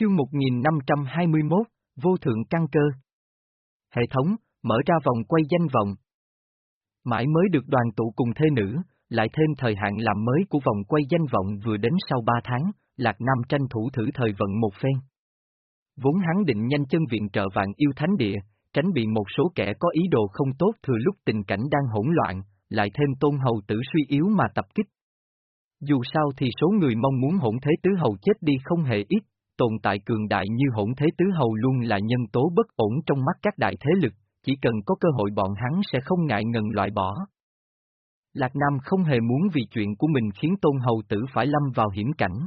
Chương 1521, Vô thượng căn cơ. Hệ thống, mở ra vòng quay danh vọng. Mãi mới được đoàn tụ cùng thê nữ, lại thêm thời hạn làm mới của vòng quay danh vọng vừa đến sau 3 tháng, Lạc Nam tranh thủ thử thời vận một phen. Vốn hắn định nhanh chân viện trợ vạn yêu thánh địa, tránh bị một số kẻ có ý đồ không tốt thừa lúc tình cảnh đang hỗn loạn, lại thêm tôn hầu tử suy yếu mà tập kích. Dù sao thì số người mong muốn hỗn thế tứ hầu chết đi không hề ít, tồn tại cường đại như hỗn thế tứ hầu luôn là nhân tố bất ổn trong mắt các đại thế lực, chỉ cần có cơ hội bọn hắn sẽ không ngại ngần loại bỏ. Lạc Nam không hề muốn vì chuyện của mình khiến tôn hầu tử phải lâm vào hiểm cảnh.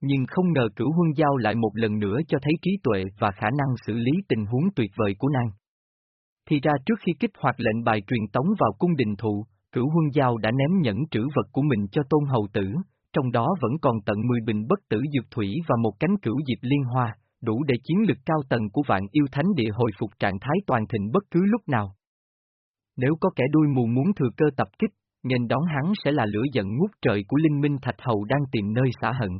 Nhưng không ngờ cửu huân giao lại một lần nữa cho thấy trí tuệ và khả năng xử lý tình huống tuyệt vời của nàng. Thì ra trước khi kích hoạt lệnh bài truyền tống vào cung đình thụ, cửu huân giao đã ném nhẫn trữ vật của mình cho tôn hầu tử, trong đó vẫn còn tận 10 bình bất tử dược thủy và một cánh cửu diệp liên hoa, đủ để chiến lực cao tầng của vạn yêu thánh địa hồi phục trạng thái toàn thịnh bất cứ lúc nào. Nếu có kẻ đuôi mù muốn thừa cơ tập kích, nghênh đón hắn sẽ là lửa giận ngút trời của Linh Minh Thạch Hầu đang tìm nơi xả hận.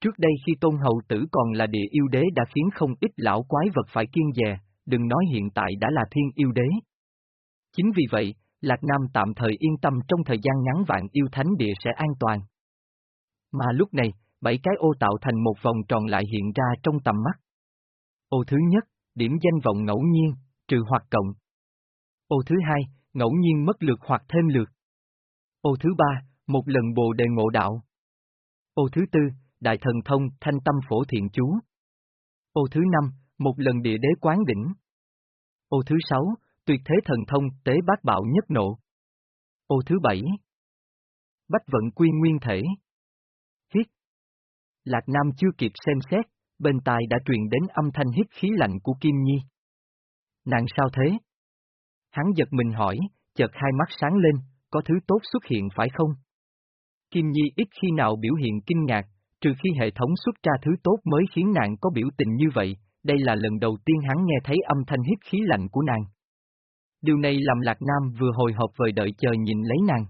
Trước đây khi Tôn Hầu Tử còn là địa yêu đế đã khiến không ít lão quái vật phải kiên dè, đừng nói hiện tại đã là thiên yêu đế. Chính vì vậy, Lạc Nam tạm thời yên tâm trong thời gian ngắn vạn yêu thánh địa sẽ an toàn. Mà lúc này, bảy cái ô tạo thành một vòng tròn lại hiện ra trong tầm mắt. Ô thứ nhất, điểm danh vọng ngẫu nhiên, trừ hoặc cộng. Ô thứ hai, ngẫu nhiên mất lượt hoặc thêm lượt. Ô thứ ba, một lần bồ đề ngộ đạo. Ô thứ tư, đại thần thông thanh tâm phổ thiện chú. Ô thứ năm, một lần địa đế quán đỉnh. Ô thứ sáu, tuyệt thế thần thông tế bát bạo nhất nộ. Ô thứ bảy. Bách vận quy nguyên thể. Hít. Lạc Nam chưa kịp xem xét, bên tai đã truyền đến âm thanh hít khí lạnh của Kim Nhi. Nàng sao thế? Hắn giật mình hỏi, chợt hai mắt sáng lên, có thứ tốt xuất hiện phải không? Kim Nhi ít khi nào biểu hiện kinh ngạc, trừ khi hệ thống xuất ra thứ tốt mới khiến nàng có biểu tình như vậy, đây là lần đầu tiên hắn nghe thấy âm thanh hít khí lạnh của nàng. Điều này làm Lạc Nam vừa hồi hộp vời đợi chờ nhìn lấy nàng.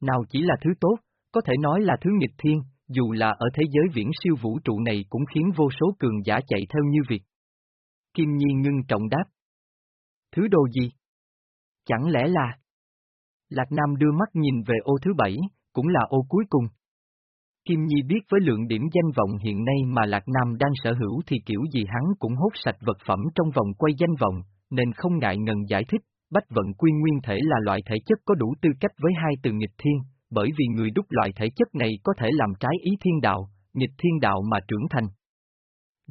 Nào chỉ là thứ tốt, có thể nói là thứ nghịch thiên, dù là ở thế giới viễn siêu vũ trụ này cũng khiến vô số cường giả chạy theo như việc. Kim Nhi ngưng trọng đáp. Thứ đồ gì? Chẳng lẽ là... Lạc Nam đưa mắt nhìn về ô thứ bảy, cũng là ô cuối cùng. Kim Nhi biết với lượng điểm danh vọng hiện nay mà Lạc Nam đang sở hữu thì kiểu gì hắn cũng hốt sạch vật phẩm trong vòng quay danh vọng, nên không ngại ngần giải thích, bách vận quy nguyên thể là loại thể chất có đủ tư cách với hai từ nghịch thiên, bởi vì người đúc loại thể chất này có thể làm trái ý thiên đạo, nghịch thiên đạo mà trưởng thành.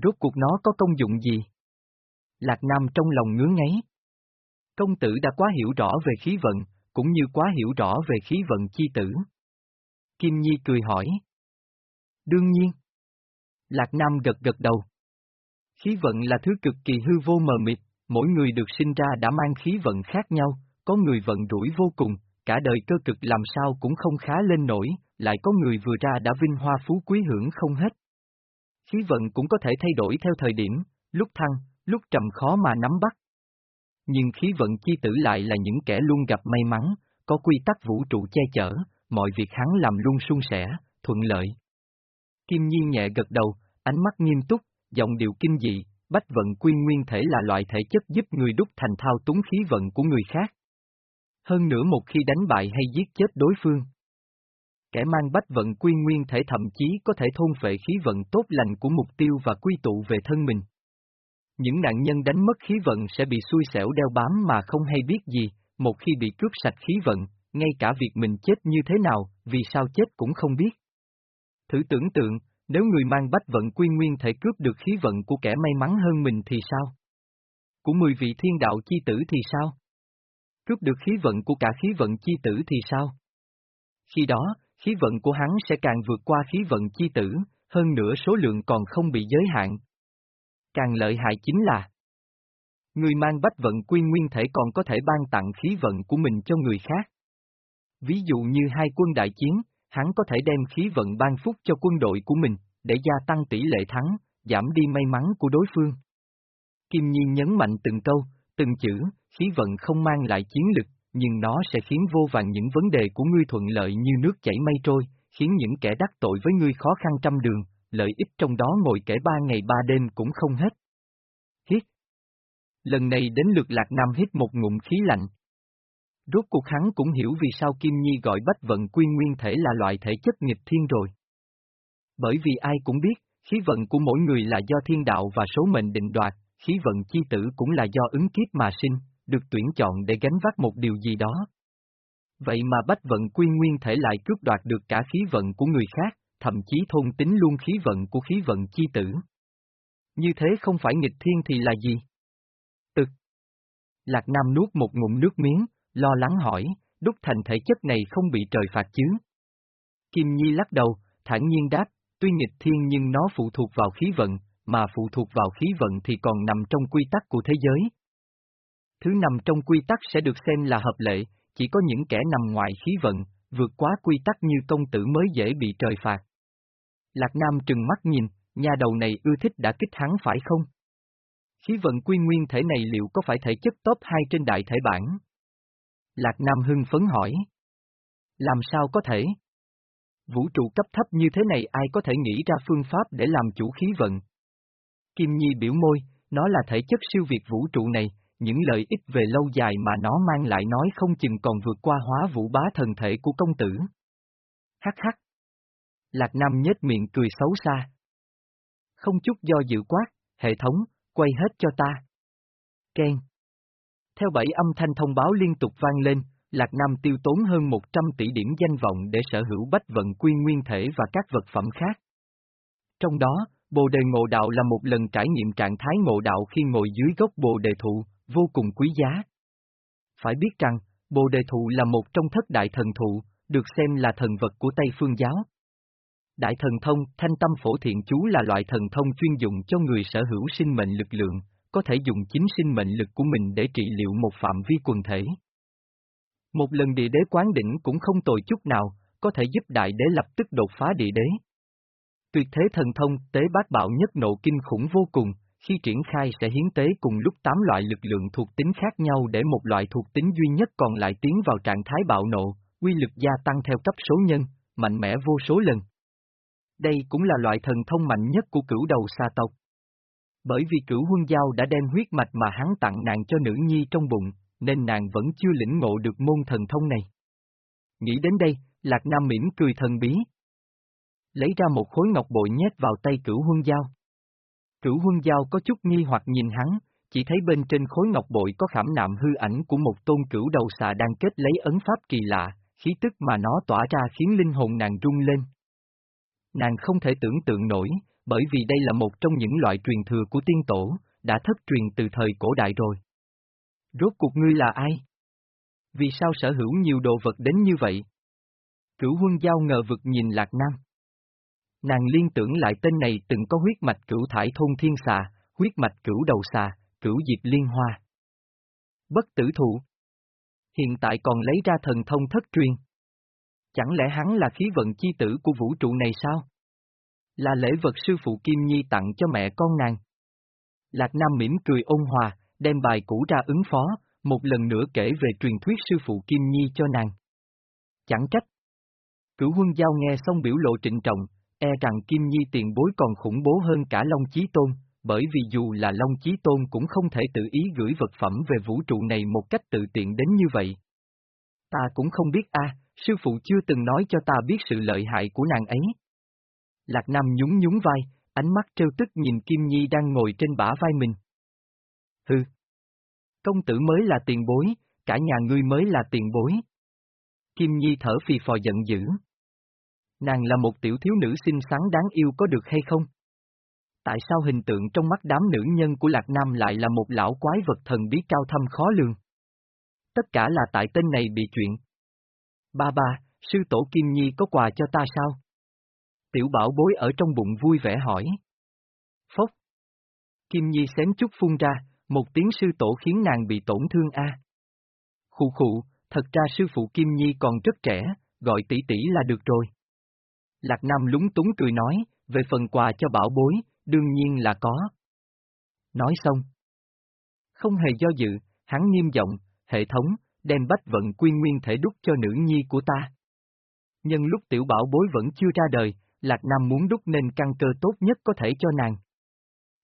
Rốt cuộc nó có công dụng gì? Lạc Nam trong lòng ngứa ngáy. Công tử đã quá hiểu rõ về khí vận, cũng như quá hiểu rõ về khí vận chi tử. Kim Nhi cười hỏi. Đương nhiên. Lạc Nam gật gật đầu. Khí vận là thứ cực kỳ hư vô mờ mịt, mỗi người được sinh ra đã mang khí vận khác nhau, có người vận rủi vô cùng, cả đời cơ cực làm sao cũng không khá lên nổi, lại có người vừa ra đã vinh hoa phú quý hưởng không hết. Khí vận cũng có thể thay đổi theo thời điểm, lúc thăng, lúc trầm khó mà nắm bắt. Nhưng khí vận chi tử lại là những kẻ luôn gặp may mắn, có quy tắc vũ trụ che chở, mọi việc hắn làm luôn suôn sẻ, thuận lợi. Kim Nhi nhẹ gật đầu, ánh mắt nghiêm túc, giọng điệu kinh dị, bách vận quy nguyên thể là loại thể chất giúp người đúc thành thao túng khí vận của người khác. Hơn nữa một khi đánh bại hay giết chết đối phương. Kẻ mang bách vận quy nguyên thể thậm chí có thể thôn phệ khí vận tốt lành của mục tiêu và quy tụ về thân mình. Những nạn nhân đánh mất khí vận sẽ bị xui xẻo đeo bám mà không hay biết gì, một khi bị cướp sạch khí vận, ngay cả việc mình chết như thế nào, vì sao chết cũng không biết. Thử tưởng tượng, nếu người mang bách vận quy nguyên thể cướp được khí vận của kẻ may mắn hơn mình thì sao? Của mười vị thiên đạo chi tử thì sao? Cướp được khí vận của cả khí vận chi tử thì sao? Khi đó, khí vận của hắn sẽ càng vượt qua khí vận chi tử, hơn nữa số lượng còn không bị giới hạn. Càng lợi hại chính là Người mang bách vận quy nguyên thể còn có thể ban tặng khí vận của mình cho người khác. Ví dụ như hai quân đại chiến, hắn có thể đem khí vận ban phúc cho quân đội của mình, để gia tăng tỷ lệ thắng, giảm đi may mắn của đối phương. Kim Nhiên nhấn mạnh từng câu, từng chữ, khí vận không mang lại chiến lực, nhưng nó sẽ khiến vô vàng những vấn đề của ngươi thuận lợi như nước chảy mây trôi, khiến những kẻ đắc tội với ngươi khó khăn trăm đường, lợi ích trong đó ngồi kể ba ngày ba đêm cũng không hết. Hít. Lần này đến lượt Lạc Nam hít một ngụm khí lạnh. Rốt cuộc hắn cũng hiểu vì sao Kim Nhi gọi bách vận quy nguyên thể là loại thể chất nghịch thiên rồi. Bởi vì ai cũng biết, khí vận của mỗi người là do thiên đạo và số mệnh định đoạt, khí vận chi tử cũng là do ứng kiếp mà sinh, được tuyển chọn để gánh vác một điều gì đó. Vậy mà bách vận quy nguyên thể lại cướp đoạt được cả khí vận của người khác, thậm chí thôn tính luôn khí vận của khí vận chi tử. Như thế không phải nghịch thiên thì là gì? Tực. Lạc Nam nuốt một ngụm nước miếng, lo lắng hỏi, đúc thành thể chất này không bị trời phạt chứ? Kim Nhi lắc đầu, thản nhiên đáp, tuy nghịch thiên nhưng nó phụ thuộc vào khí vận, mà phụ thuộc vào khí vận thì còn nằm trong quy tắc của thế giới. Thứ nằm trong quy tắc sẽ được xem là hợp lệ, chỉ có những kẻ nằm ngoài khí vận, vượt quá quy tắc như công tử mới dễ bị trời phạt. Lạc Nam trừng mắt nhìn, nhà đầu này ưa thích đã kích hắn phải không? Khí vận quy nguyên thể này liệu có phải thể chất top 2 trên đại thể bản? Lạc Nam hưng phấn hỏi. Làm sao có thể? Vũ trụ cấp thấp như thế này ai có thể nghĩ ra phương pháp để làm chủ khí vận? Kim Nhi biểu môi, nó là thể chất siêu việt vũ trụ này, những lợi ích về lâu dài mà nó mang lại nói không chừng còn vượt qua hóa vũ bá thần thể của công tử. Hắc hắc. Lạc Nam nhếch miệng cười xấu xa. Không chút do dự quát, hệ thống, quay hết cho ta. Ken. Theo bảy âm thanh thông báo liên tục vang lên, Lạc Nam tiêu tốn hơn 100 tỷ điểm danh vọng để sở hữu bách vận quy nguyên thể và các vật phẩm khác. Trong đó, Bồ đề ngộ đạo là một lần trải nghiệm trạng thái ngộ đạo khi ngồi dưới gốc bồ đề thụ, vô cùng quý giá. Phải biết rằng, bồ đề thụ là một trong thất đại thần thụ, được xem là thần vật của Tây Phương giáo. Đại thần thông, thanh tâm phổ thiện chú là loại thần thông chuyên dụng cho người sở hữu sinh mệnh lực lượng, có thể dùng chính sinh mệnh lực của mình để trị liệu một phạm vi quần thể. Một lần địa đế quán đỉnh cũng không tồi chút nào, có thể giúp đại đế lập tức đột phá địa đế. Tuyệt thế thần thông, tế bát bạo nhất nộ kinh khủng vô cùng, khi triển khai sẽ hiến tế cùng lúc tám loại lực lượng thuộc tính khác nhau để một loại thuộc tính duy nhất còn lại tiến vào trạng thái bạo nộ, quy lực gia tăng theo cấp số nhân, mạnh mẽ vô số lần. Đây cũng là loại thần thông mạnh nhất của cửu đầu xa tộc. Bởi vì cửu huân giao đã đem huyết mạch mà hắn tặng nàng cho nữ nhi trong bụng, nên nàng vẫn chưa lĩnh ngộ được môn thần thông này. Nghĩ đến đây, Lạc Nam mỉm cười thần bí. Lấy ra một khối ngọc bội nhét vào tay cửu huân giao. Cửu huân giao có chút nghi hoặc nhìn hắn, chỉ thấy bên trên khối ngọc bội có khảm nạm hư ảnh của một tôn cửu đầu xà đang kết lấy ấn pháp kỳ lạ, khí tức mà nó tỏa ra khiến linh hồn nàng rung lên. Nàng không thể tưởng tượng nổi, bởi vì đây là một trong những loại truyền thừa của tiên tổ, đã thất truyền từ thời cổ đại rồi. Rốt cuộc ngươi là ai? Vì sao sở hữu nhiều đồ vật đến như vậy? Cửu huân giao ngờ vực nhìn Lạc Nam. Nàng liên tưởng lại tên này từng có huyết mạch cửu thải thôn thiên xà, huyết mạch cửu đầu xà, cửu diệt liên hoa. Bất tử thụ. Hiện tại còn lấy ra thần thông thất truyền. Chẳng lẽ hắn là khí vận chi tử của vũ trụ này sao? Là lễ vật sư phụ Kim Nhi tặng cho mẹ con nàng. Lạc Nam mỉm cười ôn hòa, đem bài cũ ra ứng phó, một lần nữa kể về truyền thuyết sư phụ Kim Nhi cho nàng. Chẳng trách. Cửu huân giao nghe xong biểu lộ trịnh trọng, e rằng Kim Nhi tiền bối còn khủng bố hơn cả Long Chí Tôn, bởi vì dù là Long Chí Tôn cũng không thể tự ý gửi vật phẩm về vũ trụ này một cách tự tiện đến như vậy. Ta cũng không biết a, sư phụ chưa từng nói cho ta biết sự lợi hại của nàng ấy. Lạc Nam nhún nhún vai, ánh mắt trêu tức nhìn Kim Nhi đang ngồi trên bả vai mình. Hừ. Công tử mới là tiền bối, cả nhà ngươi mới là tiền bối. Kim Nhi thở phì phò giận dữ. Nàng là một tiểu thiếu nữ xinh xắn đáng yêu có được hay không? Tại sao hình tượng trong mắt đám nữ nhân của Lạc Nam lại là một lão quái vật thần bí cao thâm khó lường? Tất cả là tại tên này bị chuyện. Ba ba, sư tổ Kim Nhi có quà cho ta sao? Tiểu bảo bối ở trong bụng vui vẻ hỏi. Phốc. Kim Nhi xém chút phun ra, một tiếng sư tổ khiến nàng bị tổn thương a. À. Khụ khụ, thật ra sư phụ Kim Nhi còn rất trẻ, gọi tỷ tỷ là được rồi. Lạc Nam lúng túng cười nói, về phần quà cho bảo bối, đương nhiên là có. Nói xong. Không hề do dự, hắn nghiêm giọng, hệ thống, đem bách vận quy nguyên thể đúc cho nữ nhi của ta. Nhân lúc tiểu bảo bối vẫn chưa ra đời, Lạc Nam muốn đúc nên căn cơ tốt nhất có thể cho nàng.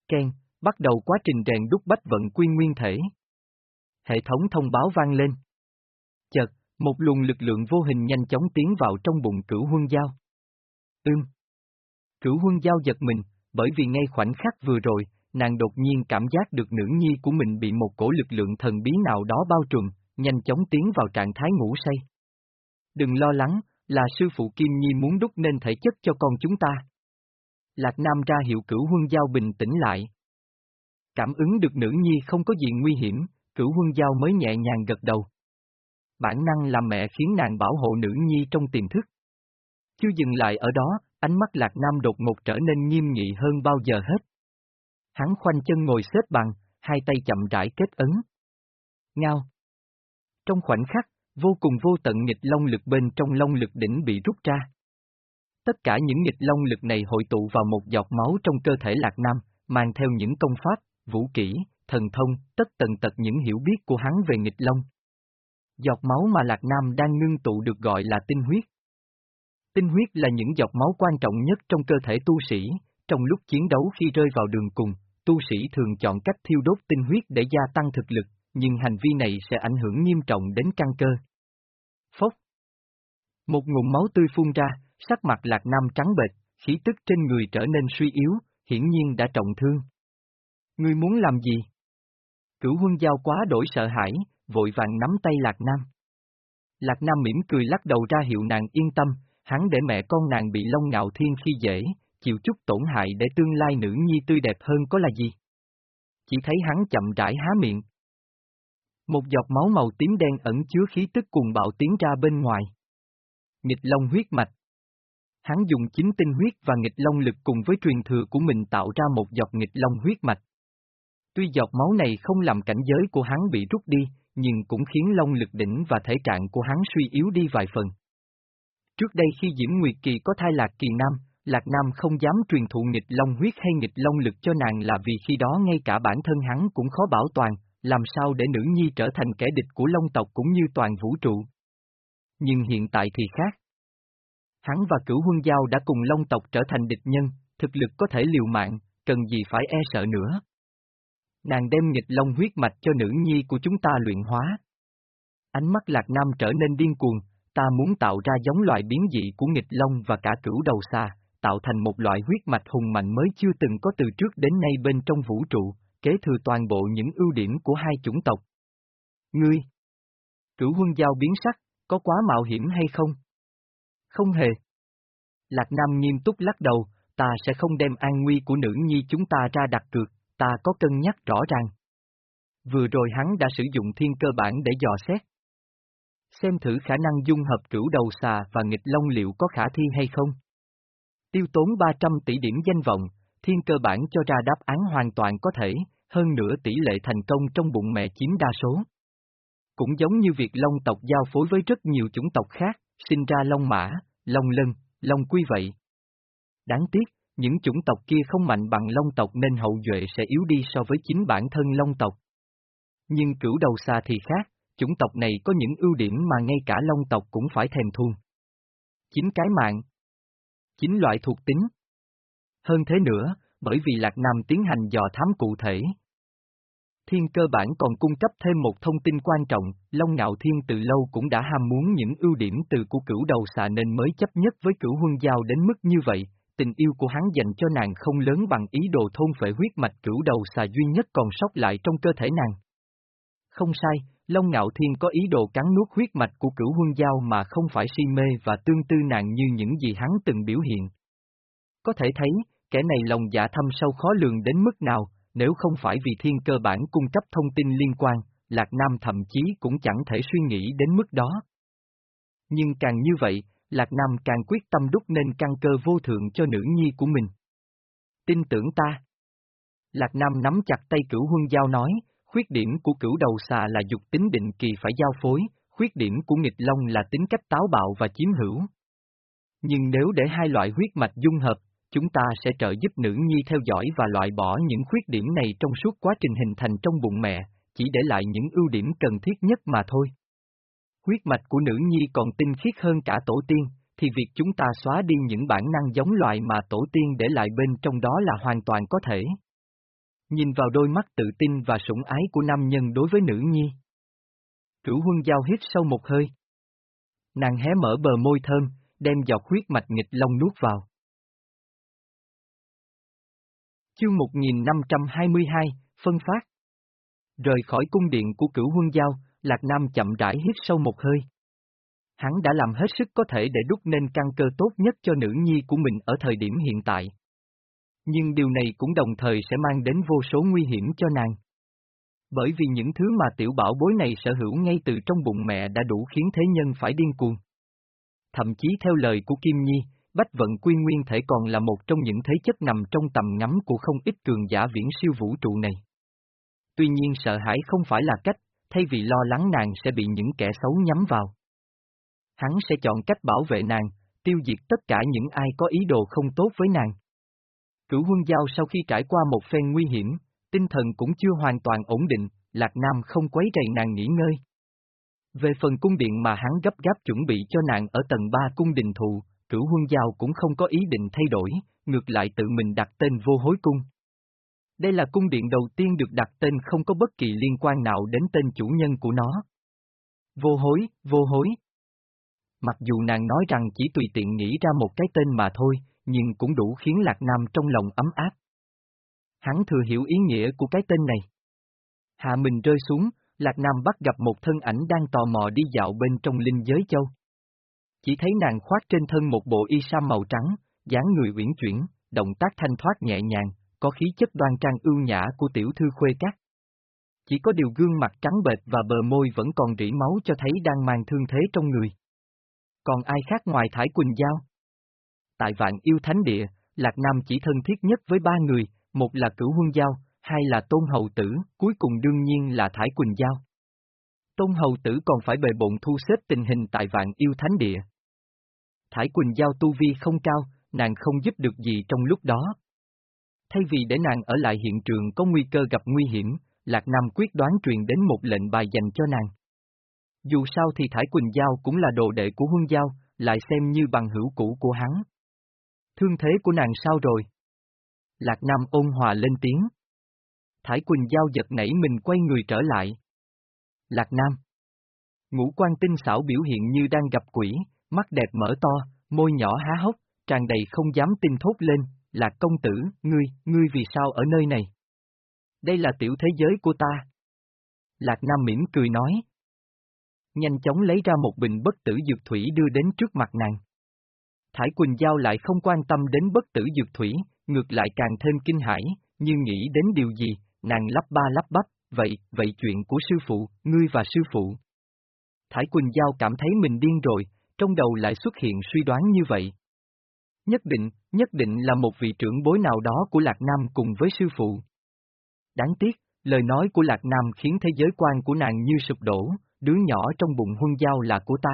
Ken, bắt đầu quá trình rèn đúc bách vận quy nguyên thể. Hệ thống thông báo vang lên. Chợt, một luồng lực lượng vô hình nhanh chóng tiến vào trong bụng cửu huân giao. Ưm. Cửu huân giao giật mình, bởi vì ngay khoảnh khắc vừa rồi, nàng đột nhiên cảm giác được nữ nhi của mình bị một cổ lực lượng thần bí nào đó bao trùm, nhanh chóng tiến vào trạng thái ngủ say. Đừng lo lắng, là sư phụ Kim Nhi muốn đúc nên thể chất cho con chúng ta. Lạc Nam ra hiệu cửu huân giao bình tĩnh lại. Cảm ứng được nữ nhi không có gì nguy hiểm, cửu huân giao mới nhẹ nhàng gật đầu. Bản năng làm mẹ khiến nàng bảo hộ nữ nhi trong tiềm thức. Chưa dừng lại ở đó, ánh mắt Lạc Nam đột ngột trở nên nghiêm nghị hơn bao giờ hết. Hắn khoanh chân ngồi xếp bằng, hai tay chậm rãi kết ấn. Ngao. Trong khoảnh khắc, vô cùng vô tận nghịch long lực bên trong long lực đỉnh bị rút ra. Tất cả những nghịch long lực này hội tụ vào một giọt máu trong cơ thể Lạc Nam, mang theo những công pháp, vũ kỹ, thần thông, tất tần tật những hiểu biết của hắn về nghịch long. Giọt máu mà Lạc Nam đang ngưng tụ được gọi là tinh huyết. Tinh huyết là những giọt máu quan trọng nhất trong cơ thể tu sĩ, trong lúc chiến đấu khi rơi vào đường cùng, tu sĩ thường chọn cách thiêu đốt tinh huyết để gia tăng thực lực, nhưng hành vi này sẽ ảnh hưởng nghiêm trọng đến căn cơ. Phốc. Một ngụm máu tươi phun ra, sắc mặt lạc nam trắng bệch, khí tức trên người trở nên suy yếu, hiển nhiên đã trọng thương. Ngươi muốn làm gì? Cửu huân giao quá đổi sợ hãi, vội vàng nắm tay lạc nam. Lạc nam mỉm cười lắc đầu ra hiệu nàng yên tâm, hắn để mẹ con nàng bị long ngạo thiên khi dễ, chịu chút tổn hại để tương lai nữ nhi tươi đẹp hơn có là gì? Chỉ thấy hắn chậm rãi há miệng. Một giọt máu màu tím đen ẩn chứa khí tức cuồng bạo tiến ra bên ngoài. Nghịch long huyết mạch. Hắn dùng chính tinh huyết và nghịch long lực cùng với truyền thừa của mình tạo ra một giọt nghịch long huyết mạch. Tuy giọt máu này không làm cảnh giới của hắn bị rút đi, nhưng cũng khiến long lực đỉnh và thể trạng của hắn suy yếu đi vài phần. Trước đây khi Diễm Nguyệt Kỳ có thai lạc kỳ nam, Lạc Nam không dám truyền thụ nghịch long huyết hay nghịch long lực cho nàng là vì khi đó ngay cả bản thân hắn cũng khó bảo toàn, làm sao để nữ nhi trở thành kẻ địch của long tộc cũng như toàn vũ trụ. Nhưng hiện tại thì khác. Hắn và cửu huân giao đã cùng long tộc trở thành địch nhân, thực lực có thể liều mạng, cần gì phải e sợ nữa. Nàng đem nghịch long huyết mạch cho nữ nhi của chúng ta luyện hóa. Ánh mắt Lạc Nam trở nên điên cuồng, ta muốn tạo ra giống loại biến dị của nghịch long và cả cửu đầu xa, tạo thành một loại huyết mạch hùng mạnh mới chưa từng có từ trước đến nay bên trong vũ trụ, kế thừa toàn bộ những ưu điểm của hai chủng tộc. Ngươi! Cửu huân giao biến sắc, có quá mạo hiểm hay không? Không hề. Lạc Nam nghiêm túc lắc đầu, ta sẽ không đem an nguy của nữ nhi chúng ta ra đặt cược, ta có cân nhắc rõ ràng. Vừa rồi hắn đã sử dụng thiên cơ bản để dò xét. Xem thử khả năng dung hợp cửu đầu xà và nghịch long liệu có khả thi hay không. Tiêu tốn 300 tỷ điểm danh vọng, thiên cơ bản cho ra đáp án hoàn toàn có thể, hơn nữa tỷ lệ thành công trong bụng mẹ chiếm đa số. Cũng giống như việc long tộc giao phối với rất nhiều chủng tộc khác, sinh ra long mã, long lân, long quy vậy. Đáng tiếc, những chủng tộc kia không mạnh bằng long tộc nên hậu duệ sẽ yếu đi so với chính bản thân long tộc. Nhưng cửu đầu xa thì khác, chủng tộc này có những ưu điểm mà ngay cả long tộc cũng phải thèm thuồng. Chính cái mạng, chính loại thuộc tính. Hơn thế nữa, bởi vì Lạc Nam tiến hành dò thám cụ thể. Thiên cơ bản còn cung cấp thêm một thông tin quan trọng, Long Ngạo Thiên từ lâu cũng đã ham muốn những ưu điểm từ của cửu đầu xà nên mới chấp nhất với cửu huân giao đến mức như vậy, tình yêu của hắn dành cho nàng không lớn bằng ý đồ thôn phệ huyết mạch cửu đầu xà duy nhất còn sót lại trong cơ thể nàng. Không sai, Long Ngạo Thiên có ý đồ cắn nuốt huyết mạch của cửu huân giao mà không phải si mê và tương tư nàng như những gì hắn từng biểu hiện. Có thể thấy, kẻ này lòng dạ thâm sâu khó lường đến mức nào, nếu không phải vì thiên cơ bản cung cấp thông tin liên quan, Lạc Nam thậm chí cũng chẳng thể suy nghĩ đến mức đó. Nhưng càng như vậy, Lạc Nam càng quyết tâm đúc nên căn cơ vô thượng cho nữ nhi của mình. Tin tưởng ta. Lạc Nam nắm chặt tay cửu huân giao nói, Khuyết điểm của cửu đầu xà là dục tính định kỳ phải giao phối, khuyết điểm của nghịch long là tính cách táo bạo và chiếm hữu. Nhưng nếu để hai loại huyết mạch dung hợp, chúng ta sẽ trợ giúp nữ nhi theo dõi và loại bỏ những khuyết điểm này trong suốt quá trình hình thành trong bụng mẹ, chỉ để lại những ưu điểm cần thiết nhất mà thôi. Huyết mạch của nữ nhi còn tinh khiết hơn cả tổ tiên, thì việc chúng ta xóa đi những bản năng giống loài mà tổ tiên để lại bên trong đó là hoàn toàn có thể. Nhìn vào đôi mắt tự tin và sủng ái của nam nhân đối với nữ nhi. Trữ huân giao hít sâu một hơi. Nàng hé mở bờ môi thơm, đem giọt huyết mạch nghịch long nuốt vào. Chương 1522, Phân phát Rời khỏi cung điện của cửu huân giao, Lạc Nam chậm rãi hít sâu một hơi. Hắn đã làm hết sức có thể để đúc nên căn cơ tốt nhất cho nữ nhi của mình ở thời điểm hiện tại. Nhưng điều này cũng đồng thời sẽ mang đến vô số nguy hiểm cho nàng. Bởi vì những thứ mà tiểu bảo bối này sở hữu ngay từ trong bụng mẹ đã đủ khiến thế nhân phải điên cuồng. Thậm chí theo lời của Kim Nhi, Bách vận quy nguyên thể còn là một trong những thế chất nằm trong tầm ngắm của không ít cường giả viễn siêu vũ trụ này. Tuy nhiên sợ hãi không phải là cách, thay vì lo lắng nàng sẽ bị những kẻ xấu nhắm vào. Hắn sẽ chọn cách bảo vệ nàng, tiêu diệt tất cả những ai có ý đồ không tốt với nàng. Cửu huân giao sau khi trải qua một phen nguy hiểm, tinh thần cũng chưa hoàn toàn ổn định, Lạc Nam không quấy rầy nàng nghỉ ngơi. Về phần cung điện mà hắn gấp gáp chuẩn bị cho nàng ở tầng 3 cung đình thụ, cửu huân giao cũng không có ý định thay đổi, ngược lại tự mình đặt tên vô hối cung. Đây là cung điện đầu tiên được đặt tên không có bất kỳ liên quan nào đến tên chủ nhân của nó. Vô hối, vô hối. Mặc dù nàng nói rằng chỉ tùy tiện nghĩ ra một cái tên mà thôi, nhưng cũng đủ khiến Lạc Nam trong lòng ấm áp. Hắn thừa hiểu ý nghĩa của cái tên này. Hạ mình rơi xuống, Lạc Nam bắt gặp một thân ảnh đang tò mò đi dạo bên trong linh giới châu. Chỉ thấy nàng khoác trên thân một bộ y sa màu trắng, dáng người uyển chuyển, động tác thanh thoát nhẹ nhàng, có khí chất đoan trang ưu nhã của tiểu thư khuê cát. Chỉ có điều gương mặt trắng bệch và bờ môi vẫn còn rỉ máu cho thấy đang mang thương thế trong người. Còn ai khác ngoài Thải Quỳnh Giao? Tại vạn yêu thánh địa, Lạc Nam chỉ thân thiết nhất với ba người, một là cửu huân giao, hai là tôn hầu tử, cuối cùng đương nhiên là Thải Quỳnh Giao. Tôn hầu tử còn phải bề bộn thu xếp tình hình tại vạn yêu thánh địa. Thải Quỳnh Giao tu vi không cao, nàng không giúp được gì trong lúc đó. Thay vì để nàng ở lại hiện trường có nguy cơ gặp nguy hiểm, Lạc Nam quyết đoán truyền đến một lệnh bài dành cho nàng. Dù sao thì Thải Quỳnh Giao cũng là đồ đệ của Huân Giao, lại xem như bằng hữu cũ của hắn. Thương thế của nàng sao rồi? Lạc Nam ôn hòa lên tiếng. Thải Quỳnh Giao giật nảy mình quay người trở lại. Lạc Nam. Ngũ quan tinh xảo biểu hiện như đang gặp quỷ, mắt đẹp mở to, môi nhỏ há hốc, tràn đầy không dám tin thốt lên, là công tử, ngươi, ngươi vì sao ở nơi này? Đây là tiểu thế giới của ta. Lạc Nam mỉm cười nói. Nhanh chóng lấy ra một bình bất tử dược thủy đưa đến trước mặt nàng. Thải Quỳnh Giao lại không quan tâm đến bất tử dược thủy, ngược lại càng thêm kinh hãi, như nghĩ đến điều gì, nàng lắp ba lắp bắp, vậy, vậy chuyện của sư phụ, ngươi và sư phụ. Thải Quỳnh Giao cảm thấy mình điên rồi, trong đầu lại xuất hiện suy đoán như vậy. Nhất định, nhất định là một vị trưởng bối nào đó của Lạc Nam cùng với sư phụ. Đáng tiếc, lời nói của Lạc Nam khiến thế giới quan của nàng như sụp đổ, đứa nhỏ trong bụng huân giao là của ta.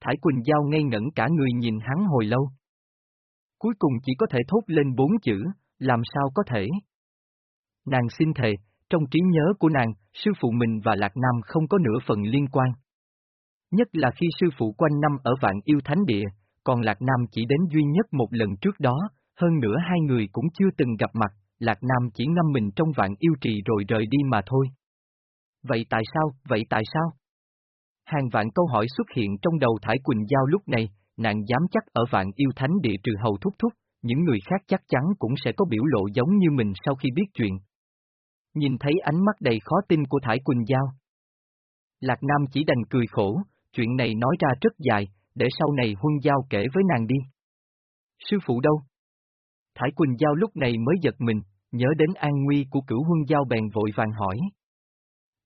Thải Quỳnh Giao ngây ngẩn cả người nhìn hắn hồi lâu. Cuối cùng chỉ có thể thốt lên bốn chữ, làm sao có thể. Nàng xin thề, trong trí nhớ của nàng, sư phụ mình và Lạc Nam không có nửa phần liên quan. Nhất là khi sư phụ quanh năm ở vạn yêu thánh địa, còn Lạc Nam chỉ đến duy nhất một lần trước đó, hơn nữa hai người cũng chưa từng gặp mặt, Lạc Nam chỉ ngâm mình trong vạn yêu trì rồi rời đi mà thôi. Vậy tại sao, vậy tại sao? Hàng vạn câu hỏi xuất hiện trong đầu Thải Quỳnh Giao lúc này, nàng dám chắc ở vạn yêu thánh địa trừ hầu thúc thúc, những người khác chắc chắn cũng sẽ có biểu lộ giống như mình sau khi biết chuyện. Nhìn thấy ánh mắt đầy khó tin của Thải Quỳnh Giao. Lạc Nam chỉ đành cười khổ, chuyện này nói ra rất dài, để sau này Huân Giao kể với nàng đi. Sư phụ đâu? Thải Quỳnh Giao lúc này mới giật mình, nhớ đến an nguy của cửu Huân Giao bèn vội vàng hỏi.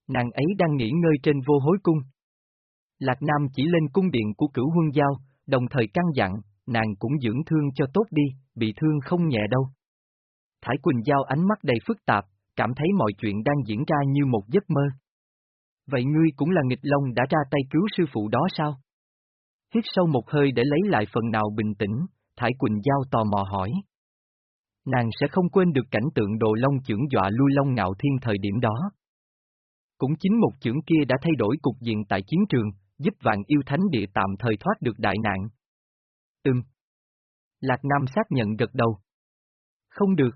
Nàng ấy đang nghỉ ngơi trên vô hối cung. Lạc Nam chỉ lên cung điện của cửu Huân Giao, đồng thời căn dặn, nàng cũng dưỡng thương cho tốt đi, bị thương không nhẹ đâu. Thải Quỳnh Giao ánh mắt đầy phức tạp, cảm thấy mọi chuyện đang diễn ra như một giấc mơ. Vậy ngươi cũng là nghịch long đã ra tay cứu sư phụ đó sao? Hít sâu một hơi để lấy lại phần nào bình tĩnh, Thải Quỳnh Giao tò mò hỏi. Nàng sẽ không quên được cảnh tượng đồ long trưởng dọa lui long ngạo thiên thời điểm đó. Cũng chính một trưởng kia đã thay đổi cục diện tại chiến trường, giúp vạn yêu thánh địa tạm thời thoát được đại nạn. Ừm. Lạc Nam xác nhận gật đầu. Không được.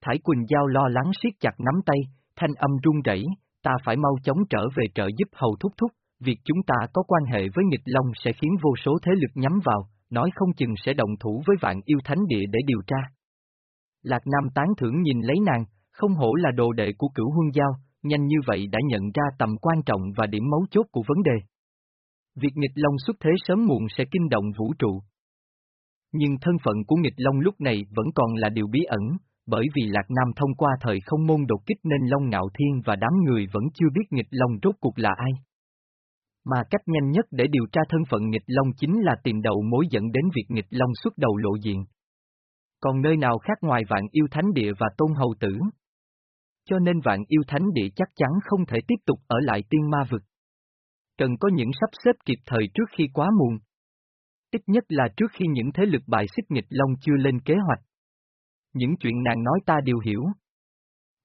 Thải Quỳnh Giao lo lắng siết chặt nắm tay, thanh âm run rẩy, ta phải mau chóng trở về trợ giúp hầu thúc thúc, việc chúng ta có quan hệ với nghịch long sẽ khiến vô số thế lực nhắm vào, nói không chừng sẽ động thủ với vạn yêu thánh địa để điều tra. Lạc Nam tán thưởng nhìn lấy nàng, không hổ là đồ đệ của cửu huân giao, nhanh như vậy đã nhận ra tầm quan trọng và điểm mấu chốt của vấn đề. Việc nghịch long xuất thế sớm muộn sẽ kinh động vũ trụ. Nhưng thân phận của nghịch long lúc này vẫn còn là điều bí ẩn, bởi vì Lạc Nam thông qua thời không môn đột kích nên Long Ngạo Thiên và đám người vẫn chưa biết nghịch long rốt cuộc là ai. Mà cách nhanh nhất để điều tra thân phận nghịch long chính là tìm đầu mối dẫn đến việc nghịch long xuất đầu lộ diện. Còn nơi nào khác ngoài vạn yêu thánh địa và tôn hầu tử? Cho nên vạn yêu thánh địa chắc chắn không thể tiếp tục ở lại tiên ma vực. Cần có những sắp xếp kịp thời trước khi quá muộn. Ít nhất là trước khi những thế lực bài xích nghịch long chưa lên kế hoạch. Những chuyện nàng nói ta đều hiểu.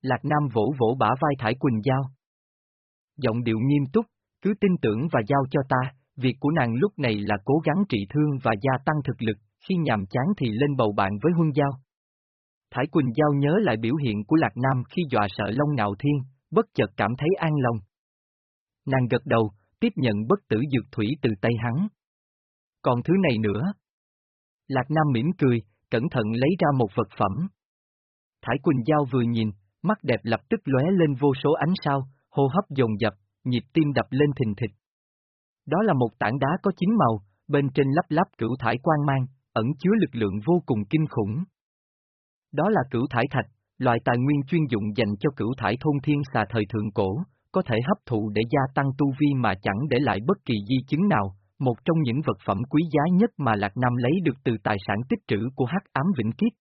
Lạc Nam vỗ vỗ bả vai Thải Quỳnh Giao. Giọng điệu nghiêm túc, cứ tin tưởng và giao cho ta, việc của nàng lúc này là cố gắng trị thương và gia tăng thực lực, khi nhàm chán thì lên bầu bạn với huân giao. Thải Quỳnh Giao nhớ lại biểu hiện của Lạc Nam khi dọa sợ Long Ngạo Thiên, bất chợt cảm thấy an lòng. Nàng gật đầu, tiếp nhận bất tử dược thủy từ tay hắn. Còn thứ này nữa. Lạc Nam mỉm cười, cẩn thận lấy ra một vật phẩm. Thái Quỳnh Giao vừa nhìn, mắt đẹp lập tức lóe lên vô số ánh sao, hô hấp dồn dập, nhịp tim đập lên thình thịch. Đó là một tảng đá có chín màu, bên trên lắp lắp cửu thải quang mang, ẩn chứa lực lượng vô cùng kinh khủng. Đó là cửu thải thạch, loại tài nguyên chuyên dụng dành cho cửu thải thôn thiên xà thời thượng cổ, có thể hấp thụ để gia tăng tu vi mà chẳng để lại bất kỳ di chứng nào, một trong những vật phẩm quý giá nhất mà Lạc Nam lấy được từ tài sản tích trữ của hắc ám vĩnh kiếp.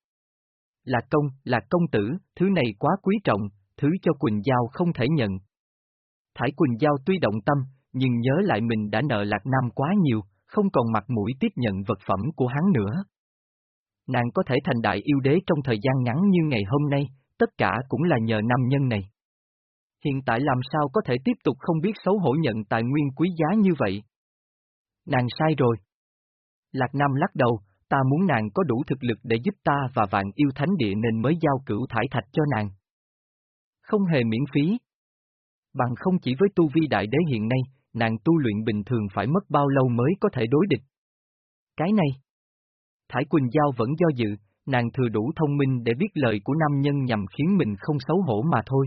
Lạc công, lạc công tử, thứ này quá quý trọng, thứ cho Quỳnh Giao không thể nhận. Thải Quỳnh Giao tuy động tâm, nhưng nhớ lại mình đã nợ Lạc Nam quá nhiều, không còn mặt mũi tiếp nhận vật phẩm của hắn nữa. Nàng có thể thành đại yêu đế trong thời gian ngắn như ngày hôm nay, tất cả cũng là nhờ nam nhân này. Hiện tại làm sao có thể tiếp tục không biết xấu hổ nhận tài nguyên quý giá như vậy? Nàng sai rồi. Lạc Nam lắc đầu, ta muốn nàng có đủ thực lực để giúp ta và vạn yêu thánh địa nên mới giao cửu thải thạch cho nàng. Không hề miễn phí. Bằng không chỉ với tu vi đại đế hiện nay, nàng tu luyện bình thường phải mất bao lâu mới có thể đối địch. Cái này. Thải Quỳnh Giao vẫn do dự, nàng thừa đủ thông minh để biết lời của nam nhân nhằm khiến mình không xấu hổ mà thôi.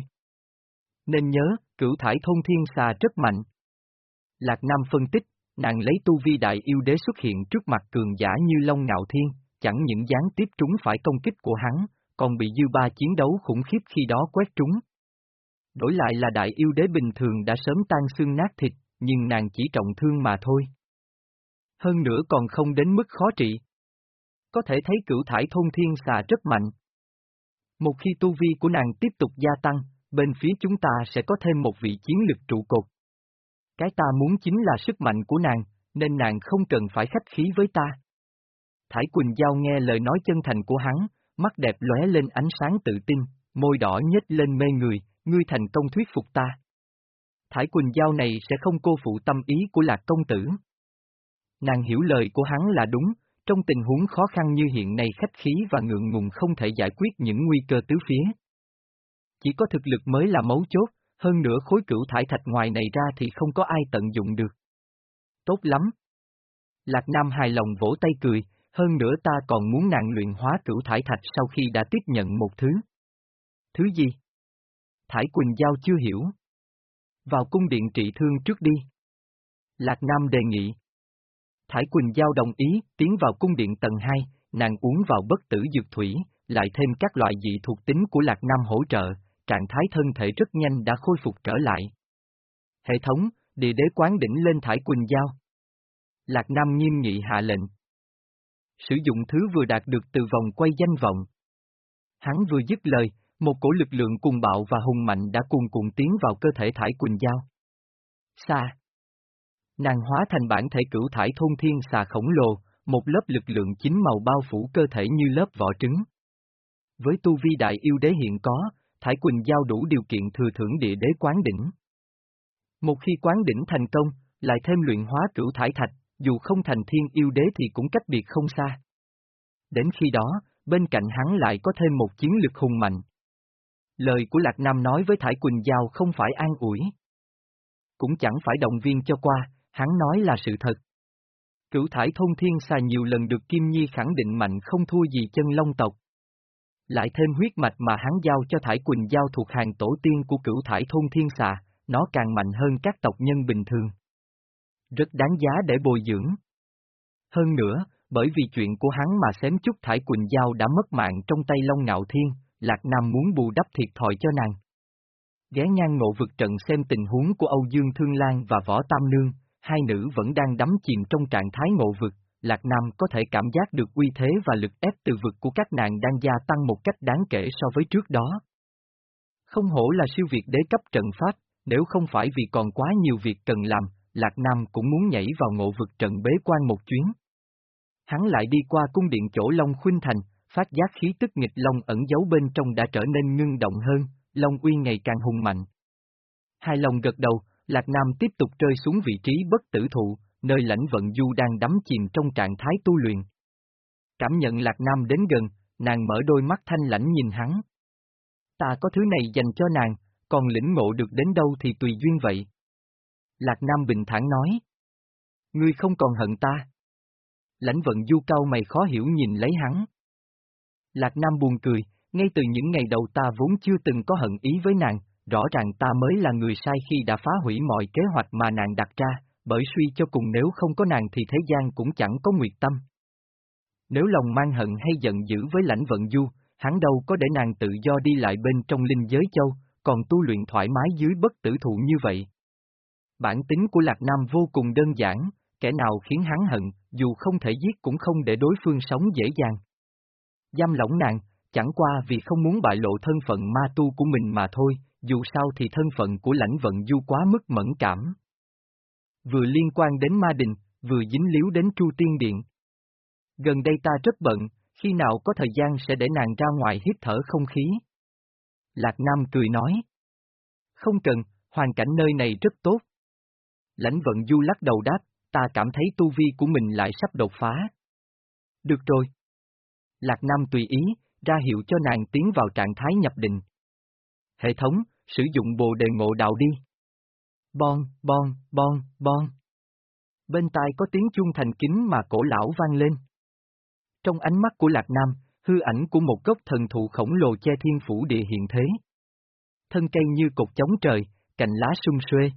Nên nhớ, cửu thải thôn thiên xà rất mạnh. Lạc Nam phân tích, nàng lấy tu vi đại yêu đế xuất hiện trước mặt cường giả như Long Ngạo Thiên, chẳng những gián tiếp trúng phải công kích của hắn, còn bị dư ba chiến đấu khủng khiếp khi đó quét trúng. Đổi lại là đại yêu đế bình thường đã sớm tan xương nát thịt, nhưng nàng chỉ trọng thương mà thôi. Hơn nữa còn không đến mức khó trị. Có thể thấy cửu thải thôn thiên xà rất mạnh. Một khi tu vi của nàng tiếp tục gia tăng, bên phía chúng ta sẽ có thêm một vị chiến lực trụ cột. Cái ta muốn chính là sức mạnh của nàng, nên nàng không cần phải khách khí với ta. Thải Quỳnh Giao nghe lời nói chân thành của hắn, mắt đẹp lóe lên ánh sáng tự tin, môi đỏ nhếch lên mê người, ngươi thành công thuyết phục ta. Thải Quỳnh Giao này sẽ không cô phụ tâm ý của Lạc Công Tử. Nàng hiểu lời của hắn là đúng, trong tình huống khó khăn như hiện nay khách khí và ngượng ngùng không thể giải quyết những nguy cơ tứ phía. Chỉ có thực lực mới là mấu chốt, hơn nữa khối cửu thải thạch ngoài này ra thì không có ai tận dụng được. Tốt lắm. Lạc Nam hài lòng vỗ tay cười, hơn nữa ta còn muốn nàng luyện hóa cửu thải thạch sau khi đã tiếp nhận một thứ. Thứ gì? Thải Quỳnh Giao chưa hiểu. Vào cung điện trị thương trước đi. Lạc Nam đề nghị. Thải Quỳnh Giao đồng ý, tiến vào cung điện tầng 2, nàng uống vào bất tử dược thủy, lại thêm các loại dị thuộc tính của Lạc Nam hỗ trợ, trạng thái thân thể rất nhanh đã khôi phục trở lại. Hệ thống, địa đế quán đỉnh lên Thải Quỳnh Giao. Lạc Nam nghiêm nghị hạ lệnh. Sử dụng thứ vừa đạt được từ vòng quay danh vọng. Hắn vừa dứt lời, một cổ lực lượng cùng bạo và hùng mạnh đã cuồn cuộn tiến vào cơ thể Thải Quỳnh Giao. Xa. Nàng hóa thành bản thể cửu thải thôn thiên xà khổng lồ, một lớp lực lượng chính màu bao phủ cơ thể như lớp vỏ trứng. Với tu vi đại yêu đế hiện có, Thải Quỳnh Giao đủ điều kiện thừa thưởng địa đế quán đỉnh. Một khi quán đỉnh thành công, lại thêm luyện hóa cửu thải thạch, dù không thành thiên yêu đế thì cũng cách biệt không xa. Đến khi đó, bên cạnh hắn lại có thêm một chiến lực hùng mạnh. Lời của Lạc Nam nói với Thải Quỳnh Giao không phải an ủi. Cũng chẳng phải động viên cho qua, hắn nói là sự thật. Cửu thải thôn thiên xà nhiều lần được Kim Nhi khẳng định mạnh không thua gì chân long tộc. Lại thêm huyết mạch mà hắn giao cho thải Quỳnh Giao thuộc hàng tổ tiên của cửu thải thôn thiên xà, nó càng mạnh hơn các tộc nhân bình thường. Rất đáng giá để bồi dưỡng. Hơn nữa, bởi vì chuyện của hắn mà xém chút thải Quỳnh Giao đã mất mạng trong tay Long Ngạo Thiên, Lạc Nam muốn bù đắp thiệt thòi cho nàng. Ghé ngang ngộ vực trận xem tình huống của Âu Dương Thương Lan và Võ Tam Nương, hai nữ vẫn đang đắm chìm trong trạng thái ngộ vực, Lạc Nam có thể cảm giác được uy thế và lực ép từ vực của các nàng đang gia tăng một cách đáng kể so với trước đó. Không hổ là siêu việt đế cấp trận pháp, nếu không phải vì còn quá nhiều việc cần làm, Lạc Nam cũng muốn nhảy vào ngộ vực trận bế quan một chuyến. Hắn lại đi qua cung điện chỗ Long Khuynh Thành, phát giác khí tức nghịch Long ẩn giấu bên trong đã trở nên ngưng động hơn, Long uy ngày càng hùng mạnh. Hai lòng gật đầu, Lạc Nam tiếp tục rơi xuống vị trí bất tử thụ, nơi lãnh vận du đang đắm chìm trong trạng thái tu luyện. Cảm nhận Lạc Nam đến gần, nàng mở đôi mắt thanh lãnh nhìn hắn. Ta có thứ này dành cho nàng, còn lĩnh ngộ được đến đâu thì tùy duyên vậy. Lạc Nam bình thản nói. Ngươi không còn hận ta. Lãnh vận du cao mày khó hiểu nhìn lấy hắn. Lạc Nam buồn cười, ngay từ những ngày đầu ta vốn chưa từng có hận ý với nàng, rõ ràng ta mới là người sai khi đã phá hủy mọi kế hoạch mà nàng đặt ra, bởi suy cho cùng nếu không có nàng thì thế gian cũng chẳng có nguyệt tâm. Nếu lòng mang hận hay giận dữ với lãnh vận du, hắn đâu có để nàng tự do đi lại bên trong linh giới châu, còn tu luyện thoải mái dưới bất tử thụ như vậy. Bản tính của Lạc Nam vô cùng đơn giản, kẻ nào khiến hắn hận, dù không thể giết cũng không để đối phương sống dễ dàng. Giam lỏng nàng, chẳng qua vì không muốn bại lộ thân phận ma tu của mình mà thôi, dù sao thì thân phận của lãnh vận du quá mức mẫn cảm. Vừa liên quan đến ma đình, vừa dính líu đến Chu Tiên Điện. Gần đây ta rất bận, khi nào có thời gian sẽ để nàng ra ngoài hít thở không khí. Lạc Nam cười nói. Không cần, hoàn cảnh nơi này rất tốt. Lãnh vận du lắc đầu đáp, ta cảm thấy tu vi của mình lại sắp đột phá. Được rồi. Lạc Nam tùy ý, ra hiệu cho nàng tiến vào trạng thái nhập định. Hệ thống, sử dụng bồ đề ngộ đạo đi. Bon, bon, bon, bon. Bên tai có tiếng chuông thành kính mà cổ lão vang lên. Trong ánh mắt của Lạc Nam, hư ảnh của một gốc thần thụ khổng lồ che thiên phủ địa hiện thế. Thân cây như cột chống trời, cành lá sung xuê.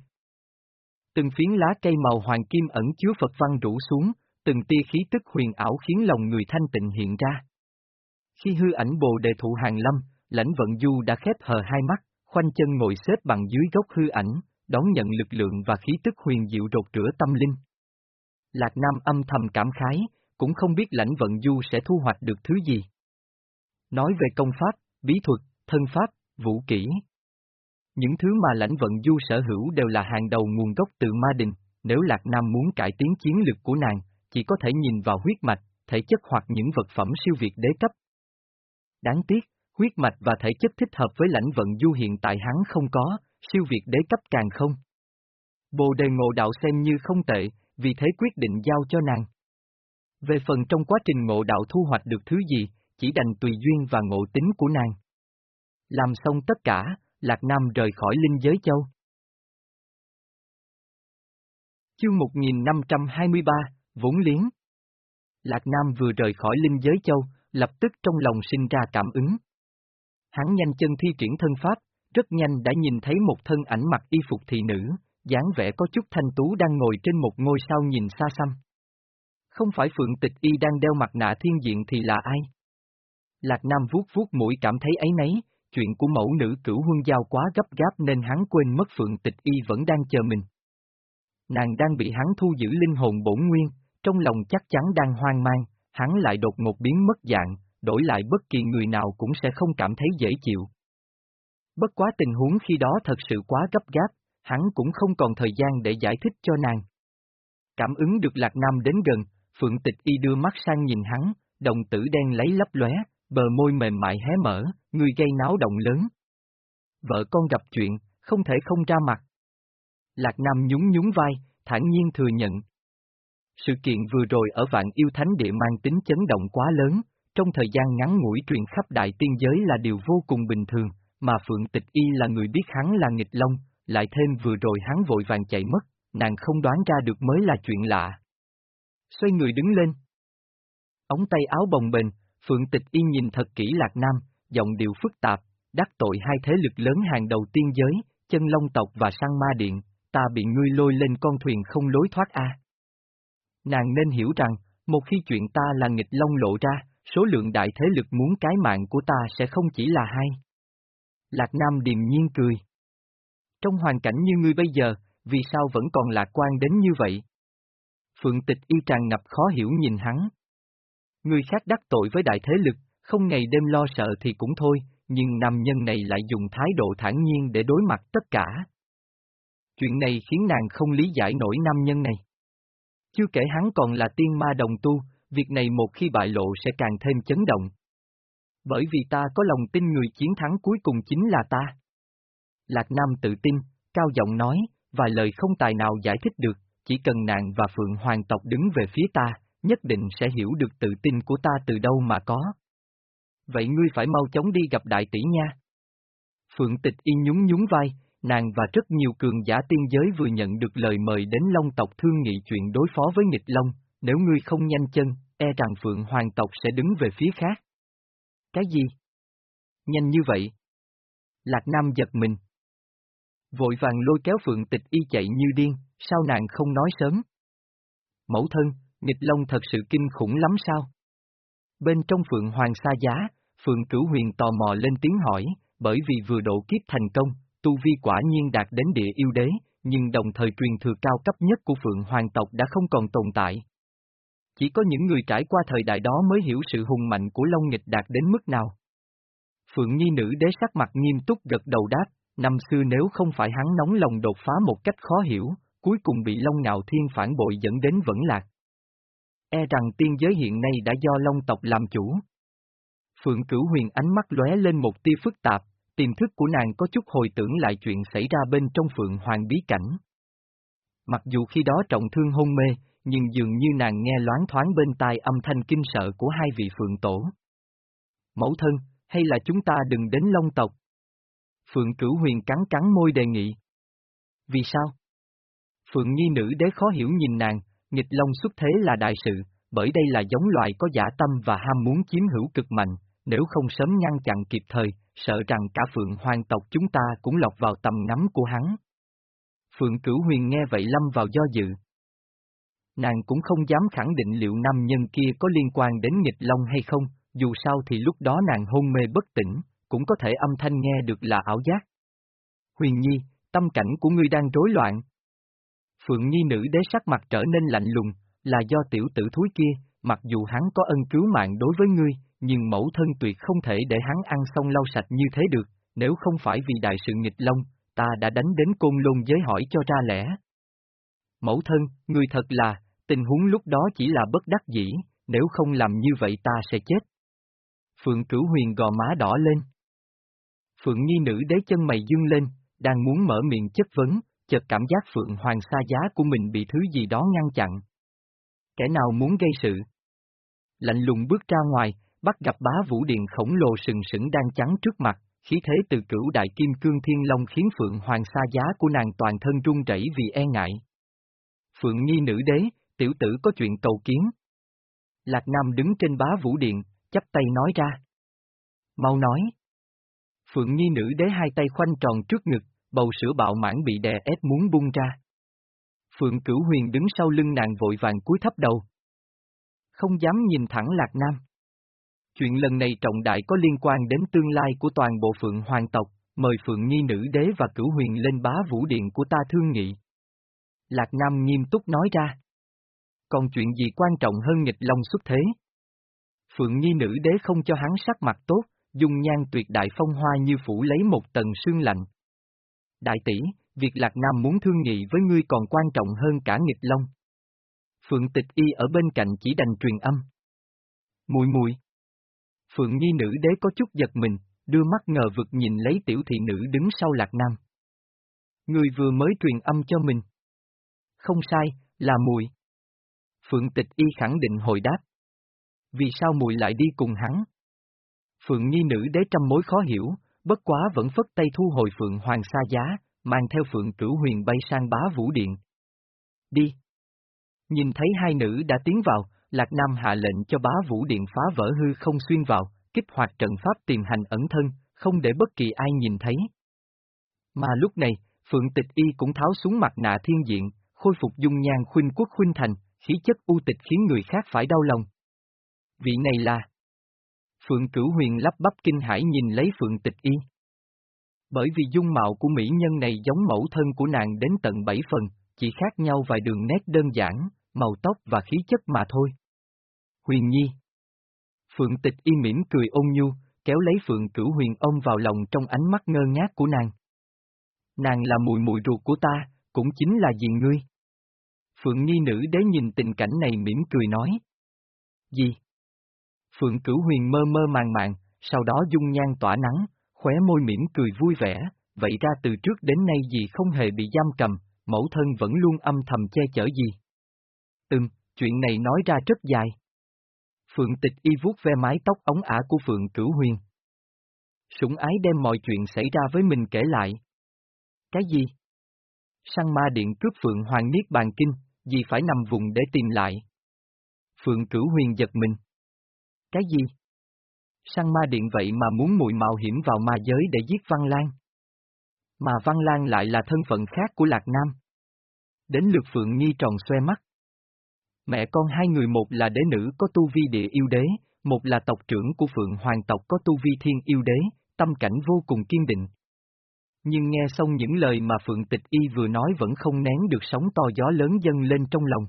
Từng phiến lá cây màu hoàng kim ẩn chứa Phật văn rủ xuống, từng tia khí tức huyền ảo khiến lòng người thanh tịnh hiện ra. Khi hư ảnh bồ đề thụ hàng lâm, lãnh vận du đã khép hờ hai mắt, khoanh chân ngồi xếp bằng dưới gốc hư ảnh, đón nhận lực lượng và khí tức huyền diệu rột rửa tâm linh. Lạc Nam âm thầm cảm khái, cũng không biết lãnh vận du sẽ thu hoạch được thứ gì. Nói về công pháp, bí thuật, thân pháp, vũ kỹ. Những thứ mà lãnh vận du sở hữu đều là hàng đầu nguồn gốc từ ma đình, nếu Lạc Nam muốn cải tiến chiến lực của nàng, chỉ có thể nhìn vào huyết mạch, thể chất hoặc những vật phẩm siêu việt đế cấp. Đáng tiếc, huyết mạch và thể chất thích hợp với lãnh vận du hiện tại hắn không có, siêu việt đế cấp càng không. Bồ đề ngộ đạo xem như không tệ, vì thế quyết định giao cho nàng. Về phần trong quá trình ngộ đạo thu hoạch được thứ gì, chỉ đành tùy duyên và ngộ tính của nàng. Làm xong tất cả, Lạc Nam rời khỏi linh giới châu. Chương 1523, Vốn Liếng Lạc Nam vừa rời khỏi linh giới châu, lập tức trong lòng sinh ra cảm ứng. Hắn nhanh chân thi triển thân pháp, rất nhanh đã nhìn thấy một thân ảnh mặc y phục thị nữ, dáng vẻ có chút thanh tú đang ngồi trên một ngôi sao nhìn xa xăm. Không phải Phượng Tịch Y đang đeo mặt nạ thiên diện thì là ai? Lạc Nam vuốt vuốt mũi cảm thấy ấy nấy, chuyện của mẫu nữ cửu huân giao quá gấp gáp nên hắn quên mất Phượng Tịch Y vẫn đang chờ mình. Nàng đang bị hắn thu giữ linh hồn bổn nguyên, trong lòng chắc chắn đang hoang mang, hắn lại đột ngột biến mất dạng, đổi lại bất kỳ người nào cũng sẽ không cảm thấy dễ chịu. Bất quá tình huống khi đó thật sự quá gấp gáp, hắn cũng không còn thời gian để giải thích cho nàng. Cảm ứng được Lạc Nam đến gần, Phượng Tịch Y đưa mắt sang nhìn hắn, đồng tử đen lấy lấp lóe, bờ môi mềm mại hé mở, người gây náo động lớn. Vợ con gặp chuyện, không thể không ra mặt. Lạc Nam nhún nhún vai, thản nhiên thừa nhận. Sự kiện vừa rồi ở vạn yêu thánh địa mang tính chấn động quá lớn, trong thời gian ngắn ngủi truyền khắp đại tiên giới là điều vô cùng bình thường, mà Phượng Tịch Y là người biết hắn là nghịch long, lại thêm vừa rồi hắn vội vàng chạy mất, nàng không đoán ra được mới là chuyện lạ. Xoay người đứng lên. Ống tay áo bồng bềnh, Phượng Tịch Y nhìn thật kỹ Lạc Nam, giọng điệu phức tạp, đắc tội hai thế lực lớn hàng đầu tiên giới, chân long tộc và sang ma điện, ta bị ngươi lôi lên con thuyền không lối thoát a. Nàng nên hiểu rằng, một khi chuyện ta là nghịch long lộ ra, số lượng đại thế lực muốn cái mạng của ta sẽ không chỉ là hai. Lạc Nam điềm nhiên cười. Trong hoàn cảnh như ngươi bây giờ, vì sao vẫn còn lạc quan đến như vậy? Phượng tịch y tràn ngập khó hiểu nhìn hắn. Người khác đắc tội với đại thế lực, không ngày đêm lo sợ thì cũng thôi, nhưng nam nhân này lại dùng thái độ thản nhiên để đối mặt tất cả. Chuyện này khiến nàng không lý giải nổi nam nhân này. Chưa kể hắn còn là tiên ma đồng tu, việc này một khi bại lộ sẽ càng thêm chấn động. Bởi vì ta có lòng tin người chiến thắng cuối cùng chính là ta. Lạc Nam tự tin, cao giọng nói, vài lời không tài nào giải thích được, chỉ cần nàng và Phượng Hoàng tộc đứng về phía ta, nhất định sẽ hiểu được tự tin của ta từ đâu mà có. Vậy ngươi phải mau chóng đi gặp đại tỷ nha. Phượng tịch y nhún nhún vai, nàng và rất nhiều cường giả tiên giới vừa nhận được lời mời đến Long tộc thương nghị chuyện đối phó với nghịch Long, nếu ngươi không nhanh chân, e rằng Phượng Hoàng tộc sẽ đứng về phía khác. Cái gì? Nhanh như vậy? Lạc Nam giật mình. Vội vàng lôi kéo Phượng Tịch Y chạy như điên, sao nàng không nói sớm? Mẫu thân, nghịch long thật sự kinh khủng lắm sao? Bên trong Phượng Hoàng sa giá, Phượng Cửu Huyền tò mò lên tiếng hỏi, bởi vì vừa độ kiếp thành công, tu vi quả nhiên đạt đến địa yêu đế, nhưng đồng thời truyền thừa cao cấp nhất của Phượng Hoàng tộc đã không còn tồn tại. Chỉ có những người trải qua thời đại đó mới hiểu sự hùng mạnh của Long Nghịch đạt đến mức nào. Phượng Nhi nữ đế sắc mặt nghiêm túc gật đầu đáp, năm xưa nếu không phải hắn nóng lòng đột phá một cách khó hiểu, cuối cùng bị Long Ngạo Thiên phản bội dẫn đến vẫn lạc. E rằng tiên giới hiện nay đã do Long tộc làm chủ. Phượng Cửu Huyền ánh mắt lóe lên một tia phức tạp, tiềm thức của nàng có chút hồi tưởng lại chuyện xảy ra bên trong Phượng Hoàng bí cảnh. Mặc dù khi đó trọng thương hôn mê, nhưng dường như nàng nghe loáng thoáng bên tai âm thanh kinh sợ của hai vị Phượng Tổ. Mẫu thân, hay là chúng ta đừng đến Long tộc? Phượng Cửu Huyền cắn cắn môi đề nghị. Vì sao? Phượng Nhi nữ đế khó hiểu nhìn nàng, nghịch long xuất thế là đại sự, bởi đây là giống loại có giả tâm và ham muốn chiếm hữu cực mạnh, nếu không sớm ngăn chặn kịp thời, sợ rằng cả Phượng Hoàng tộc chúng ta cũng lọt vào tầm ngắm của hắn. Phượng Cửu Huyền nghe vậy lâm vào do dự. Nàng cũng không dám khẳng định liệu nam nhân kia có liên quan đến nghịch long hay không, dù sao thì lúc đó nàng hôn mê bất tỉnh, cũng có thể âm thanh nghe được là ảo giác. Huyền Nhi, tâm cảnh của ngươi đang rối loạn. Phượng Nhi nữ đế sắc mặt trở nên lạnh lùng, là do tiểu tử thúi kia, mặc dù hắn có ân cứu mạng đối với ngươi, nhưng mẫu thân tuyệt không thể để hắn ăn xong lau sạch như thế được, nếu không phải vì đại sự nghịch long, ta đã đánh đến côn lôn giới hỏi cho ra lẽ. Mẫu thân, ngươi thật là, tình huống lúc đó chỉ là bất đắc dĩ, nếu không làm như vậy ta sẽ chết. Phượng cửu huyền gò má đỏ lên. Phượng Nhi nữ đế chân mày dương lên, đang muốn mở miệng chất vấn, chợt cảm giác Phượng Hoàng xa giá của mình bị thứ gì đó ngăn chặn. Kẻ nào muốn gây sự? Lạnh lùng bước ra ngoài, bắt gặp bá vũ điện khổng lồ sừng sững đang chắn trước mặt, khí thế từ cửu đại kim cương thiên long khiến Phượng Hoàng xa giá của nàng toàn thân run rẩy vì e ngại. Phượng Nhi nữ đế, tiểu tử có chuyện cầu kiến. Lạc Nam đứng trên bá vũ điện, chắp tay nói ra. Mau nói. Phượng Nhi nữ đế hai tay khoanh tròn trước ngực, bầu sữa bạo mãn bị đè ép muốn bung ra. Phượng Cửu Huyền đứng sau lưng nàng vội vàng cúi thấp đầu. Không dám nhìn thẳng Lạc Nam. Chuyện lần này trọng đại có liên quan đến tương lai của toàn bộ Phượng Hoàng tộc, mời Phượng Nhi nữ đế và Cửu Huyền lên bá vũ điện của ta thương nghị. Lạc Nam nghiêm túc nói ra. Còn chuyện gì quan trọng hơn nghịch long xuất thế? Phượng Nhi nữ đế không cho hắn sắc mặt tốt, dùng nhan tuyệt đại phong hoa như phủ lấy một tầng sương lạnh. Đại tỷ, việc Lạc Nam muốn thương nghị với ngươi còn quan trọng hơn cả nghịch long. Phượng tịch y ở bên cạnh chỉ đành truyền âm. Mùi mùi. Phượng Nhi nữ đế có chút giật mình, đưa mắt ngờ vực nhìn lấy tiểu thị nữ đứng sau Lạc Nam. Người vừa mới truyền âm cho mình. Không sai, là mùi. Phượng tịch y khẳng định hồi đáp. Vì sao muội lại đi cùng hắn? Phượng nhi nữ đế trăm mối khó hiểu, bất quá vẫn phất tay thu hồi Phượng Hoàng Sa giá, mang theo Phượng Cửu Huyền bay sang bá vũ điện. Đi! Nhìn thấy hai nữ đã tiến vào, Lạc Nam hạ lệnh cho bá vũ điện phá vỡ hư không xuyên vào, kích hoạt trận pháp tìm hành ẩn thân, không để bất kỳ ai nhìn thấy. Mà lúc này, Phượng Tịch Y cũng tháo xuống mặt nạ thiên diện, khôi phục dung nhan khuynh quốc khuynh thành, khí chất u tịch khiến người khác phải đau lòng. Vị này là... Phượng Cửu Huyền lắp bắp kinh hãi nhìn lấy Phượng Tịch Y. Bởi vì dung mạo của mỹ nhân này giống mẫu thân của nàng đến tận bảy phần, chỉ khác nhau vài đường nét đơn giản, màu tóc và khí chất mà thôi. Huyền Nhi Phượng Tịch Y mỉm cười ôn nhu, kéo lấy Phượng Cửu Huyền ông vào lòng trong ánh mắt ngơ ngác của nàng. Nàng là mùi mùi ruột của ta, cũng chính là diện ngươi. Phượng Nhi nữ đế nhìn tình cảnh này mỉm cười nói. Gì? Phượng Cửu Huyền mơ mơ màng màng, sau đó dung nhan tỏa nắng, khóe môi mỉm cười vui vẻ, vậy ra từ trước đến nay gì không hề bị giam cầm, mẫu thân vẫn luôn âm thầm che chở gì. Ừm, chuyện này nói ra rất dài. Phượng tịch y vuốt ve mái tóc ống ả của Phượng Cửu Huyền. Sủng ái đem mọi chuyện xảy ra với mình kể lại. Cái gì? Săn ma điện cướp Phượng Hoàng Niết Bàn Kinh, gì phải nằm vùng để tìm lại? Phượng Cửu Huyền giật mình. Cái gì? Săn ma điện vậy mà muốn mùi mạo hiểm vào ma giới để giết Văn Lan. Mà Văn Lan lại là thân phận khác của Lạc Nam. Đến lượt Phượng Nhi tròn xoe mắt. Mẹ con hai người một là đế nữ có tu vi địa yêu đế, một là tộc trưởng của Phượng Hoàng tộc có tu vi thiên yêu đế, tâm cảnh vô cùng kiên định. Nhưng nghe xong những lời mà Phượng Tịch Y vừa nói vẫn không nén được sóng to gió lớn dâng lên trong lòng.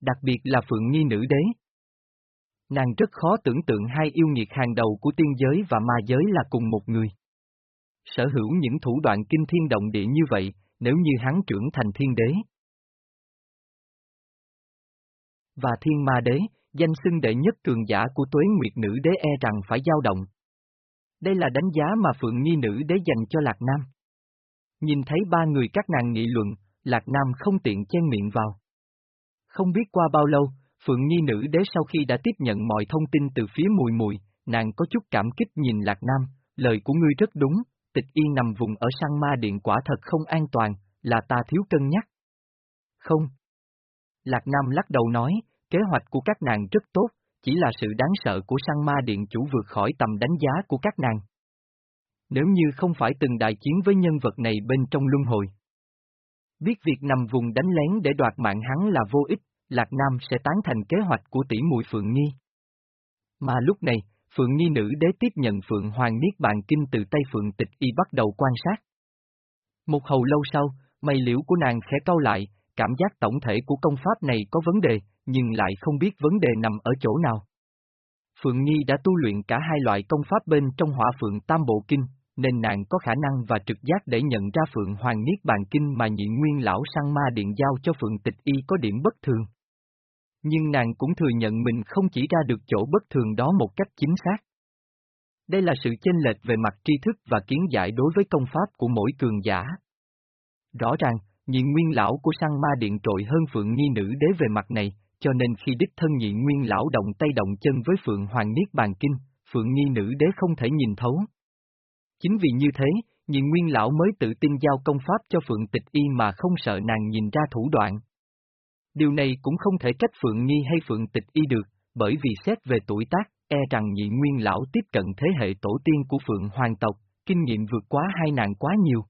Đặc biệt là Phượng Nhi nữ đế. Nàng rất khó tưởng tượng hai yêu nghiệt hàng đầu của tiên giới và ma giới là cùng một người. Sở hữu những thủ đoạn kinh thiên động địa như vậy, nếu như hắn trưởng thành thiên đế. Và thiên ma đế, danh xưng đệ nhất cường giả của tuế nguyệt nữ đế e rằng phải dao động. Đây là đánh giá mà Phượng Nhi nữ đế dành cho Lạc Nam. Nhìn thấy ba người các nàng nghị luận, Lạc Nam không tiện chen miệng vào. Không biết qua bao lâu, Phượng Nhi nữ đế sau khi đã tiếp nhận mọi thông tin từ phía mùi mùi, nàng có chút cảm kích nhìn Lạc Nam, lời của ngươi rất đúng, tịch yên nằm vùng ở sang ma điện quả thật không an toàn, là ta thiếu cân nhắc. Không. Lạc Nam lắc đầu nói, kế hoạch của các nàng rất tốt, chỉ là sự đáng sợ của sang ma điện chủ vượt khỏi tầm đánh giá của các nàng. Nếu như không phải từng đại chiến với nhân vật này bên trong luân hồi. Biết việc nằm vùng đánh lén để đoạt mạng hắn là vô ích, Lạc Nam sẽ tán thành kế hoạch của tỷ muội Phượng Nhi. Mà lúc này, Phượng Nhi nữ đế tiếp nhận Phượng Hoàng Niết Bàn Kinh từ tay Phượng Tịch Y bắt đầu quan sát. Một hầu lâu sau, mây liễu của nàng khẽ cau lại, cảm giác tổng thể của công pháp này có vấn đề, nhưng lại không biết vấn đề nằm ở chỗ nào. Phượng Nhi đã tu luyện cả hai loại công pháp bên trong hỏa Phượng Tam Bộ Kinh, nên nàng có khả năng và trực giác để nhận ra Phượng Hoàng Niết Bàn Kinh mà nhị nguyên lão sang ma điện giao cho Phượng Tịch Y có điểm bất thường. Nhưng nàng cũng thừa nhận mình không chỉ ra được chỗ bất thường đó một cách chính xác. Đây là sự chênh lệch về mặt tri thức và kiến giải đối với công pháp của mỗi cường giả. Rõ ràng, nhị nguyên lão của sang ma điện trội hơn Phượng Nhi nữ đế về mặt này, cho nên khi đích thân nhị nguyên lão động tay động chân với Phượng Hoàng Niết Bàn Kinh, Phượng Nhi nữ đế không thể nhìn thấu. Chính vì như thế, nhị nguyên lão mới tự tin giao công pháp cho Phượng Tịch Y mà không sợ nàng nhìn ra thủ đoạn. Điều này cũng không thể trách Phượng Nhi hay Phượng Tịch Y được, bởi vì xét về tuổi tác, e rằng nhị nguyên lão tiếp cận thế hệ tổ tiên của Phượng Hoàng tộc, kinh nghiệm vượt quá hai nàng quá nhiều.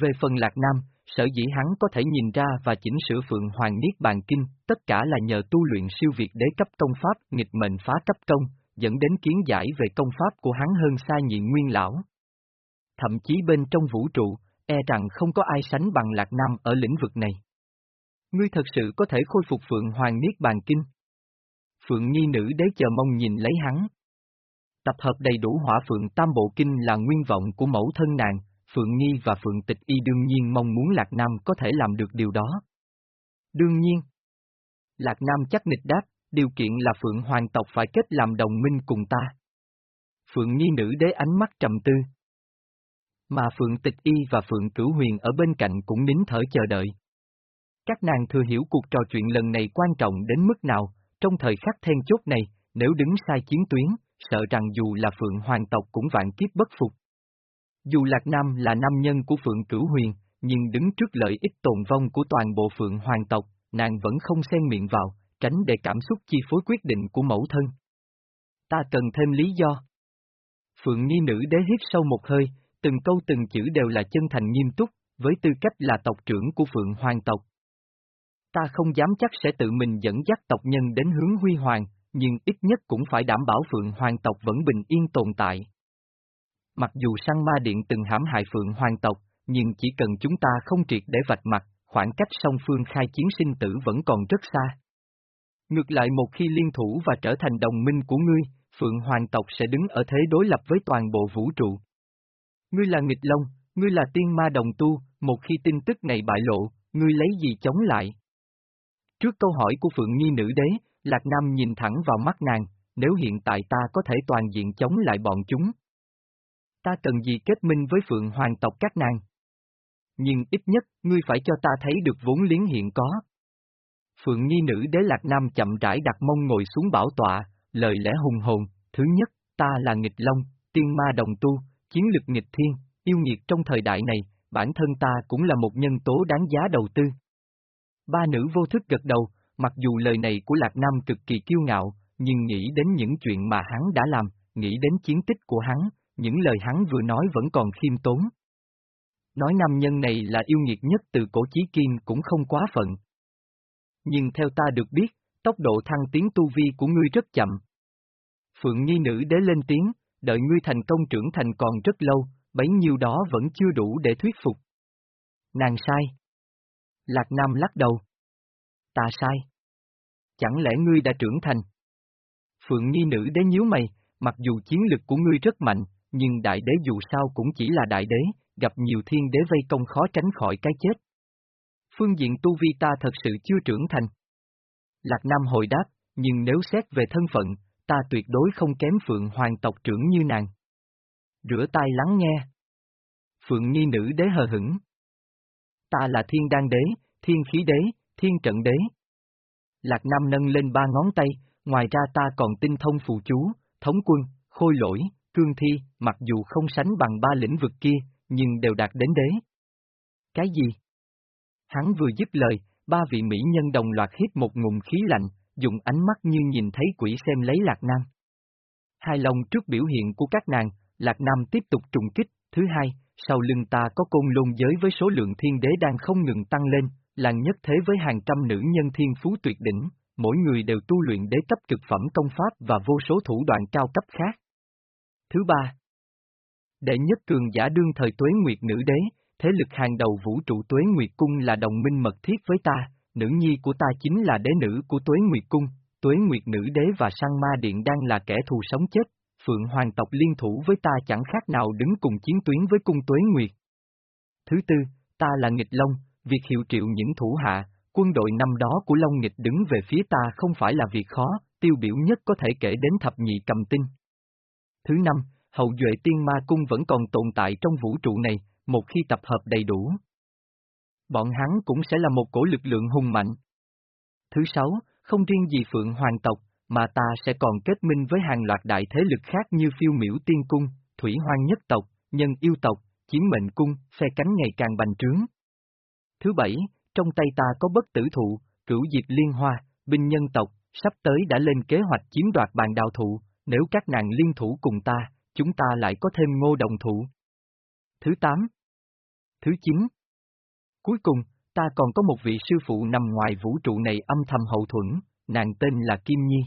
Về phần Lạc Nam, sở dĩ hắn có thể nhìn ra và chỉnh sửa Phượng Hoàng Niết Bàn Kinh, tất cả là nhờ tu luyện siêu việt đế cấp công pháp nghịch mệnh phá cấp công, dẫn đến kiến giải về công pháp của hắn hơn xa nhị nguyên lão. Thậm chí bên trong vũ trụ, e rằng không có ai sánh bằng Lạc Nam ở lĩnh vực này. Ngươi thật sự có thể khôi phục Phượng Hoàng Niết Bàn Kinh. Phượng Nhi nữ đế chờ mong nhìn lấy hắn. Tập hợp đầy đủ hỏa Phượng Tam Bộ Kinh là nguyên vọng của mẫu thân nàng, Phượng Nhi và Phượng Tịch Y đương nhiên mong muốn Lạc Nam có thể làm được điều đó. Đương nhiên. Lạc Nam chắc nịch đáp, điều kiện là Phượng Hoàng tộc phải kết làm đồng minh cùng ta. Phượng Nhi nữ đế ánh mắt trầm tư. Mà Phượng Tịch Y và Phượng Cửu Huyền ở bên cạnh cũng nín thở chờ đợi. Các nàng thừa hiểu cuộc trò chuyện lần này quan trọng đến mức nào, trong thời khắc then chốt này, nếu đứng sai chiến tuyến, sợ rằng dù là Phượng Hoàng tộc cũng vạn kiếp bất phục. Dù Lạc Nam là nam nhân của Phượng Cửu Huyền, nhưng đứng trước lợi ích tồn vong của toàn bộ Phượng Hoàng tộc, nàng vẫn không xen miệng vào, tránh để cảm xúc chi phối quyết định của mẫu thân. Ta cần thêm lý do. Phượng Nhi nữ đế hít sâu một hơi, từng câu từng chữ đều là chân thành nghiêm túc, với tư cách là tộc trưởng của Phượng Hoàng tộc. Ta không dám chắc sẽ tự mình dẫn dắt tộc nhân đến hướng huy hoàng, nhưng ít nhất cũng phải đảm bảo Phượng Hoàng tộc vẫn bình yên tồn tại. Mặc dù săn Ma Điện từng hãm hại Phượng Hoàng tộc, nhưng chỉ cần chúng ta không triệt để vạch mặt, khoảng cách song phương khai chiến sinh tử vẫn còn rất xa. Ngược lại một khi liên thủ và trở thành đồng minh của ngươi, Phượng Hoàng tộc sẽ đứng ở thế đối lập với toàn bộ vũ trụ. Ngươi là nghịch long, ngươi là tiên ma đồng tu, một khi tin tức này bại lộ, ngươi lấy gì chống lại? Trước câu hỏi của Phượng Nhi nữ đế, Lạc Nam nhìn thẳng vào mắt nàng, nếu hiện tại ta có thể toàn diện chống lại bọn chúng. Ta cần gì kết minh với Phượng Hoàng tộc các nàng? Nhưng ít nhất, ngươi phải cho ta thấy được vốn liếng hiện có. Phượng Nhi nữ đế Lạc Nam chậm rãi đặt mông ngồi xuống bảo tọa, lời lẽ hùng hồn, thứ nhất, ta là nghịch long, tiên ma đồng tu, chiến lực nghịch thiên, yêu nghiệt trong thời đại này, bản thân ta cũng là một nhân tố đáng giá đầu tư. Ba nữ vô thức gật đầu, mặc dù lời này của Lạc Nam cực kỳ kiêu ngạo, nhưng nghĩ đến những chuyện mà hắn đã làm, nghĩ đến chiến tích của hắn, những lời hắn vừa nói vẫn còn khiêm tốn. Nói nam nhân này là yêu nghiệt nhất từ cổ chí kim cũng không quá phận. Nhưng theo ta được biết, tốc độ thăng tiến tu vi của ngươi rất chậm. Phượng Nhi nữ đế lên tiếng, đợi ngươi thành công trưởng thành còn rất lâu, bấy nhiêu đó vẫn chưa đủ để thuyết phục. Nàng sai. Lạc Nam lắc đầu. Ta sai. Chẳng lẽ ngươi đã trưởng thành? Phượng Nhi nữ đế nhíu mày, mặc dù chiến lực của ngươi rất mạnh, nhưng đại đế dù sao cũng chỉ là đại đế, gặp nhiều thiên đế vây công khó tránh khỏi cái chết. Phương diện tu vi ta thật sự chưa trưởng thành. Lạc Nam hồi đáp, nhưng nếu xét về thân phận, ta tuyệt đối không kém Phượng Hoàng tộc trưởng như nàng. Rửa tay lắng nghe. Phượng Nhi nữ đế hờ hững. Ta là thiên đan đế, thiên khí đế, thiên trận đế. Lạc Nam nâng lên ba ngón tay, ngoài ra ta còn tinh thông phù chú, thống quân, khôi lỗi, cương thi, mặc dù không sánh bằng ba lĩnh vực kia, nhưng đều đạt đến đế. Cái gì? Hắn vừa dứt lời, ba vị mỹ nhân đồng loạt hít một ngụm khí lạnh, dùng ánh mắt như nhìn thấy quỷ xem lấy Lạc Nam. Hai lòng trước biểu hiện của các nàng, Lạc Nam tiếp tục trùng kích, thứ hai, sau lưng ta có côn lôn giới với số lượng thiên đế đang không ngừng tăng lên, làng nhất thế với hàng trăm nữ nhân thiên phú tuyệt đỉnh, mỗi người đều tu luyện đế cấp cực phẩm công pháp và vô số thủ đoạn cao cấp khác. Thứ ba, Đệ nhất cường giả đương thời tuế nguyệt nữ đế, thế lực hàng đầu vũ trụ tuế nguyệt cung là đồng minh mật thiết với ta, nữ nhi của ta chính là đế nữ của tuế nguyệt cung, tuế nguyệt nữ đế và sang ma điện đang là kẻ thù sống chết, phượng hoàng tộc liên thủ với ta chẳng khác nào đứng cùng chiến tuyến với cung tuế nguyệt. Thứ tư, ta là nghịch long, việc hiệu triệu những thủ hạ, quân đội năm đó của Long Nghịch đứng về phía ta không phải là việc khó, tiêu biểu nhất có thể kể đến thập nhị cầm tinh. Thứ năm, hậu duệ tiên ma cung vẫn còn tồn tại trong vũ trụ này, một khi tập hợp đầy đủ. Bọn hắn cũng sẽ là một cổ lực lượng hùng mạnh. Thứ sáu, không riêng gì Phượng Hoàng tộc, mà ta sẽ còn kết minh với hàng loạt đại thế lực khác như phiêu miễu tiên cung, thủy hoang nhất tộc, nhân yêu tộc, chiến mệnh cung, phe cánh ngày càng bành trướng. Thứ bảy, trong tay ta có bất tử thụ, cửu diệp liên hoa, binh nhân tộc, sắp tới đã lên kế hoạch chiếm đoạt bàn đào thụ, nếu các nàng liên thủ cùng ta, chúng ta lại có thêm ngô đồng thủ. Thứ 8 Thứ 9 Cuối cùng, ta còn có một vị sư phụ nằm ngoài vũ trụ này âm thầm hậu thuẫn, nàng tên là Kim Nhi.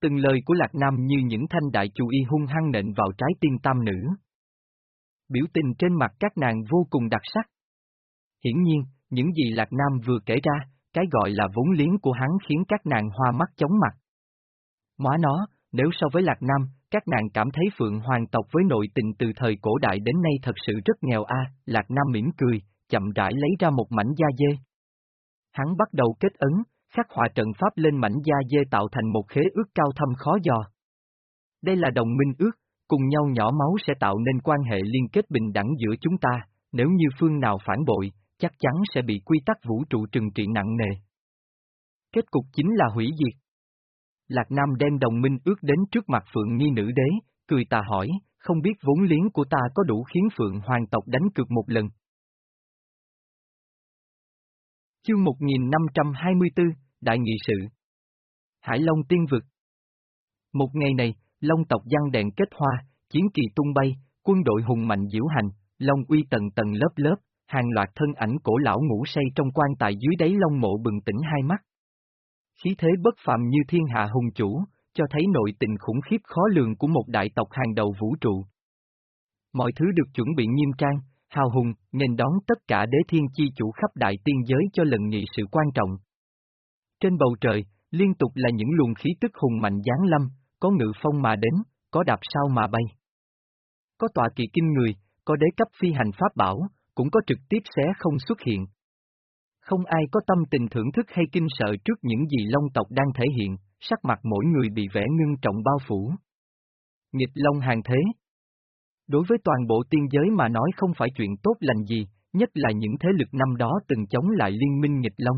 Từng lời của Lạc Nam như những thanh đại chủ y hung hăng nện vào trái tim tam nữ. Biểu tình trên mặt các nàng vô cùng đặc sắc. Hiển nhiên, những gì Lạc Nam vừa kể ra, cái gọi là vốn liếng của hắn khiến các nàng hoa mắt chóng mặt. Móa nó, nếu so với Lạc Nam, các nàng cảm thấy Phượng Hoàng tộc với nội tình từ thời cổ đại đến nay thật sự rất nghèo a. Lạc Nam mỉm cười, chậm rãi lấy ra một mảnh da dê. Hắn bắt đầu kết ấn, khắc họa trận pháp lên mảnh da dê tạo thành một khế ước cao thâm khó dò. Đây là đồng minh ước, cùng nhau nhỏ máu sẽ tạo nên quan hệ liên kết bình đẳng giữa chúng ta, nếu như phương nào phản bội, chắc chắn sẽ bị quy tắc vũ trụ trừng trị nặng nề. Kết cục chính là hủy diệt. Lạc Nam đem đồng minh ước đến trước mặt Phượng Nhi Nữ Đế, cười tà hỏi, không biết vốn liếng của ta có đủ khiến Phượng Hoàng tộc đánh cược một lần. Chương 1524, Đại Nghị Sự Hải Long Tiên Vực Một ngày này, Long tộc giăng đèn kết hoa, chiến kỳ tung bay, quân đội hùng mạnh diễu hành, Long uy tầng tầng lớp lớp, hàng loạt thân ảnh cổ lão ngủ say trong quan tài dưới đáy Long mộ bừng tỉnh hai mắt. Khí thế bất phàm như thiên hạ hùng chủ, cho thấy nội tình khủng khiếp khó lường của một đại tộc hàng đầu vũ trụ. Mọi thứ được chuẩn bị nghiêm trang, hào hùng, nên đón tất cả đế thiên chi chủ khắp đại tiên giới cho lần nghị sự quan trọng. Trên bầu trời, liên tục là những luồng khí tức hùng mạnh giáng lâm, có ngự phong mà đến, có đạp sao mà bay. Có tọa kỳ kinh người, có đế cấp phi hành pháp bảo, cũng có trực tiếp xé không xuất hiện. Không ai có tâm tình thưởng thức hay kinh sợ trước những gì Long tộc đang thể hiện, sắc mặt mỗi người bị vẻ ngưng trọng bao phủ. Nghịch Long hàng thế Đối với toàn bộ tiên giới mà nói không phải chuyện tốt lành gì, nhất là những thế lực năm đó từng chống lại liên minh nghịch Long.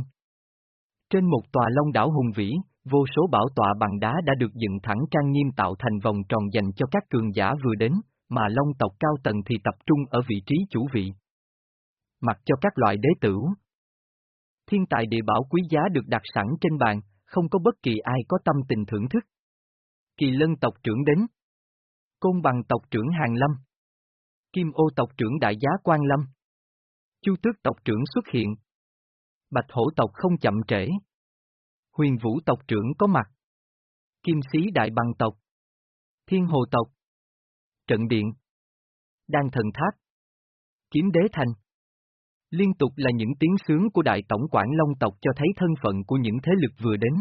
Trên một tòa Long đảo hùng vĩ, vô số bảo tọa bằng đá đã được dựng thẳng trang nghiêm tạo thành vòng tròn dành cho các cường giả vừa đến, mà Long tộc cao tầng thì tập trung ở vị trí chủ vị. Mặc cho các loại đế tử. Thiên tài địa bảo quý giá được đặt sẵn trên bàn, không có bất kỳ ai có tâm tình thưởng thức. Kỳ lân tộc trưởng đến. Côn bằng tộc trưởng Hàng Lâm. Kim ô tộc trưởng Đại Giá quang Lâm. Chu tước tộc trưởng xuất hiện. Bạch hổ tộc không chậm trễ. Huyền vũ tộc trưởng có mặt. Kim sĩ đại bằng tộc. Thiên hồ tộc. Trận điện. Đan thần tháp. Kiếm đế thành. Liên tục là những tiếng sướng của đại tổng quản Long tộc cho thấy thân phận của những thế lực vừa đến.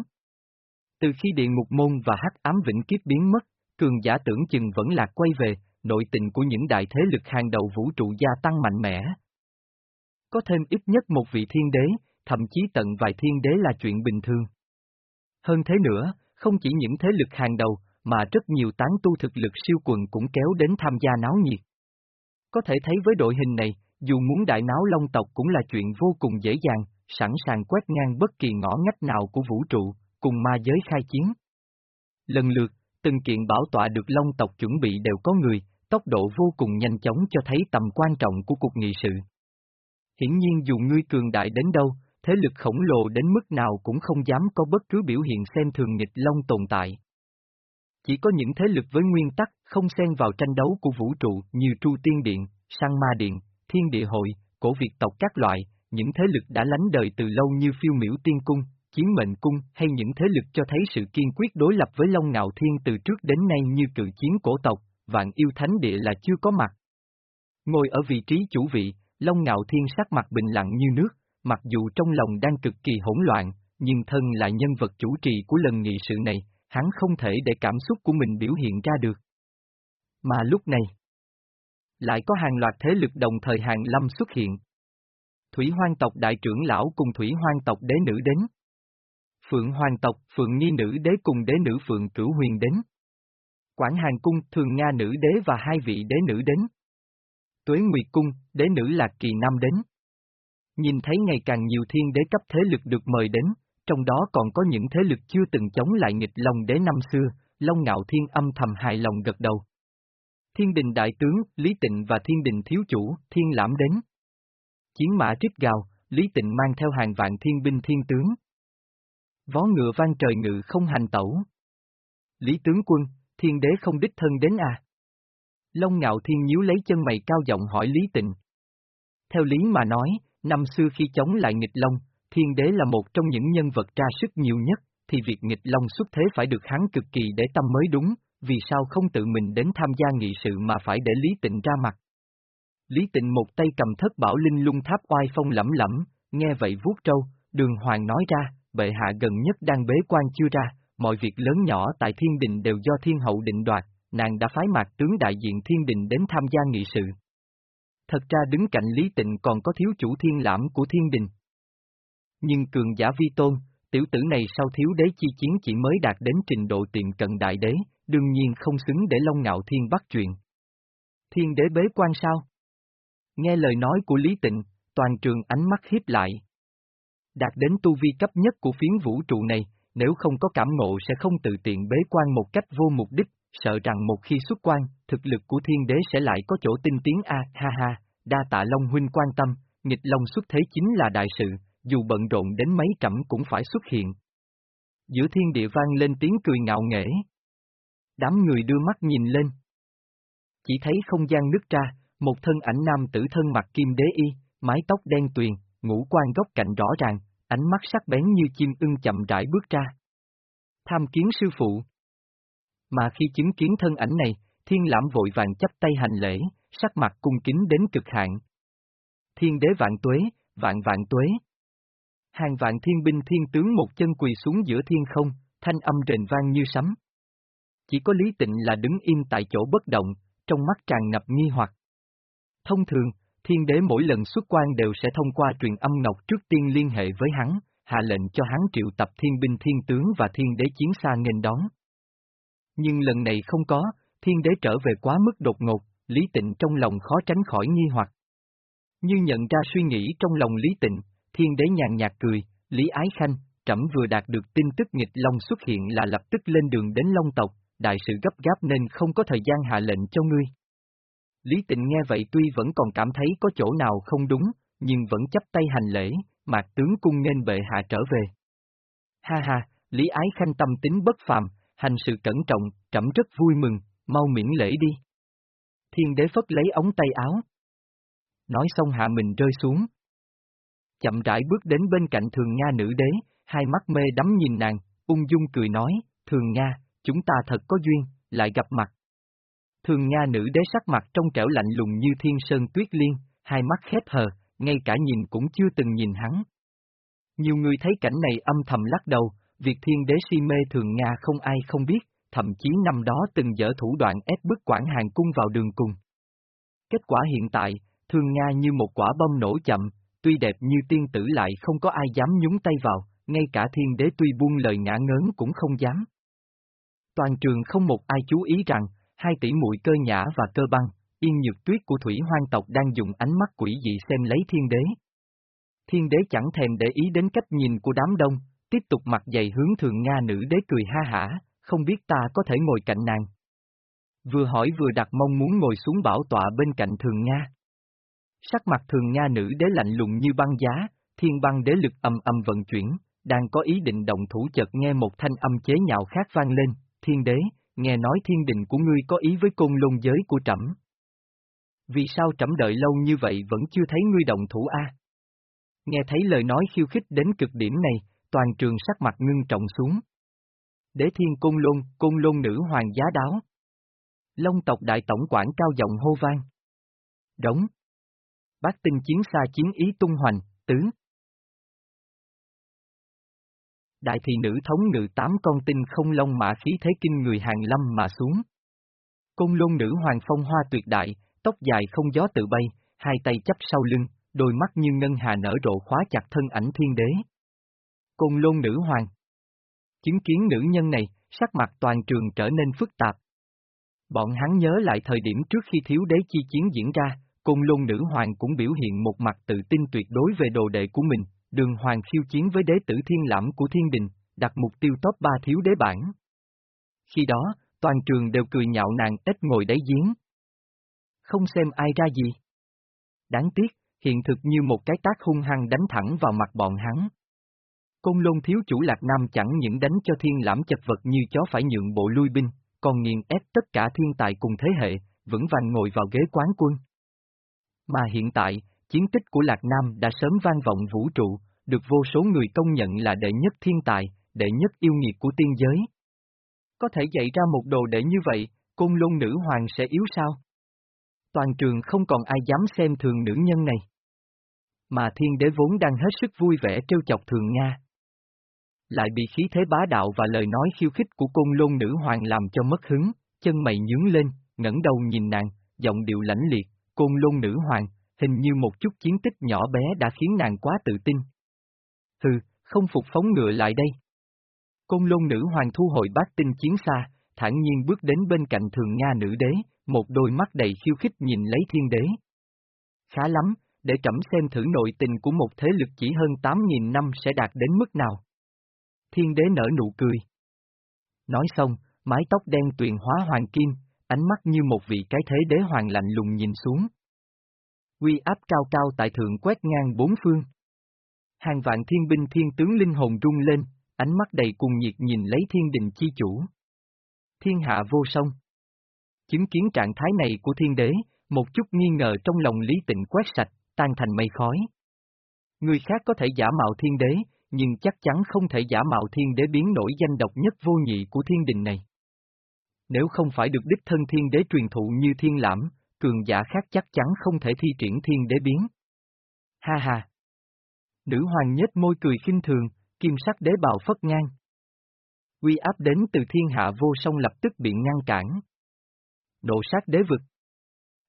Từ khi địa ngục môn và hắc ám vĩnh kiếp biến mất, cường giả tưởng chừng vẫn lạc quay về, nội tình của những đại thế lực hàng đầu vũ trụ gia tăng mạnh mẽ. Có thêm ít nhất một vị thiên đế, thậm chí tận vài thiên đế là chuyện bình thường. Hơn thế nữa, không chỉ những thế lực hàng đầu, mà rất nhiều tán tu thực lực siêu quần cũng kéo đến tham gia náo nhiệt. Có thể thấy với đội hình này, dù muốn đại náo long tộc cũng là chuyện vô cùng dễ dàng, sẵn sàng quét ngang bất kỳ ngõ ngách nào của vũ trụ, cùng ma giới khai chiến. Lần lượt, từng kiện bảo tọa được long tộc chuẩn bị đều có người, tốc độ vô cùng nhanh chóng cho thấy tầm quan trọng của cuộc nghị sự. Hiển nhiên dù ngươi cường đại đến đâu, thế lực khổng lồ đến mức nào cũng không dám có bất cứ biểu hiện xem thường nghịch long tồn tại. Chỉ có những thế lực với nguyên tắc không xen vào tranh đấu của vũ trụ như Tru Tiên Điện, Sang Ma Điện, Thiên Địa Hội, Cổ Việt tộc các loại, những thế lực đã lánh đời từ lâu như phiêu miểu tiên cung, chiến mệnh cung hay những thế lực cho thấy sự kiên quyết đối lập với Long Ngạo Thiên từ trước đến nay như cự chiến cổ tộc, vạn yêu thánh địa là chưa có mặt. Ngồi ở vị trí chủ vị, Long Ngạo Thiên sắc mặt bình lặng như nước, mặc dù trong lòng đang cực kỳ hỗn loạn, nhưng thân là nhân vật chủ trì của lần nghị sự này, hắn không thể để cảm xúc của mình biểu hiện ra được. Mà lúc này, lại có hàng loạt thế lực đồng thời hàng lâm xuất hiện. Thủy hoang tộc đại trưởng lão cùng thủy hoang tộc đế nữ đến. Phượng hoàng tộc, phượng nhi nữ đế cùng đế nữ phượng cửu huyền đến. Quảng hàng cung, thường Nga nữ đế và hai vị đế nữ đến. Tuế Nguyệt cung, đế nữ lạc kỳ nam đến. Nhìn thấy ngày càng nhiều thiên đế cấp thế lực được mời đến, trong đó còn có những thế lực chưa từng chống lại nghịch lòng đế năm xưa, Long Ngạo Thiên âm thầm hài lòng gật đầu. Thiên đình đại tướng, Lý Tịnh và thiên đình thiếu chủ, thiên lãm đến. Chiến mã trích gào, Lý Tịnh mang theo hàng vạn thiên binh thiên tướng. Vó ngựa vang trời ngự không hành tẩu. Lý tướng quân, thiên đế không đích thân đến à? Long ngạo thiên nhíu lấy chân mày cao giọng hỏi Lý Tịnh. Theo lý mà nói, năm xưa khi chống lại nghịch Long, thiên đế là một trong những nhân vật tra sức nhiều nhất, thì việc nghịch Long xuất thế phải được hắn cực kỳ để tâm mới đúng, vì sao không tự mình đến tham gia nghị sự mà phải để Lý Tịnh ra mặt. Lý Tịnh một tay cầm thất bảo linh lung tháp oai phong lẫm lẫm, nghe vậy vuốt trâu, đường hoàng nói ra, bệ hạ gần nhất đang bế quan chưa ra, mọi việc lớn nhỏ tại thiên đình đều do thiên hậu định đoạt, nàng đã phái mạc tướng đại diện thiên đình đến tham gia nghị sự. Thật ra đứng cạnh Lý Tịnh còn có thiếu chủ thiên lãm của thiên đình. Nhưng cường giả vi tôn, tiểu tử này sau thiếu đế chi chiến chỉ mới đạt đến trình độ tiệm cận đại đế, đương nhiên không xứng để Long Ngạo Thiên bắt chuyện. Thiên đế bế quan sao? Nghe lời nói của Lý Tịnh, toàn trường ánh mắt hiếp lại. Đạt đến tu vi cấp nhất của phiến vũ trụ này, nếu không có cảm ngộ sẽ không tự tiện bế quan một cách vô mục đích, sợ rằng một khi xuất quan, thực lực của thiên đế sẽ lại có chỗ tinh tiến a ha ha, đa tạ Long huynh quan tâm, nghịch Long xuất thế chính là đại sự, dù bận rộn đến mấy trẫm cũng phải xuất hiện. Giữa thiên địa vang lên tiếng cười ngạo nghễ. Đám người đưa mắt nhìn lên. Chỉ thấy không gian nứt ra, một thân ảnh nam tử thân mặc kim đế y, mái tóc đen tuyền, ngũ quan góc cạnh rõ ràng, ánh mắt sắc bén như chim ưng chậm rãi bước ra. Tham kiến sư phụ. Mà khi chứng kiến thân ảnh này, thiên lãm vội vàng chấp tay hành lễ, sắc mặt cung kính đến cực hạn. Thiên đế vạn tuế, vạn vạn tuế. Hàng vạn thiên binh thiên tướng một chân quỳ xuống giữa thiên không, thanh âm rền vang như sấm. Chỉ có Lý Tịnh là đứng im tại chỗ bất động, trong mắt tràn ngập nghi hoặc. Thông thường, thiên đế mỗi lần xuất quan đều sẽ thông qua truyền âm ngọc trước tiên liên hệ với hắn, hạ lệnh cho hắn triệu tập thiên binh thiên tướng và thiên đế chiến xa nghênh đón. Nhưng lần này không có, thiên đế trở về quá mức đột ngột, Lý Tịnh trong lòng khó tránh khỏi nghi hoặc. Như nhận ra suy nghĩ trong lòng Lý Tịnh, thiên đế nhàn nhạt cười, Lý Ái Khanh, trẫm vừa đạt được tin tức nghịch Long xuất hiện là lập tức lên đường đến Long tộc, đại sự gấp gáp nên không có thời gian hạ lệnh cho ngươi. Lý Tịnh nghe vậy tuy vẫn còn cảm thấy có chỗ nào không đúng, nhưng vẫn chấp tay hành lễ, mạc tướng cung nên bệ hạ trở về. Ha ha, Lý Ái Khanh tâm tính bất phàm, hành sự cẩn trọng, trẫm rất vui mừng, mau miễn lễ đi. Thiên đế phất lấy ống tay áo. Nói xong hạ mình rơi xuống. Chậm rãi bước đến bên cạnh thường Nga nữ đế, hai mắt mê đắm nhìn nàng, ung dung cười nói, thường Nga, chúng ta thật có duyên, lại gặp mặt. Thường Nga nữ đế sắc mặt trong trẻo lạnh lùng như thiên sơn tuyết liên, hai mắt khép hờ, ngay cả nhìn cũng chưa từng nhìn hắn. Nhiều người thấy cảnh này âm thầm lắc đầu, việc thiên đế si mê thường Nga không ai không biết, thậm chí năm đó từng dở thủ đoạn ép bức quản hàng cung vào đường cùng. Kết quả hiện tại, thường Nga như một quả bom nổ chậm, tuy đẹp như tiên tử lại không có ai dám nhúng tay vào, ngay cả thiên đế tuy buông lời ngã ngớn cũng không dám. Toàn trường không một ai chú ý rằng, hai tỷ muội cơ nhã và cơ băng, yên nhược tuyết của thủy hoang tộc đang dùng ánh mắt quỷ dị xem lấy thiên đế. Thiên đế chẳng thèm để ý đến cách nhìn của đám đông, tiếp tục mặt dày hướng thường Nga nữ đế cười ha hả, không biết ta có thể ngồi cạnh nàng. Vừa hỏi vừa đặt mong muốn ngồi xuống bảo tọa bên cạnh thường Nga. Sắc mặt thường Nga nữ đế lạnh lùng như băng giá, thiên băng đế lực âm âm vận chuyển, đang có ý định động thủ chợt nghe một thanh âm chế nhạo khác vang lên, thiên đế, nghe nói thiên đình của ngươi có ý với côn lôn giới của trẫm. Vì sao trẫm đợi lâu như vậy vẫn chưa thấy ngươi động thủ a? Nghe thấy lời nói khiêu khích đến cực điểm này, toàn trường sắc mặt ngưng trọng xuống. Đế thiên côn lôn, côn lôn nữ hoàng giá đáo. Long tộc đại tổng quản cao giọng hô vang. Đóng. Bác tinh chiến xa chiến ý tung hoành, tướng. Đại thị nữ thống ngự tám con tinh không long mã khí thế kinh người hàng lâm mà xuống. Côn lôn nữ hoàng phong hoa tuyệt đại, tóc dài không gió tự bay, hai tay chấp sau lưng, đôi mắt như ngân hà nở rộ khóa chặt thân ảnh thiên đế. Côn lôn nữ hoàng. Chứng kiến nữ nhân này, sắc mặt toàn trường trở nên phức tạp. Bọn hắn nhớ lại thời điểm trước khi thiếu đế chi chiến diễn ra, côn lôn nữ hoàng cũng biểu hiện một mặt tự tin tuyệt đối về đồ đệ của mình, đường hoàng khiêu chiến với đế tử thiên lãm của thiên đình, đặt mục tiêu top 3 thiếu đế bản. Khi đó, toàn trường đều cười nhạo nàng ít ngồi đáy giếng. Không xem ai ra gì. Đáng tiếc, hiện thực như một cái tác hung hăng đánh thẳng vào mặt bọn hắn. Côn lôn thiếu chủ Lạc Nam chẳng những đánh cho thiên lãm chật vật như chó phải nhượng bộ lui binh, còn nghiền ép tất cả thiên tài cùng thế hệ, vững vàng ngồi vào ghế quán quân. Mà hiện tại, chiến tích của Lạc Nam đã sớm vang vọng vũ trụ, được vô số người công nhận là đệ nhất thiên tài, đệ nhất yêu nghiệt của tiên giới. Có thể dạy ra một đồ đệ như vậy, côn lôn nữ hoàng sẽ yếu sao? Toàn trường không còn ai dám xem thường nữ nhân này. Mà thiên đế vốn đang hết sức vui vẻ trêu chọc thường Nga. Lại bị khí thế bá đạo và lời nói khiêu khích của côn lôn nữ hoàng làm cho mất hứng, chân mày nhướng lên, ngẩng đầu nhìn nàng, giọng điệu lãnh liệt, côn lôn nữ hoàng, hình như một chút chiến tích nhỏ bé đã khiến nàng quá tự tin. Hừ, không phục phóng ngựa lại đây. Côn lôn nữ hoàng thu hồi bát tinh chiến xa, thản nhiên bước đến bên cạnh thường Nga nữ đế, một đôi mắt đầy khiêu khích nhìn lấy thiên đế. Khá lắm, để trẫm xem thử nội tình của một thế lực chỉ hơn 8.000 năm sẽ đạt đến mức nào. Thiên đế nở nụ cười. Nói xong, mái tóc đen tuyền hóa hoàng kim, ánh mắt như một vị cái thế đế hoàng lạnh lùng nhìn xuống. Quy áp cao cao tại thượng quét ngang bốn phương. Hàng vạn thiên binh thiên tướng linh hồn rung lên, ánh mắt đầy cùng nhiệt nhìn lấy thiên đình chi chủ. Thiên hạ vô song. Chứng kiến trạng thái này của thiên đế, một chút nghi ngờ trong lòng lý tịnh quét sạch, tan thành mây khói. Người khác có thể giả mạo thiên đế, nhưng chắc chắn không thể giả mạo thiên đế biến nổi danh độc nhất vô nhị của thiên đình này. Nếu không phải được đích thân thiên đế truyền thụ như thiên lãm, cường giả khác chắc chắn không thể thi triển thiên đế biến. Ha ha! Nữ hoàng nhếch môi cười khinh thường, kim sắc đế bào phất ngang. Quy áp đến từ thiên hạ vô song lập tức bị ngăn cản. Độ sát đế vực.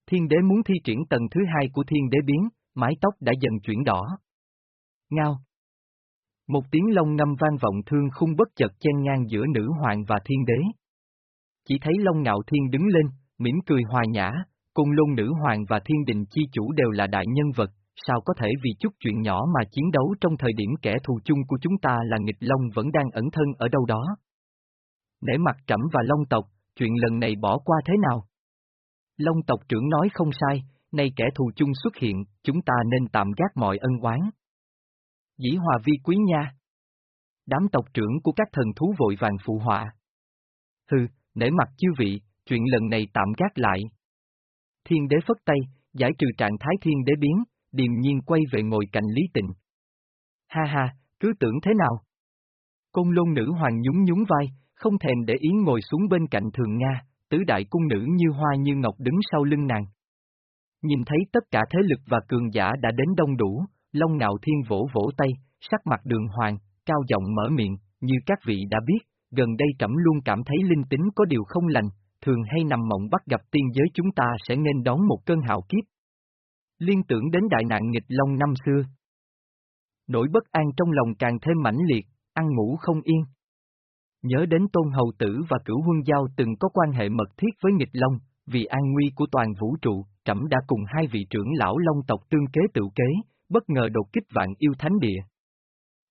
Thiên đế muốn thi triển tầng thứ hai của thiên đế biến, mái tóc đã dần chuyển đỏ. Ngao. Một tiếng long ngâm vang vọng thương khung bất chợt chen ngang giữa nữ hoàng và thiên đế. Chỉ thấy Long Ngạo Thiên đứng lên, mỉm cười hòa nhã, Cung lôn nữ hoàng và thiên đình chi chủ đều là đại nhân vật, sao có thể vì chút chuyện nhỏ mà chiến đấu trong thời điểm kẻ thù chung của chúng ta là nghịch Long vẫn đang ẩn thân ở đâu đó. Nể mặt trẫm và Long tộc, chuyện lần này bỏ qua thế nào? Long tộc trưởng nói không sai, nay kẻ thù chung xuất hiện, chúng ta nên tạm gác mọi ân oán. Dĩ hòa vi quý nha. Đám tộc trưởng của các thần thú vội vàng phụ họa. Hừ, nể mặt chư vị, chuyện lần này tạm gác lại. Thiên đế phất tay, giải trừ trạng thái thiên đế biến, điềm nhiên quay về ngồi cạnh Lý Tịnh. Ha ha, cứ tưởng thế nào? Công lôn nữ hoàng nhún nhún vai, không thèm để ý ngồi xuống bên cạnh thường Nga, tứ đại cung nữ như hoa như ngọc đứng sau lưng nàng. Nhìn thấy tất cả thế lực và cường giả đã đến đông đủ, Long Ngạo Thiên vỗ vỗ tay, sắc mặt đường hoàng, cao giọng mở miệng, như các vị đã biết, gần đây trẫm luôn cảm thấy linh tính có điều không lành, thường hay nằm mộng bắt gặp tiên giới chúng ta sẽ nên đón một cơn hạo kiếp. Liên tưởng đến đại nạn nghịch long năm xưa. Nỗi bất an trong lòng càng thêm mãnh liệt, ăn ngủ không yên. Nhớ đến Tôn Hầu Tử và Cửu Huân Giao từng có quan hệ mật thiết với nghịch long, vì an nguy của toàn vũ trụ, trẫm đã cùng hai vị trưởng lão long tộc tương kế tự kế, bất ngờ đột kích vạn yêu thánh địa.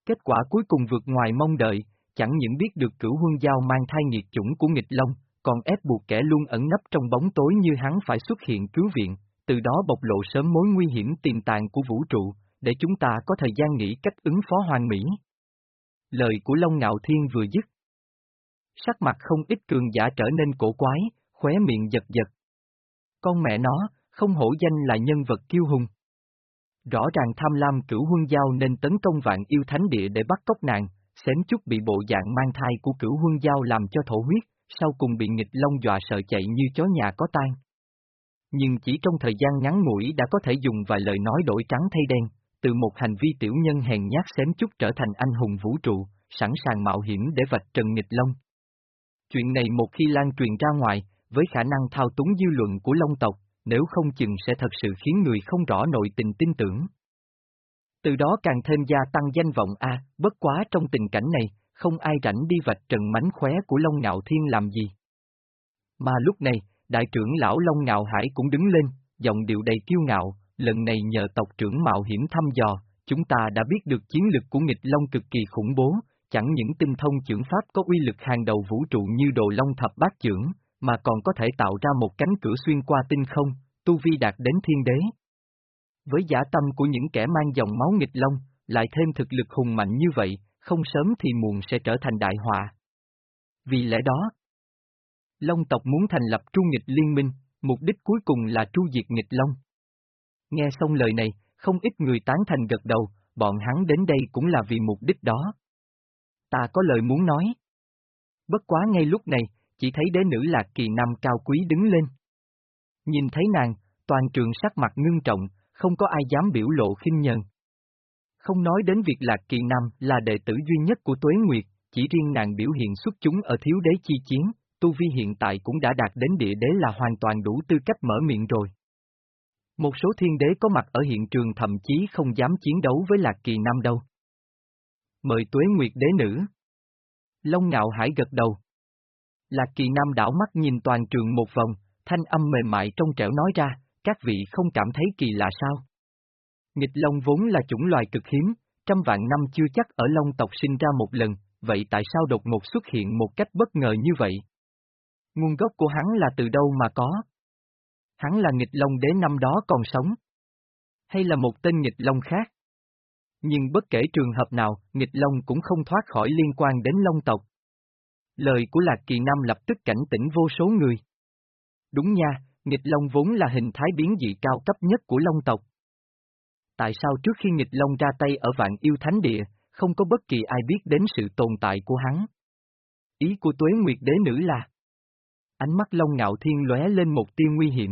Kết quả cuối cùng vượt ngoài mong đợi, chẳng những biết được cửu huân giao mang thai nghiệt chủng của nghịch long, còn ép buộc kẻ luôn ẩn nấp trong bóng tối như hắn phải xuất hiện cứu viện, từ đó bộc lộ sớm mối nguy hiểm tiềm tàng của vũ trụ, để chúng ta có thời gian nghĩ cách ứng phó hoàn mỹ. Lời của Long Ngạo Thiên vừa dứt. Sắc mặt không ít cường giả trở nên cổ quái, khóe miệng giật giật. Con mẹ nó, không hổ danh là nhân vật kiêu hùng. Rõ ràng tham lam cửu huân giao nên tấn công vạn yêu thánh địa để bắt cóc nàng, xém chút bị bộ dạng mang thai của cửu huân giao làm cho thổ huyết, sau cùng bị nghịch long dọa sợ chạy như chó nhà có tan. Nhưng chỉ trong thời gian ngắn ngủi đã có thể dùng vài lời nói đổi trắng thay đen, từ một hành vi tiểu nhân hèn nhát xém chút trở thành anh hùng vũ trụ, sẵn sàng mạo hiểm để vạch trần nghịch long. Chuyện này một khi lan truyền ra ngoài, với khả năng thao túng dư luận của long tộc, nếu không chừng sẽ thật sự khiến người không rõ nội tình tin tưởng. Từ đó càng thêm gia tăng danh vọng A, bất quá trong tình cảnh này, không ai rảnh đi vạch trần mánh khóe của Long Ngạo Thiên làm gì. Mà lúc này, đại trưởng lão Long Ngạo Hải cũng đứng lên, giọng điệu đầy kiêu ngạo, lần này nhờ tộc trưởng mạo hiểm thăm dò, chúng ta đã biết được chiến lực của nghịch Long cực kỳ khủng bố, chẳng những tinh thông trưởng pháp có uy lực hàng đầu vũ trụ như đồ Long thập bát trưởng, mà còn có thể tạo ra một cánh cửa xuyên qua tinh không, tu vi đạt đến thiên đế. Với giả tâm của những kẻ mang dòng máu nghịch long, lại thêm thực lực hùng mạnh như vậy, không sớm thì muộn sẽ trở thành đại họa. Vì lẽ đó, Long tộc muốn thành lập tru nghịch liên minh, mục đích cuối cùng là tru diệt nghịch Long. Nghe xong lời này, không ít người tán thành gật đầu, bọn hắn đến đây cũng là vì mục đích đó. Ta có lời muốn nói. Bất quá ngay lúc này, chỉ thấy đế nữ lạc kỳ nam cao quý đứng lên. Nhìn thấy nàng, toàn trường sắc mặt ngưng trọng, không có ai dám biểu lộ khinh nhờn. Không nói đến việc Lạc Kỳ Nam là đệ tử duy nhất của Tuế Nguyệt, chỉ riêng nàng biểu hiện xuất chúng ở thiếu đế chi chiến, tu vi hiện tại cũng đã đạt đến địa đế là hoàn toàn đủ tư cách mở miệng rồi. Một số thiên đế có mặt ở hiện trường thậm chí không dám chiến đấu với Lạc Kỳ Nam đâu. Mời Tuế Nguyệt đế nữ. Long ngạo hải gật đầu. Lạc Kỳ Nam đảo mắt nhìn toàn trường một vòng, thanh âm mềm mại trong trẻo nói ra, các vị không cảm thấy kỳ lạ sao? Nghịch Long vốn là chủng loài cực hiếm, trăm vạn năm chưa chắc ở Long tộc sinh ra một lần, vậy tại sao đột ngột xuất hiện một cách bất ngờ như vậy? Nguồn gốc của hắn là từ đâu mà có? Hắn là nghịch Long đế năm đó còn sống? Hay là một tên nghịch Long khác? Nhưng bất kể trường hợp nào, nghịch Long cũng không thoát khỏi liên quan đến Long tộc. Lời của Lạc Kỳ Nam lập tức cảnh tỉnh vô số người. Đúng nha, nghịch Long vốn là hình thái biến dị cao cấp nhất của Long tộc. Tại sao trước khi nghịch Long ra tay ở vạn yêu thánh địa, không có bất kỳ ai biết đến sự tồn tại của hắn? Ý của tuế nguyệt đế nữ là Ánh mắt Long ngạo thiên lóe lên một tia nguy hiểm.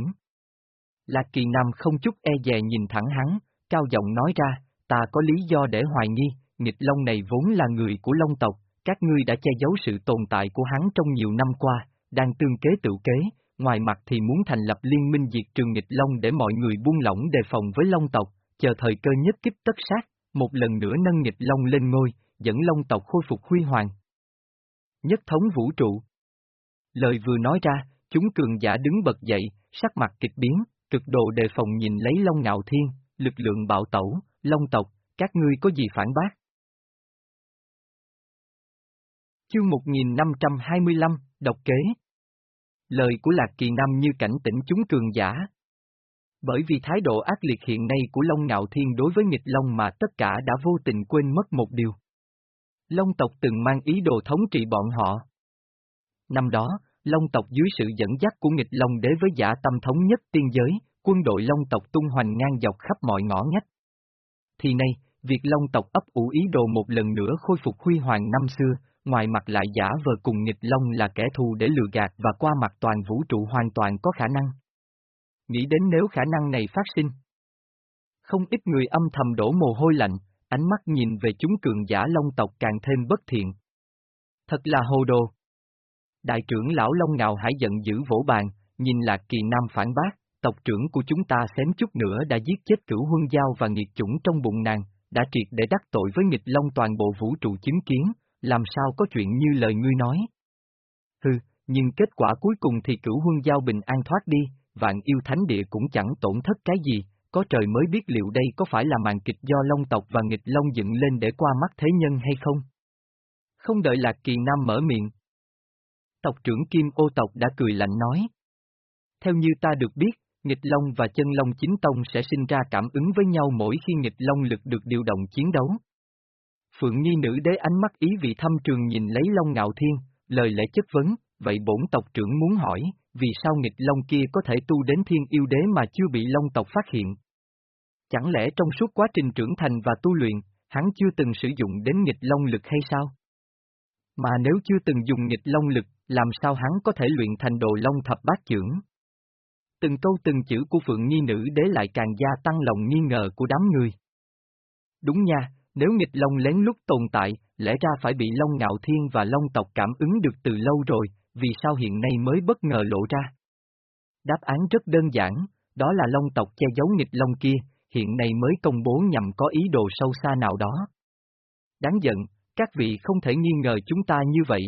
Lạc kỳ nam không chút e dè nhìn thẳng hắn, cao giọng nói ra, ta có lý do để hoài nghi, nghịch Long này vốn là người của Long tộc, các ngươi đã che giấu sự tồn tại của hắn trong nhiều năm qua, đang tương kế tự kế, ngoài mặt thì muốn thành lập liên minh diệt trường nghịch Long để mọi người buông lỏng đề phòng với Long tộc, chờ thời cơ nhất kích tất sát, một lần nữa nâng nghịch Long lên ngôi, dẫn Long tộc khôi phục huy hoàng. Nhất thống vũ trụ Lời vừa nói ra, chúng cường giả đứng bật dậy, sắc mặt kịch biến, cực độ đề phòng nhìn lấy Long Ngạo Thiên, lực lượng bạo tẩu, Long tộc, các ngươi có gì phản bác? Chương 1525, Độc Kế Lời của Lạc Kỳ Nam như cảnh tỉnh chúng cường giả. Bởi vì thái độ ác liệt hiện nay của Long Ngạo Thiên đối với nghịch Long mà tất cả đã vô tình quên mất một điều. Long tộc từng mang ý đồ thống trị bọn họ. Năm đó, Long tộc dưới sự dẫn dắt của nghịch Long đế với giả tâm thống nhất tiên giới, quân đội Long tộc tung hoành ngang dọc khắp mọi ngõ ngách. Thì nay, việc Long tộc ấp ủ ý đồ một lần nữa khôi phục huy hoàng năm xưa, ngoài mặt lại giả vờ cùng nghịch Long là kẻ thù để lừa gạt và qua mặt toàn vũ trụ hoàn toàn có khả năng. Nghĩ đến nếu khả năng này phát sinh. Không ít người âm thầm đổ mồ hôi lạnh, ánh mắt nhìn về chúng cường giả Long tộc càng thêm bất thiện. Thật là hồ đồ. Đại trưởng lão Long Ngạo Hải giận dữ vỗ bàn, nhìn Lạc Kỳ Nam phản bác, tộc trưởng của chúng ta xém chút nữa đã giết chết cửu huân giao và nghiệt chủng trong bụng nàng, đã triệt để đắc tội với nghịch Long toàn bộ vũ trụ chứng kiến, làm sao có chuyện như lời ngươi nói. Hừ, nhưng kết quả cuối cùng thì cửu huân giao bình an thoát đi, vạn yêu thánh địa cũng chẳng tổn thất cái gì, có trời mới biết liệu đây có phải là màn kịch do Long tộc và nghịch Long dựng lên để qua mắt thế nhân hay không. Không đợi Lạc Kỳ Nam mở miệng, tộc trưởng Kim ô tộc đã cười lạnh nói. Theo như ta được biết, nghịch long và chân long chính tông sẽ sinh ra cảm ứng với nhau mỗi khi nghịch long lực được điều động chiến đấu. Phượng Nhi nữ đế ánh mắt ý vị thâm trường nhìn lấy Long Ngạo Thiên, lời lẽ chất vấn, vậy bổn tộc trưởng muốn hỏi, vì sao nghịch Long kia có thể tu đến thiên yêu đế mà chưa bị Long tộc phát hiện? Chẳng lẽ trong suốt quá trình trưởng thành và tu luyện, hắn chưa từng sử dụng đến nghịch Long lực hay sao? Mà nếu chưa từng dùng nghịch Long lực, làm sao hắn có thể luyện thành đồ long thập bát trưởng? Từng câu từng chữ của Phượng Nhi nữ đế lại càng gia tăng lòng nghi ngờ của đám người. Đúng nha, nếu nghịch long lén lút tồn tại, lẽ ra phải bị long ngạo thiên và long tộc cảm ứng được từ lâu rồi, vì sao hiện nay mới bất ngờ lộ ra? Đáp án rất đơn giản, đó là long tộc che giấu nghịch long kia, hiện nay mới công bố nhằm có ý đồ sâu xa nào đó. Đáng giận, các vị không thể nghi ngờ chúng ta như vậy.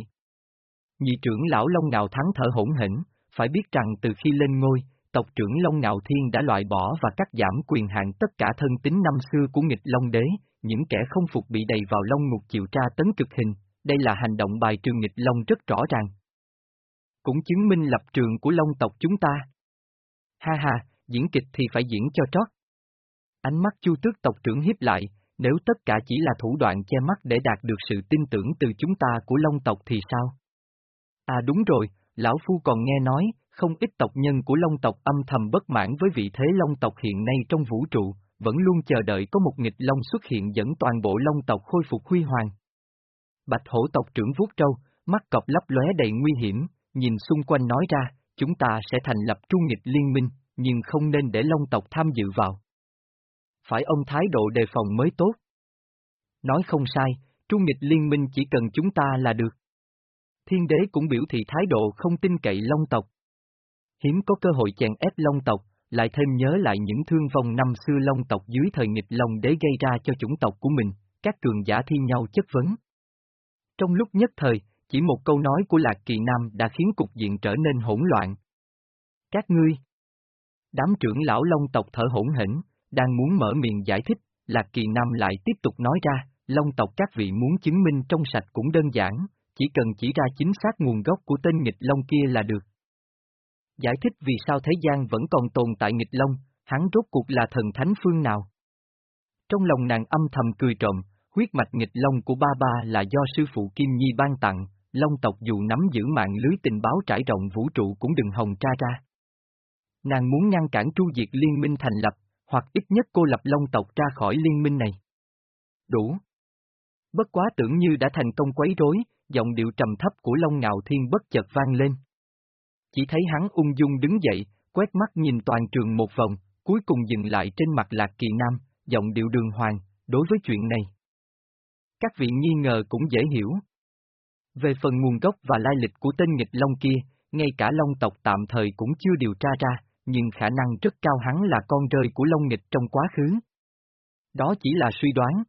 Nhị trưởng lão Long Ngạo Thắng thở hỗn hển, phải biết rằng từ khi lên ngôi, tộc trưởng Long Ngạo Thiên đã loại bỏ và cắt giảm quyền hạn tất cả thân tín năm xưa của nghịch Long Đế, những kẻ không phục bị đầy vào Long Ngục chịu tra tấn cực hình, đây là hành động bài trường nghịch Long rất rõ ràng. Cũng chứng minh lập trường của Long tộc chúng ta. Ha ha, diễn kịch thì phải diễn cho trót. Ánh mắt chu tước tộc trưởng hiếp lại, nếu tất cả chỉ là thủ đoạn che mắt để đạt được sự tin tưởng từ chúng ta của Long tộc thì sao? À đúng rồi, lão phu còn nghe nói, không ít tộc nhân của Long tộc âm thầm bất mãn với vị thế Long tộc hiện nay trong vũ trụ, vẫn luôn chờ đợi có một nghịch Long xuất hiện dẫn toàn bộ Long tộc khôi phục huy hoàng. Bạch hổ tộc trưởng vuốt trâu, mắt cọp lấp lóe đầy nguy hiểm, nhìn xung quanh nói ra, chúng ta sẽ thành lập trung nghịch liên minh, nhưng không nên để Long tộc tham dự vào. Phải ông thái độ đề phòng mới tốt. Nói không sai, trung nghịch liên minh chỉ cần chúng ta là được thiên đế cũng biểu thị thái độ không tin cậy Long tộc. Hiếm có cơ hội chèn ép Long tộc, lại thêm nhớ lại những thương vong năm xưa Long tộc dưới thời nghịch Long đế gây ra cho chủng tộc của mình, các cường giả thi nhau chất vấn. Trong lúc nhất thời, chỉ một câu nói của Lạc Kỳ Nam đã khiến cục diện trở nên hỗn loạn. Các ngươi Đám trưởng lão Long tộc thở hỗn hỉnh, đang muốn mở miệng giải thích, Lạc Kỳ Nam lại tiếp tục nói ra, Long tộc các vị muốn chứng minh trong sạch cũng đơn giản, chỉ cần chỉ ra chính xác nguồn gốc của tên nghịch Long kia là được. Giải thích vì sao thế gian vẫn còn tồn tại nghịch Long, hắn rốt cuộc là thần thánh phương nào. Trong lòng nàng âm thầm cười trộm, huyết mạch nghịch Long của ba ba là do sư phụ Kim Nhi ban tặng, Long tộc dù nắm giữ mạng lưới tình báo trải rộng vũ trụ cũng đừng hồng tra ra. Nàng muốn ngăn cản tru diệt liên minh thành lập, hoặc ít nhất cô lập Long tộc ra khỏi liên minh này. Đủ. Bất quá tưởng như đã thành công quấy rối, giọng điệu trầm thấp của Long Ngạo Thiên bất chợt vang lên. Chỉ thấy hắn ung dung đứng dậy, quét mắt nhìn toàn trường một vòng, cuối cùng dừng lại trên mặt Lạc Kỳ Nam, giọng điệu đường hoàng, đối với chuyện này. Các vị nghi ngờ cũng dễ hiểu. Về phần nguồn gốc và lai lịch của tên nghịch Long kia, ngay cả Long tộc tạm thời cũng chưa điều tra ra, nhưng khả năng rất cao hắn là con rơi của Long nghịch trong quá khứ. Đó chỉ là suy đoán.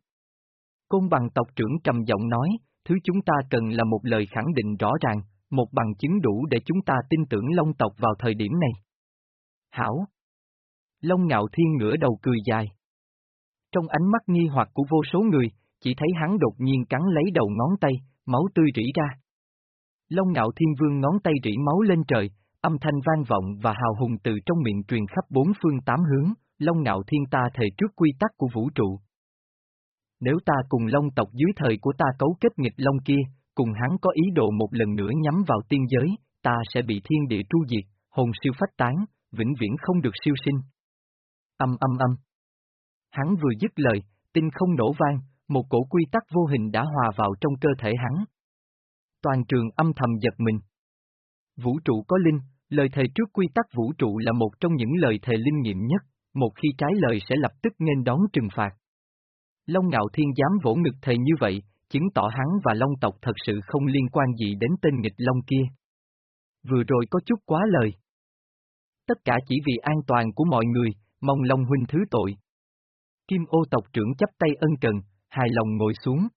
Côn bằng tộc trưởng trầm giọng nói, thứ chúng ta cần là một lời khẳng định rõ ràng, một bằng chứng đủ để chúng ta tin tưởng Long tộc vào thời điểm này. Hảo! Long ngạo thiên ngửa đầu cười dài. Trong ánh mắt nghi hoặc của vô số người, chỉ thấy hắn đột nhiên cắn lấy đầu ngón tay, máu tươi rỉ ra. Long ngạo thiên vương ngón tay rỉ máu lên trời, âm thanh vang vọng và hào hùng từ trong miệng truyền khắp bốn phương tám hướng, Long ngạo thiên ta thề trước quy tắc của vũ trụ. Nếu ta cùng Long tộc dưới thời của ta cấu kết nghịch Long kia, cùng hắn có ý đồ một lần nữa nhắm vào tiên giới, ta sẽ bị thiên địa tru diệt, hồn siêu phách tán, vĩnh viễn không được siêu sinh. Âm âm âm. Hắn vừa dứt lời, tinh không nổ vang, một cổ quy tắc vô hình đã hòa vào trong cơ thể hắn. Toàn trường âm thầm giật mình. Vũ trụ có linh, lời thề trước quy tắc vũ trụ là một trong những lời thề linh nghiệm nhất, một khi trái lời sẽ lập tức nên đón trừng phạt. Long Ngạo Thiên dám vỗ ngực thề như vậy, chứng tỏ hắn và Long tộc thật sự không liên quan gì đến tên nghịch Long kia. Vừa rồi có chút quá lời. Tất cả chỉ vì an toàn của mọi người, mong Long huynh thứ tội. Kim ô tộc trưởng chấp tay ân cần, hài lòng ngồi xuống.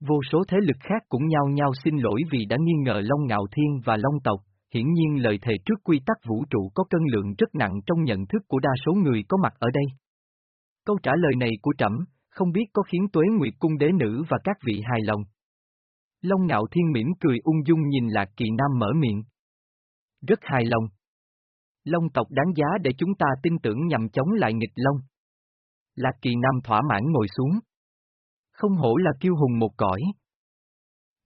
Vô số thế lực khác cũng nhau nhau xin lỗi vì đã nghi ngờ Long Ngạo Thiên và Long tộc, hiển nhiên lời thề trước quy tắc vũ trụ có cân lượng rất nặng trong nhận thức của đa số người có mặt ở đây. Câu trả lời này của Trẩm, không biết có khiến Tuế Nguyệt Cung đế nữ và các vị hài lòng. Long Ngạo Thiên mỉm cười ung dung nhìn Lạc Kỳ Nam mở miệng. Rất hài lòng. Long tộc đáng giá để chúng ta tin tưởng nhằm chống lại nghịch Long. Lạc Kỳ Nam thỏa mãn ngồi xuống. Không hổ là kiêu hùng một cõi.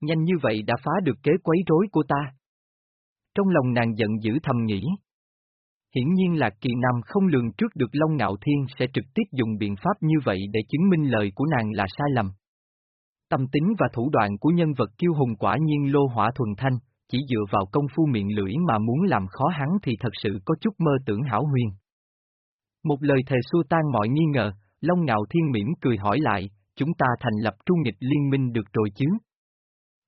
Nhanh như vậy đã phá được kế quấy rối của ta. Trong lòng nàng giận dữ thầm nghĩ. Hiển nhiên là kỳ nam không lường trước được Long Ngạo Thiên sẽ trực tiếp dùng biện pháp như vậy để chứng minh lời của nàng là sai lầm. Tâm tính và thủ đoạn của nhân vật kiêu hùng quả nhiên lô hỏa thuần thanh, chỉ dựa vào công phu miệng lưỡi mà muốn làm khó hắn thì thật sự có chút mơ tưởng hảo huyền. Một lời thề xua tan mọi nghi ngờ, Long Ngạo Thiên mỉm cười hỏi lại, chúng ta thành lập trung nghịch liên minh được rồi chứ?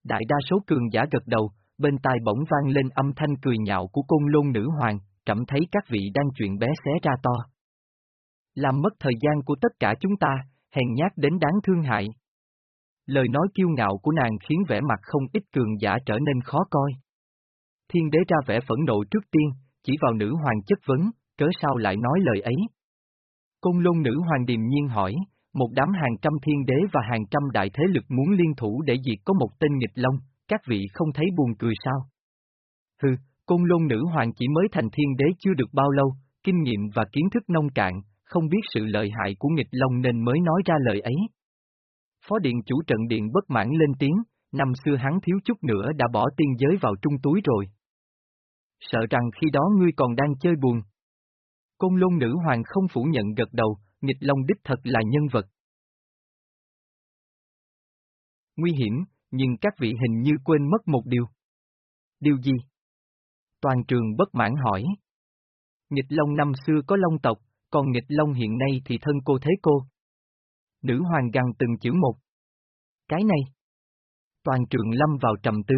Đại đa số cường giả gật đầu, bên tai bỗng vang lên âm thanh cười nhạo của côn lôn nữ hoàng, trẫm thấy các vị đang chuyện bé xé ra to. Làm mất thời gian của tất cả chúng ta, hèn nhát đến đáng thương hại. Lời nói kiêu ngạo của nàng khiến vẻ mặt không ít cường giả trở nên khó coi. Thiên đế ra vẻ phẫn nộ trước tiên, chỉ vào nữ hoàng chất vấn, cớ sao lại nói lời ấy. Côn lôn nữ hoàng điềm nhiên hỏi, một đám hàng trăm thiên đế và hàng trăm đại thế lực muốn liên thủ để diệt có một tên nghịch long, các vị không thấy buồn cười sao? Hừ, côn lôn nữ hoàng chỉ mới thành thiên đế chưa được bao lâu, kinh nghiệm và kiến thức nông cạn, không biết sự lợi hại của nghịch long nên mới nói ra lời ấy. Phó điện chủ trận điện bất mãn lên tiếng, năm xưa hắn thiếu chút nữa đã bỏ tiên giới vào trung túi rồi. Sợ rằng khi đó ngươi còn đang chơi buồn. Côn lôn nữ hoàng không phủ nhận gật đầu, nghịch long đích thật là nhân vật. Nguy hiểm, nhưng các vị hình như quên mất một điều. Điều gì? Toàn trường bất mãn hỏi. Nghịch Long năm xưa có Long tộc, còn nghịch Long hiện nay thì thân cô thế cô. Nữ hoàng gằn từng chữ một. Cái này. Toàn trường lâm vào trầm tư.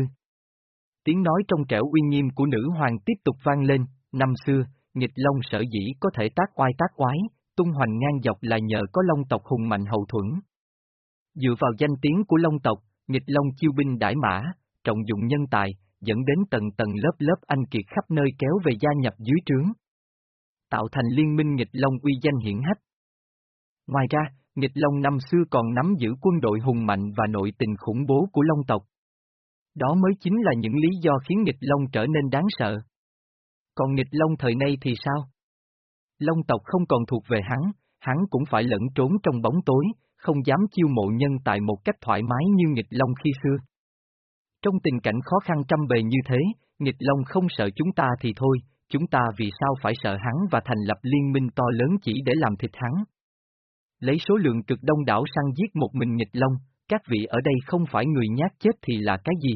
Tiếng nói trong trẻo uy nghiêm của nữ hoàng tiếp tục vang lên, năm xưa, nghịch Long sở dĩ có thể tác oai tác oái, tung hoành ngang dọc là nhờ có Long tộc hùng mạnh hậu thuẫn. Dựa vào danh tiếng của Long tộc, nghịch Long chiêu binh đãi mã, trọng dụng nhân tài, dẫn đến tầng tầng lớp lớp anh kiệt khắp nơi kéo về gia nhập dưới trướng. Tạo thành liên minh nghịch Long uy danh hiển hách, Ngoài ra, nghịch Long năm xưa còn nắm giữ quân đội hùng mạnh và nội tình khủng bố của Long tộc. Đó mới chính là những lý do khiến nghịch Long trở nên đáng sợ. Còn nghịch Long thời nay thì sao? Long tộc không còn thuộc về hắn, hắn cũng phải lẫn trốn trong bóng tối, không dám chiêu mộ nhân tại một cách thoải mái như nghịch Long khi xưa. Trong tình cảnh khó khăn trăm bề như thế, nghịch Long không sợ chúng ta thì thôi, chúng ta vì sao phải sợ hắn và thành lập liên minh to lớn chỉ để làm thịt hắn. Lấy số lượng cực đông đảo săn giết một mình nghịch Long, các vị ở đây không phải người nhát chết thì là cái gì?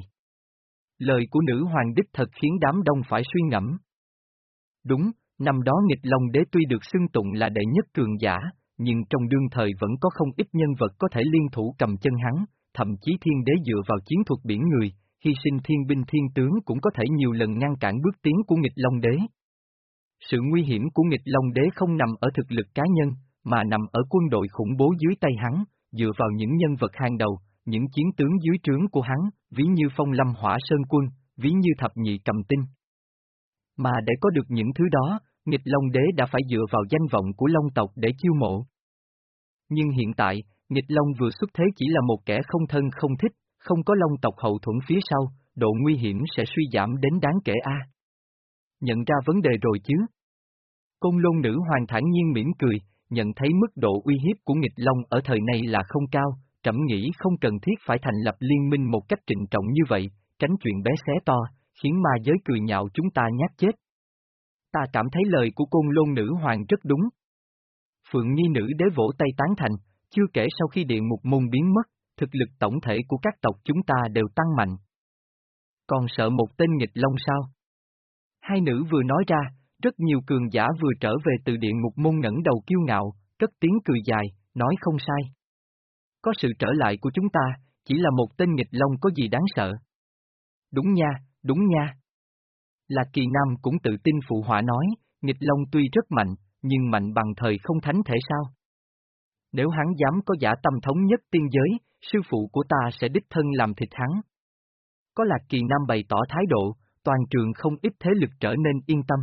Lời của nữ hoàng đích thật khiến đám đông phải suy ngẫm. Đúng, năm đó nghịch Long đế tuy được xưng tụng là đệ nhất cường giả, nhưng trong đương thời vẫn có không ít nhân vật có thể liên thủ cầm chân hắn, thậm chí thiên đế dựa vào chiến thuật biển người, hy sinh thiên binh thiên tướng cũng có thể nhiều lần ngăn cản bước tiến của nghịch Long đế. Sự nguy hiểm của nghịch Long đế không nằm ở thực lực cá nhân, mà nằm ở quân đội khủng bố dưới tay hắn, dựa vào những nhân vật hàng đầu, những chiến tướng dưới trướng của hắn, ví như phong lâm hỏa sơn quân, ví như thập nhị cầm tinh. Mà để có được những thứ đó, nghịch Long đế đã phải dựa vào danh vọng của Long tộc để chiêu mộ. Nhưng hiện tại, nghịch Long vừa xuất thế chỉ là một kẻ không thân không thích, không có Long tộc hậu thuẫn phía sau, độ nguy hiểm sẽ suy giảm đến đáng kể a. Nhận ra vấn đề rồi chứ? Côn lôn nữ hoàng thản nhiên mỉm cười, nhận thấy mức độ uy hiếp của nghịch Long ở thời này là không cao, trẫm nghĩ không cần thiết phải thành lập liên minh một cách trịnh trọng như vậy, tránh chuyện bé xé to, khiến ma giới cười nhạo chúng ta nhát chết. Ta cảm thấy lời của côn lôn nữ hoàng rất đúng. Phượng Nhi nữ đế vỗ tay tán thành, chưa kể sau khi điện mục môn biến mất, thực lực tổng thể của các tộc chúng ta đều tăng mạnh. Còn sợ một tên nghịch long sao? Hai nữ vừa nói ra, rất nhiều cường giả vừa trở về từ điện ngục môn ngẩng đầu kiêu ngạo, cất tiếng cười dài, nói không sai. Có sự trở lại của chúng ta, chỉ là một tên nghịch long có gì đáng sợ. Đúng nha, đúng nha. Lạc Kỳ Nam cũng tự tin phụ họa nói, nghịch long tuy rất mạnh, nhưng mạnh bằng thời không thánh thể sao? Nếu hắn dám có giả tâm thống nhất tiên giới, sư phụ của ta sẽ đích thân làm thịt hắn. Có Lạc Kỳ Nam bày tỏ thái độ, toàn trường không ít thế lực trở nên yên tâm.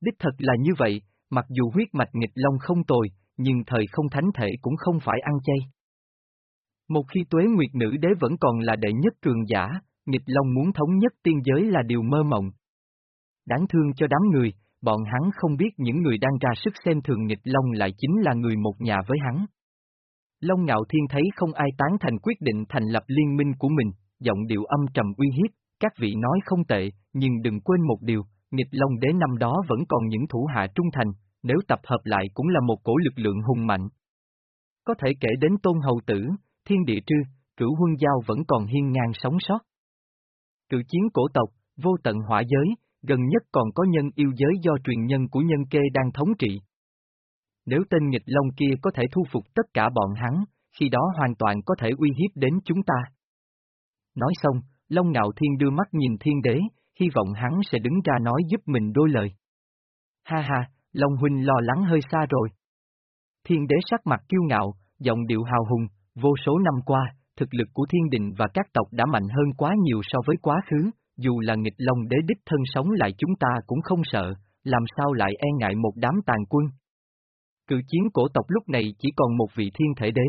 Đích thật là như vậy, mặc dù huyết mạch nghịch long không tồi, nhưng thời không thánh thể cũng không phải ăn chay. Một khi tuế nguyệt nữ đế vẫn còn là đệ nhất cường giả, nghịch long muốn thống nhất tiên giới là điều mơ mộng. Đáng thương cho đám người, bọn hắn không biết những người đang ra sức xem thường nghịch long lại chính là người một nhà với hắn. Long Ngạo Thiên thấy không ai tán thành quyết định thành lập liên minh của mình, giọng điệu âm trầm uy hiếp, các vị nói không tệ, nhưng đừng quên một điều, nghịch Long đế năm đó vẫn còn những thủ hạ trung thành, nếu tập hợp lại cũng là một cổ lực lượng hùng mạnh. Có thể kể đến Tôn Hầu Tử, Thiên Địa Trư, Cửu Huân Giao vẫn còn hiên ngang sống sót. Cự chiến cổ tộc, vô tận hỏa giới, gần nhất còn có nhân yêu giới do truyền nhân của nhân kê đang thống trị. Nếu tên nghịch long kia có thể thu phục tất cả bọn hắn, khi đó hoàn toàn có thể uy hiếp đến chúng ta. Nói xong, Long Ngạo Thiên đưa mắt nhìn thiên đế, hy vọng hắn sẽ đứng ra nói giúp mình đôi lời. Ha ha, Long Huynh lo lắng hơi xa rồi. Thiên đế sắc mặt kiêu ngạo, giọng điệu hào hùng, vô số năm qua, thực lực của thiên đình và các tộc đã mạnh hơn quá nhiều so với quá khứ, dù là nghịch long đế đích thân sống lại chúng ta cũng không sợ, làm sao lại e ngại một đám tàn quân. Cự chiến cổ tộc lúc này chỉ còn một vị thiên thể đế.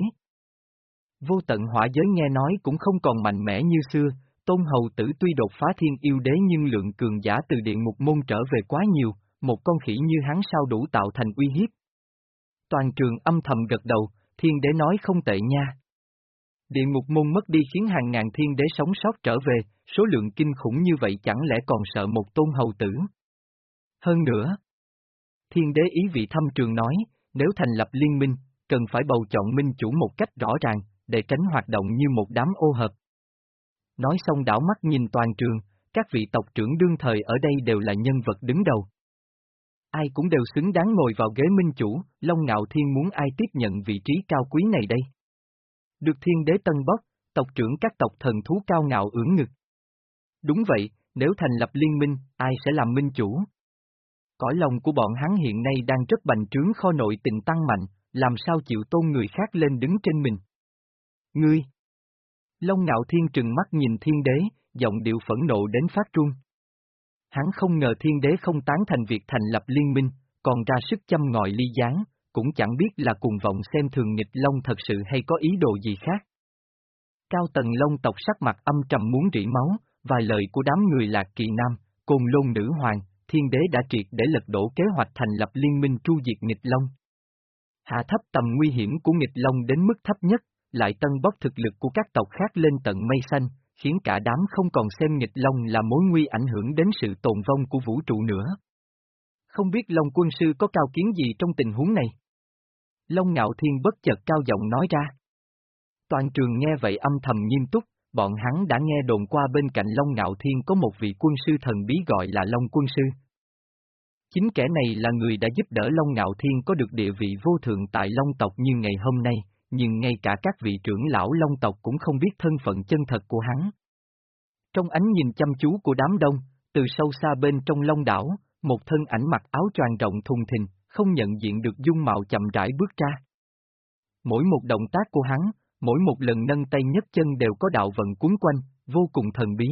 Vô tận hỏa giới nghe nói cũng không còn mạnh mẽ như xưa, Tôn Hầu Tử tuy đột phá thiên yêu đế nhưng lượng cường giả từ điện mục môn trở về quá nhiều, một con khỉ như hắn sao đủ tạo thành uy hiếp. Toàn trường âm thầm gật đầu, thiên đế nói không tệ nha. Điện mục môn mất đi khiến hàng ngàn thiên đế sống sót trở về, số lượng kinh khủng như vậy chẳng lẽ còn sợ một tôn hầu tử. Hơn nữa, thiên đế ý vị thâm trường nói, nếu thành lập liên minh, cần phải bầu chọn minh chủ một cách rõ ràng, để tránh hoạt động như một đám ô hợp. Nói xong đảo mắt nhìn toàn trường, các vị tộc trưởng đương thời ở đây đều là nhân vật đứng đầu. Ai cũng đều xứng đáng ngồi vào ghế minh chủ, Long Ngạo Thiên muốn ai tiếp nhận vị trí cao quý này đây. Được thiên đế tân bốc, tộc trưởng các tộc thần thú cao ngạo ưỡng ngực. Đúng vậy, nếu thành lập liên minh, ai sẽ làm minh chủ? Cõi lòng của bọn hắn hiện nay đang rất bành trướng kho nội tình tăng mạnh, làm sao chịu tôn người khác lên đứng trên mình? Ngươi! Long ngạo thiên trừng mắt nhìn thiên đế, giọng điệu phẫn nộ đến phát trung. Hắn không ngờ thiên đế không tán thành việc thành lập liên minh, còn ra sức châm ngòi ly gián, cũng chẳng biết là cùng vọng xem thường nghịch long thật sự hay có ý đồ gì khác. Cao tầng long tộc sắc mặt âm trầm muốn rỉ máu, vài lời của đám người lạc kỳ nam, côn lôn nữ hoàng, thiên đế đã triệt để lật đổ kế hoạch thành lập liên minh tru diệt nghịch long. Hạ thấp tầm nguy hiểm của nghịch long đến mức thấp nhất, lại tân bốc thực lực của các tộc khác lên tận mây xanh, khiến cả đám không còn xem nghịch long là mối nguy ảnh hưởng đến sự tồn vong của vũ trụ nữa. Không biết Long quân sư có cao kiến gì trong tình huống này? Long ngạo thiên bất chợt cao giọng nói ra. Toàn trường nghe vậy âm thầm nghiêm túc, bọn hắn đã nghe đồn qua bên cạnh Long ngạo thiên có một vị quân sư thần bí gọi là Long quân sư. Chính kẻ này là người đã giúp đỡ Long Ngạo Thiên có được địa vị vô thượng tại Long tộc như ngày hôm nay, nhưng ngay cả các vị trưởng lão Long tộc cũng không biết thân phận chân thật của hắn. Trong ánh nhìn chăm chú của đám đông, từ sâu xa bên trong Long đảo, một thân ảnh mặc áo choàng rộng thùng thình, không nhận diện được dung mạo chậm rãi bước ra. Mỗi một động tác của hắn, mỗi một lần nâng tay nhấc chân đều có đạo vận cuốn quanh, vô cùng thần bí.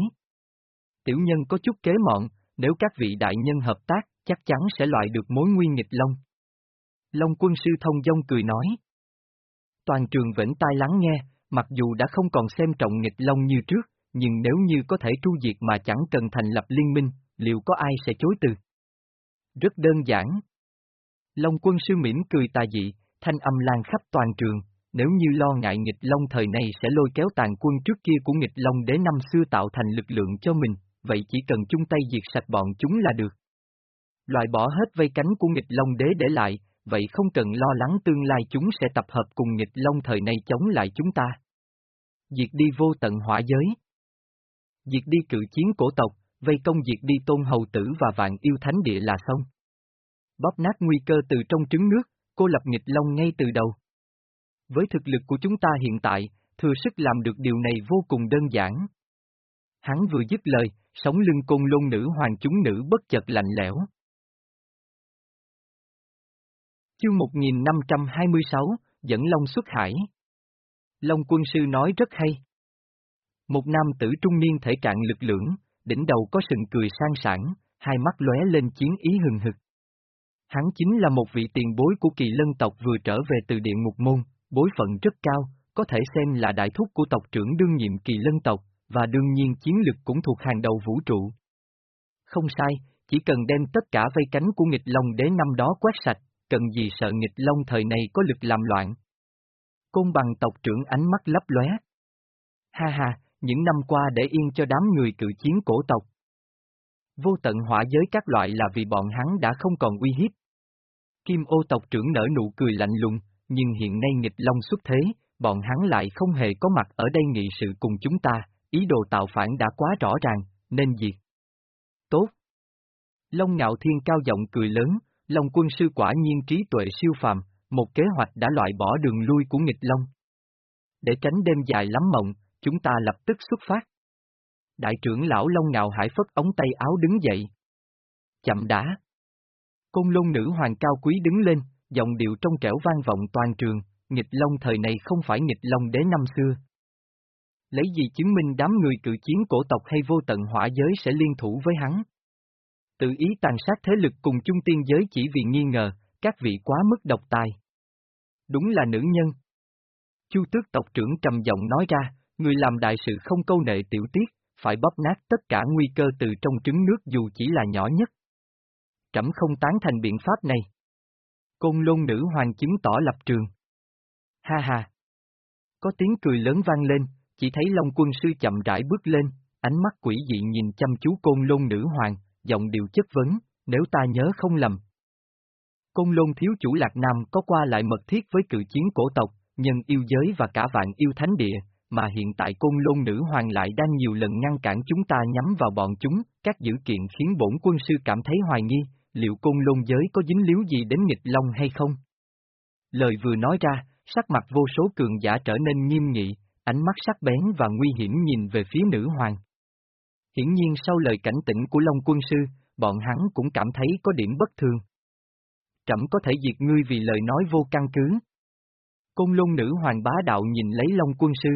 Tiểu nhân có chút kế mọn, nếu các vị đại nhân hợp tác, chắc chắn sẽ loại được mối nguyên nghịch long. Long quân sư thông dông cười nói. Toàn trường vẫn tai lắng nghe, mặc dù đã không còn xem trọng nghịch long như trước, nhưng nếu như có thể tru diệt mà chẳng cần thành lập liên minh, liệu có ai sẽ chối từ? Rất đơn giản. Long quân sư mỉm cười tà dị, thanh âm lan khắp toàn trường, nếu như lo ngại nghịch long thời này sẽ lôi kéo tàn quân trước kia của nghịch long đế năm xưa tạo thành lực lượng cho mình, vậy chỉ cần chung tay diệt sạch bọn chúng là được. Loại bỏ hết vây cánh của nghịch long đế để lại, vậy không cần lo lắng tương lai chúng sẽ tập hợp cùng nghịch long thời này chống lại chúng ta. Diệt đi vô tận hỏa giới. Diệt đi cự chiến cổ tộc, vây công diệt đi tôn hầu tử và vạn yêu thánh địa là xong. Bóp nát nguy cơ từ trong trứng nước, cô lập nghịch long ngay từ đầu. Với thực lực của chúng ta hiện tại, thừa sức làm được điều này vô cùng đơn giản. Hắn vừa dứt lời, sống lưng côn lôn nữ hoàng chúng nữ bất chợt lạnh lẽo. Chương 1526, dẫn Long xuất hải. Long quân sư nói rất hay. Một nam tử trung niên thể trạng lực lưỡng, đỉnh đầu có sừng cười sang sảng, hai mắt lóe lên chiến ý hừng hực. Hắn chính là một vị tiền bối của kỳ lân tộc vừa trở về từ địa ngục môn, bối phận rất cao, có thể xem là đại thúc của tộc trưởng đương nhiệm kỳ lân tộc, và đương nhiên chiến lực cũng thuộc hàng đầu vũ trụ. Không sai, chỉ cần đem tất cả vây cánh của nghịch long đế năm đó quét sạch, cần gì sợ nghịch long thời này có lực làm loạn. Côn bằng tộc trưởng ánh mắt lấp lóe. Ha ha, những năm qua để yên cho đám người cự chiến cổ tộc. Vô tận hỏa giới các loại là vì bọn hắn đã không còn uy hiếp. Kim ô tộc trưởng nở nụ cười lạnh lùng, nhưng hiện nay nghịch long xuất thế, bọn hắn lại không hề có mặt ở đây nghị sự cùng chúng ta, ý đồ tạo phản đã quá rõ ràng, nên diệt. Tốt. Long ngạo thiên cao giọng cười lớn, Long quân sư quả nhiên trí tuệ siêu phàm, một kế hoạch đã loại bỏ đường lui của nghịch Long. Để tránh đêm dài lắm mộng, chúng ta lập tức xuất phát. Đại trưởng lão Long Ngạo Hải phất ống tay áo đứng dậy. Chậm đã. Côn lôn nữ hoàng cao quý đứng lên, giọng điệu trong trẻo vang vọng toàn trường, nghịch Long thời này không phải nghịch Long đế năm xưa. Lấy gì chứng minh đám người cự chiến cổ tộc hay vô tận hỏa giới sẽ liên thủ với hắn? Tự ý tàn sát thế lực cùng chung tiên giới chỉ vì nghi ngờ, các vị quá mức độc tài. Đúng là nữ nhân. Chu tước tộc trưởng trầm giọng nói ra, người làm đại sự không câu nệ tiểu tiết, phải bóp nát tất cả nguy cơ từ trong trứng nước dù chỉ là nhỏ nhất. Trẫm không tán thành biện pháp này. Côn lôn nữ hoàng chứng tỏ lập trường. Ha ha. Có tiếng cười lớn vang lên, chỉ thấy Long quân sư chậm rãi bước lên, ánh mắt quỷ dị nhìn chăm chú côn lôn nữ hoàng, giọng điệu chất vấn, nếu ta nhớ không lầm. Côn lôn thiếu chủ Lạc Nam có qua lại mật thiết với cự chiến cổ tộc, nhân yêu giới và cả vạn yêu thánh địa, mà hiện tại côn lôn nữ hoàng lại đang nhiều lần ngăn cản chúng ta nhắm vào bọn chúng, các dữ kiện khiến bổn quân sư cảm thấy hoài nghi, liệu côn lôn giới có dính líu gì đến nghịch long hay không? Lời vừa nói ra, sắc mặt vô số cường giả trở nên nghiêm nghị, ánh mắt sắc bén và nguy hiểm nhìn về phía nữ hoàng. Hiển nhiên sau lời cảnh tỉnh của Long quân sư, bọn hắn cũng cảm thấy có điểm bất thường. Trẫm có thể diệt ngươi vì lời nói vô căn cứ. Côn lôn nữ hoàng bá đạo nhìn lấy Long quân sư.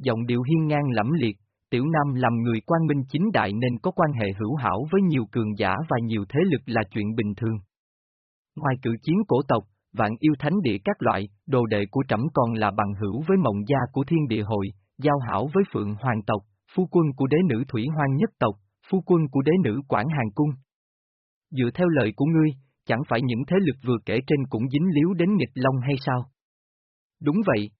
Giọng điệu hiên ngang lẫm liệt, tiểu nam làm người quan minh chính đại nên có quan hệ hữu hảo với nhiều cường giả và nhiều thế lực là chuyện bình thường. Ngoài cự chiến cổ tộc, vạn yêu thánh địa các loại, đồ đệ của trẫm còn là bằng hữu với mộng gia của thiên địa hội, giao hảo với phượng hoàng tộc, phu quân của đế nữ thủy hoang nhất tộc, phu quân của đế nữ quản hàng cung. Dựa theo lời của ngươi, chẳng phải những thế lực vừa kể trên cũng dính líu đến nghịch long hay sao? Đúng vậy.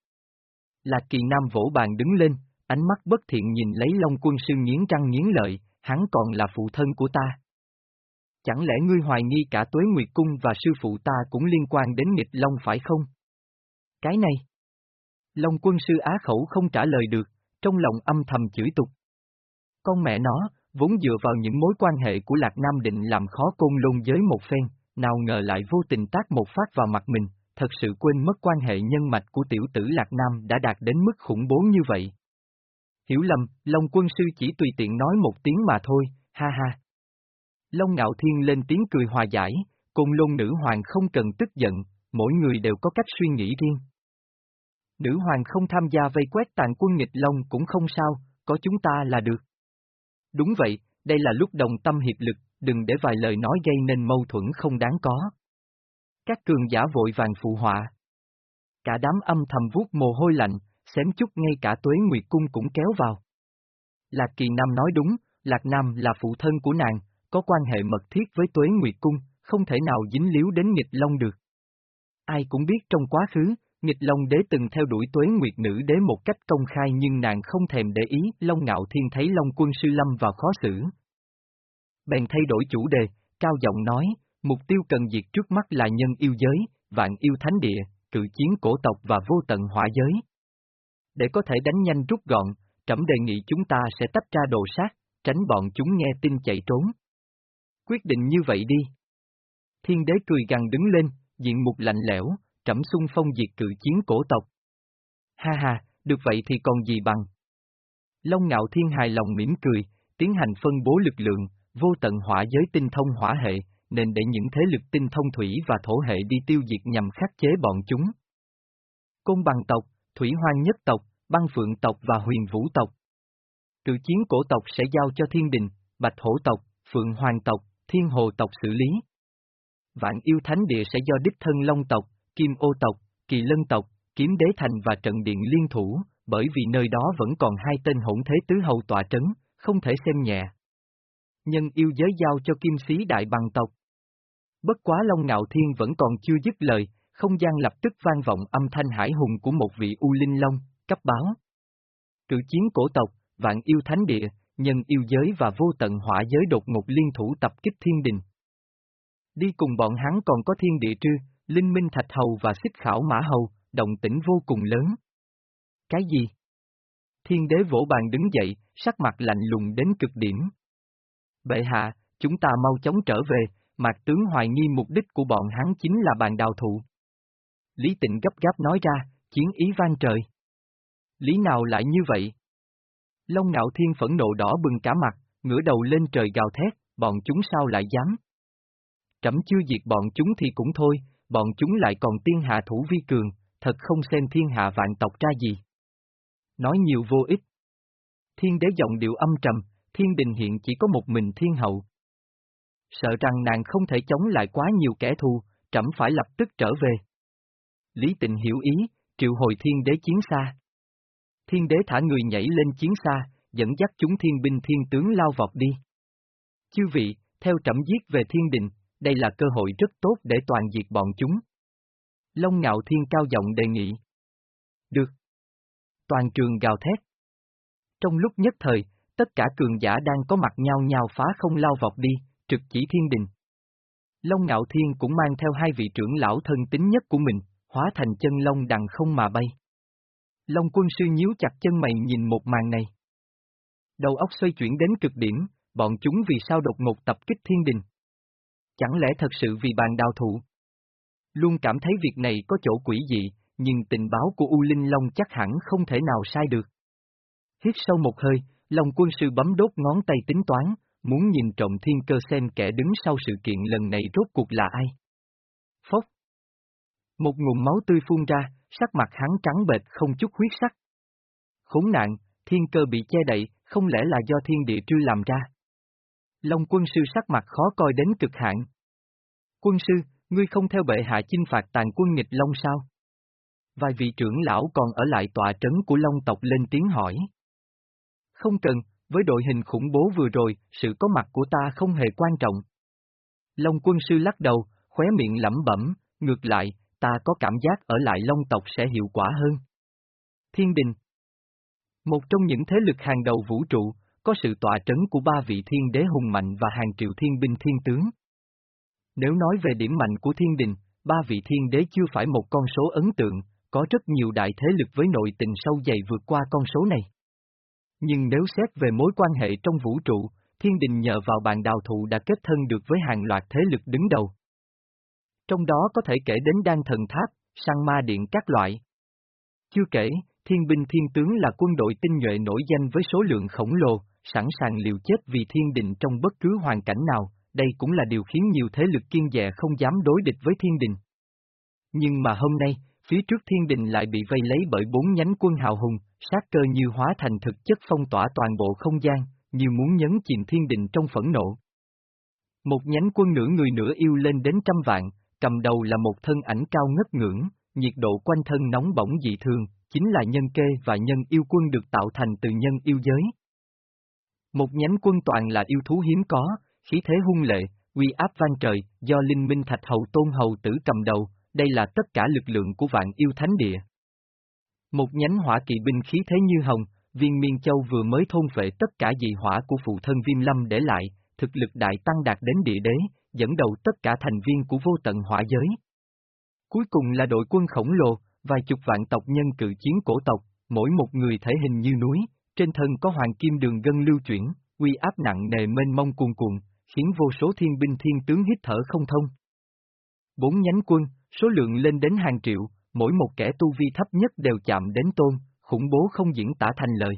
Lạc kỳ nam vỗ bàn đứng lên, ánh mắt bất thiện nhìn lấy long quân sư nghiến răng nghiến lợi, hắn còn là phụ thân của ta. Chẳng lẽ ngươi hoài nghi cả tuế nguyệt cung và sư phụ ta cũng liên quan đến nghịch long phải không? Cái này. Long quân sư á khẩu không trả lời được, trong lòng âm thầm chửi tục. Con mẹ nó, vốn dựa vào những mối quan hệ của Lạc Nam định làm khó côn lôn giới một phen, nào ngờ lại vô tình tác một phát vào mặt mình, thật sự quên mất quan hệ nhân mạch của tiểu tử Lạc Nam đã đạt đến mức khủng bố như vậy. Hiểu lầm, Long quân sư chỉ tùy tiện nói một tiếng mà thôi, ha ha. Long ngạo thiên lên tiếng cười hòa giải, cùng lôn nữ hoàng không cần tức giận, mỗi người đều có cách suy nghĩ riêng. Nữ hoàng không tham gia vây quét tàn quân nghịch Long cũng không sao, có chúng ta là được. Đúng vậy, đây là lúc đồng tâm hiệp lực, đừng để vài lời nói gây nên mâu thuẫn không đáng có. Các cường giả vội vàng phụ họa. Cả đám âm thầm vuốt mồ hôi lạnh, xém chút ngay cả tuế nguyệt cung cũng kéo vào. Lạc Kỳ Nam nói đúng, Lạc Nam là phụ thân của nàng, có quan hệ mật thiết với tuế nguyệt cung, không thể nào dính líu đến nghịch long được. Ai cũng biết trong quá khứ, nghịch long đế từng theo đuổi tuế nguyệt nữ đế một cách công khai nhưng nàng không thèm để ý, Long Ngạo Thiên thấy Long quân sư lâm vào khó xử. Bèn thay đổi chủ đề, cao giọng nói, mục tiêu cần diệt trước mắt là nhân yêu giới, vạn yêu thánh địa, cự chiến cổ tộc và vô tận hỏa giới. Để có thể đánh nhanh rút gọn, trẫm đề nghị chúng ta sẽ tách ra đồ sát, tránh bọn chúng nghe tin chạy trốn. Quyết định như vậy đi. Thiên đế cười gằn đứng lên, diện mục lạnh lẽo, trẫm xung phong diệt cự chiến cổ tộc. Ha ha, được vậy thì còn gì bằng. Long ngạo thiên hài lòng mỉm cười, tiến hành phân bố lực lượng, vô tận hỏa giới tinh thông hỏa hệ, nên để những thế lực tinh thông thủy và thổ hệ đi tiêu diệt nhằm khắc chế bọn chúng. Côn bằng tộc, thủy hoang nhất tộc, băng phượng tộc và huyền vũ tộc. Cự chiến cổ tộc sẽ giao cho thiên đình, bạch hổ tộc, phượng hoàng tộc, thiên hồ tộc xử lý. Vạn yêu thánh địa sẽ do đích thân long tộc, kim ô tộc, kỳ lân tộc, kiếm đế thành và trận điện liên thủ, bởi vì nơi đó vẫn còn hai tên hỗn thế tứ hầu tọa trấn, không thể xem nhẹ. Nhân yêu giới giao cho kim sĩ đại bằng tộc. Bất quá Long Ngạo Thiên vẫn còn chưa dứt lời, không gian lập tức vang vọng âm thanh hải hùng của một vị U Linh Long, cấp báo. Cử chiến cổ tộc, vạn yêu thánh địa, nhân yêu giới và vô tận hỏa giới đột ngột liên thủ tập kích thiên đình. Đi cùng bọn hắn còn có thiên địa trư, linh minh thạch hầu và xích khảo mã hầu, động tĩnh vô cùng lớn. Cái gì? Thiên đế vỗ bàn đứng dậy, sắc mặt lạnh lùng đến cực điểm. Bệ hạ, chúng ta mau chóng trở về, mạc tướng hoài nghi mục đích của bọn hắn chính là bàn đào thụ. Lý tịnh gấp gáp nói ra, chiến ý vang trời. Lý nào lại như vậy? Long ngạo thiên phẫn nộ đỏ bừng cả mặt, ngửa đầu lên trời gào thét, bọn chúng sao lại dám? Trẫm chưa diệt bọn chúng thì cũng thôi, bọn chúng lại còn tiên hạ thủ vi cường, thật không xem thiên hạ vạn tộc ra gì. Nói nhiều vô ích. Thiên đế giọng điệu âm trầm, thiên đình hiện chỉ có một mình thiên hậu. Sợ rằng nàng không thể chống lại quá nhiều kẻ thù, trẫm phải lập tức trở về. Lý tịnh hiểu ý, triệu hồi thiên đế chiến xa. Thiên đế thả người nhảy lên chiến xa, dẫn dắt chúng thiên binh thiên tướng lao vọt đi. Chư vị, theo trẫm giết về thiên đình, đây là cơ hội rất tốt để toàn diệt bọn chúng. Long ngạo thiên cao giọng đề nghị. Được. Toàn trường gào thét. Trong lúc nhất thời, tất cả cường giả đang có mặt nhau nhau phá không lao vọt đi, trực chỉ thiên đình. Long ngạo thiên cũng mang theo hai vị trưởng lão thân tính nhất của mình, hóa thành chân long đằng không mà bay. Long quân sư nhíu chặt chân mày nhìn một màn này. Đầu óc xoay chuyển đến cực điểm, bọn chúng vì sao đột ngột tập kích thiên đình. Chẳng lẽ thật sự vì bàn đào thụ? Luôn cảm thấy việc này có chỗ quỷ dị, nhưng tình báo của U Linh Long chắc hẳn không thể nào sai được. Hít sâu một hơi, Long quân sư bấm đốt ngón tay tính toán, muốn nhìn trộm thiên cơ xem kẻ đứng sau sự kiện lần này rốt cuộc là ai. Phốc. Một ngụm máu tươi phun ra, sắc mặt hắn trắng bệch không chút huyết sắc. Khốn nạn, thiên cơ bị che đậy, không lẽ là do thiên địa trư làm ra? Long quân sư sắc mặt khó coi đến cực hạn. Quân sư, Ngươi không theo bệ hạ chinh phạt tàn quân nghịch Long sao? Vài vị trưởng lão còn ở lại tòa trấn của Long tộc lên tiếng hỏi. Không cần, với đội hình khủng bố vừa rồi, sự có mặt của ta không hề quan trọng. Long quân sư lắc đầu, khóe miệng lẩm bẩm, ngược lại, ta có cảm giác ở lại Long tộc sẽ hiệu quả hơn. Thiên đình Một trong những thế lực hàng đầu vũ trụ, có sự tọa trấn của ba vị thiên đế hùng mạnh và hàng triệu thiên binh thiên tướng. Nếu nói về điểm mạnh của thiên đình, ba vị thiên đế chưa phải một con số ấn tượng, có rất nhiều đại thế lực với nội tình sâu dày vượt qua con số này. Nhưng nếu xét về mối quan hệ trong vũ trụ, thiên đình nhờ vào bàn đào thụ đã kết thân được với hàng loạt thế lực đứng đầu. Trong đó có thể kể đến đan thần tháp, sang ma điện các loại. Chưa kể, thiên binh thiên tướng là quân đội tinh nhuệ nổi danh với số lượng khổng lồ, sẵn sàng liều chết vì thiên đình trong bất cứ hoàn cảnh nào, đây cũng là điều khiến nhiều thế lực kiên dè không dám đối địch với thiên đình. Nhưng mà hôm nay, phía trước thiên đình lại bị vây lấy bởi bốn nhánh quân hào hùng, sát cơ như hóa thành thực chất phong tỏa toàn bộ không gian, như muốn nhấn chìm thiên đình trong phẫn nộ. Một nhánh quân nửa người nửa yêu lên đến trăm vạn, cầm đầu là một thân ảnh cao ngất ngưỡng, nhiệt độ quanh thân nóng bỏng dị thường, chính là nhân kê và nhân yêu quân được tạo thành từ nhân yêu giới. Một nhánh quân toàn là yêu thú hiếm có, khí thế hung lệ, uy áp vang trời, do linh minh thạch hậu tôn hầu tử cầm đầu, đây là tất cả lực lượng của vạn yêu thánh địa. Một nhánh hỏa kỵ binh khí thế như hồng, viên miên châu vừa mới thôn vệ tất cả dị hỏa của phụ thân viêm lâm để lại, thực lực đại tăng đạt đến địa đế, dẫn đầu tất cả thành viên của vô tận hỏa giới. Cuối cùng là đội quân khổng lồ, vài chục vạn tộc nhân cự chiến cổ tộc, mỗi một người thể hình như núi, trên thân có hoàng kim đường gân lưu chuyển, uy áp nặng nề mênh mông cuồn cuộn, khiến vô số thiên binh thiên tướng hít thở không thông. Bốn nhánh quân, số lượng lên đến hàng triệu, mỗi một kẻ tu vi thấp nhất đều chạm đến tôn, khủng bố không diễn tả thành lời.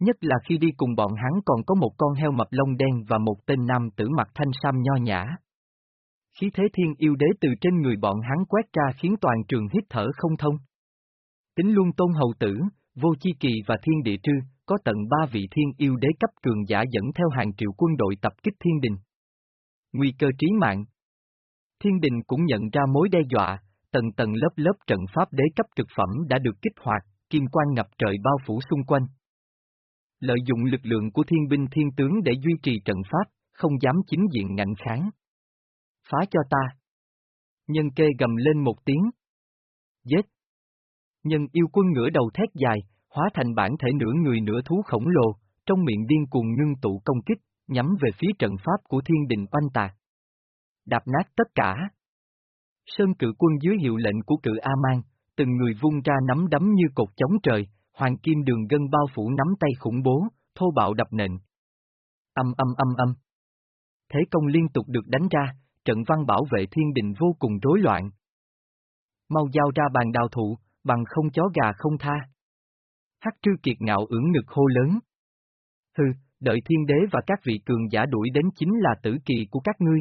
Nhất là khi đi cùng bọn hắn còn có một con heo mập lông đen và một tên nam tử mặt thanh sam nho nhã. Khí thế thiên yêu đế từ trên người bọn hắn quét ra khiến toàn trường hít thở không thông. Tính luôn tôn hầu tử, vô chi kỳ và thiên địa trư, có tận ba vị thiên yêu đế cấp cường giả dẫn theo hàng triệu quân đội tập kích thiên đình. Nguy cơ trí mạng. Thiên đình cũng nhận ra mối đe dọa, tầng tầng lớp lớp trận pháp đế cấp cực phẩm đã được kích hoạt, kim quang ngập trời bao phủ xung quanh. Lợi dụng lực lượng của thiên binh thiên tướng để duy trì trận pháp, không dám chính diện ngạnh kháng. Phá cho ta. Nhân kê gầm lên một tiếng. Giết. Nhân yêu quân ngửa đầu thét dài, hóa thành bản thể nửa người nửa thú khổng lồ, trong miệng điên cuồng ngưng tụ công kích, nhắm về phía trận pháp của thiên đình oanh tạc. Đạp nát tất cả. Sơn cự quân dưới hiệu lệnh của cự A-man, từng người vung ra nắm đấm như cột chống trời, hoàng kim đường gân bao phủ nắm tay khủng bố, thô bạo đập nện. Âm âm âm âm. Thế công liên tục được đánh ra, trận văn bảo vệ thiên đình vô cùng rối loạn. Mau giao ra bàn đào thụ, bằng không chó gà không tha. Hắc trư kiệt ngạo ưỡng ngực hô lớn. Hừ, đợi thiên đế và các vị cường giả đuổi đến chính là tử kỳ của các ngươi.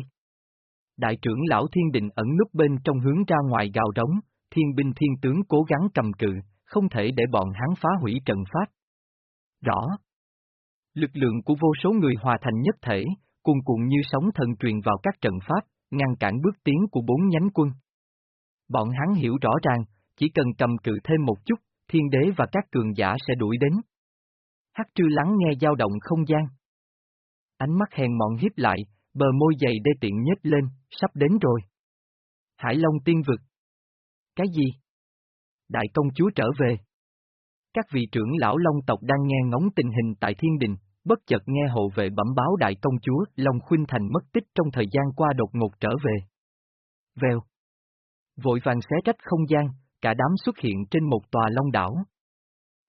Đại trưởng lão thiên định ẩn núp bên trong hướng ra ngoài gào rống, thiên binh thiên tướng cố gắng cầm cự, không thể để bọn hắn phá hủy trận pháp. Rõ. Lực lượng của vô số người hòa thành nhất thể, cuồn cuộn như sóng thần truyền vào các trận pháp, ngăn cản bước tiến của bốn nhánh quân. Bọn hắn hiểu rõ ràng, chỉ cần cầm cự thêm một chút, thiên đế và các cường giả sẽ đuổi đến. Hắc trư lắng nghe dao động không gian. Ánh mắt hèn mọn hiếp lại, bờ môi dày đê tiện nhếch lên, sắp đến rồi. Hải Long tiên vực. Cái gì? Đại công chúa trở về. Các vị trưởng lão Long tộc đang nghe ngóng tình hình tại thiên đình, bất chợt nghe hộ vệ bẩm báo đại công chúa Long Khuynh Thành mất tích trong thời gian qua đột ngột trở về. Vèo. Vội vàng xé rách không gian, cả đám xuất hiện trên một tòa long đảo.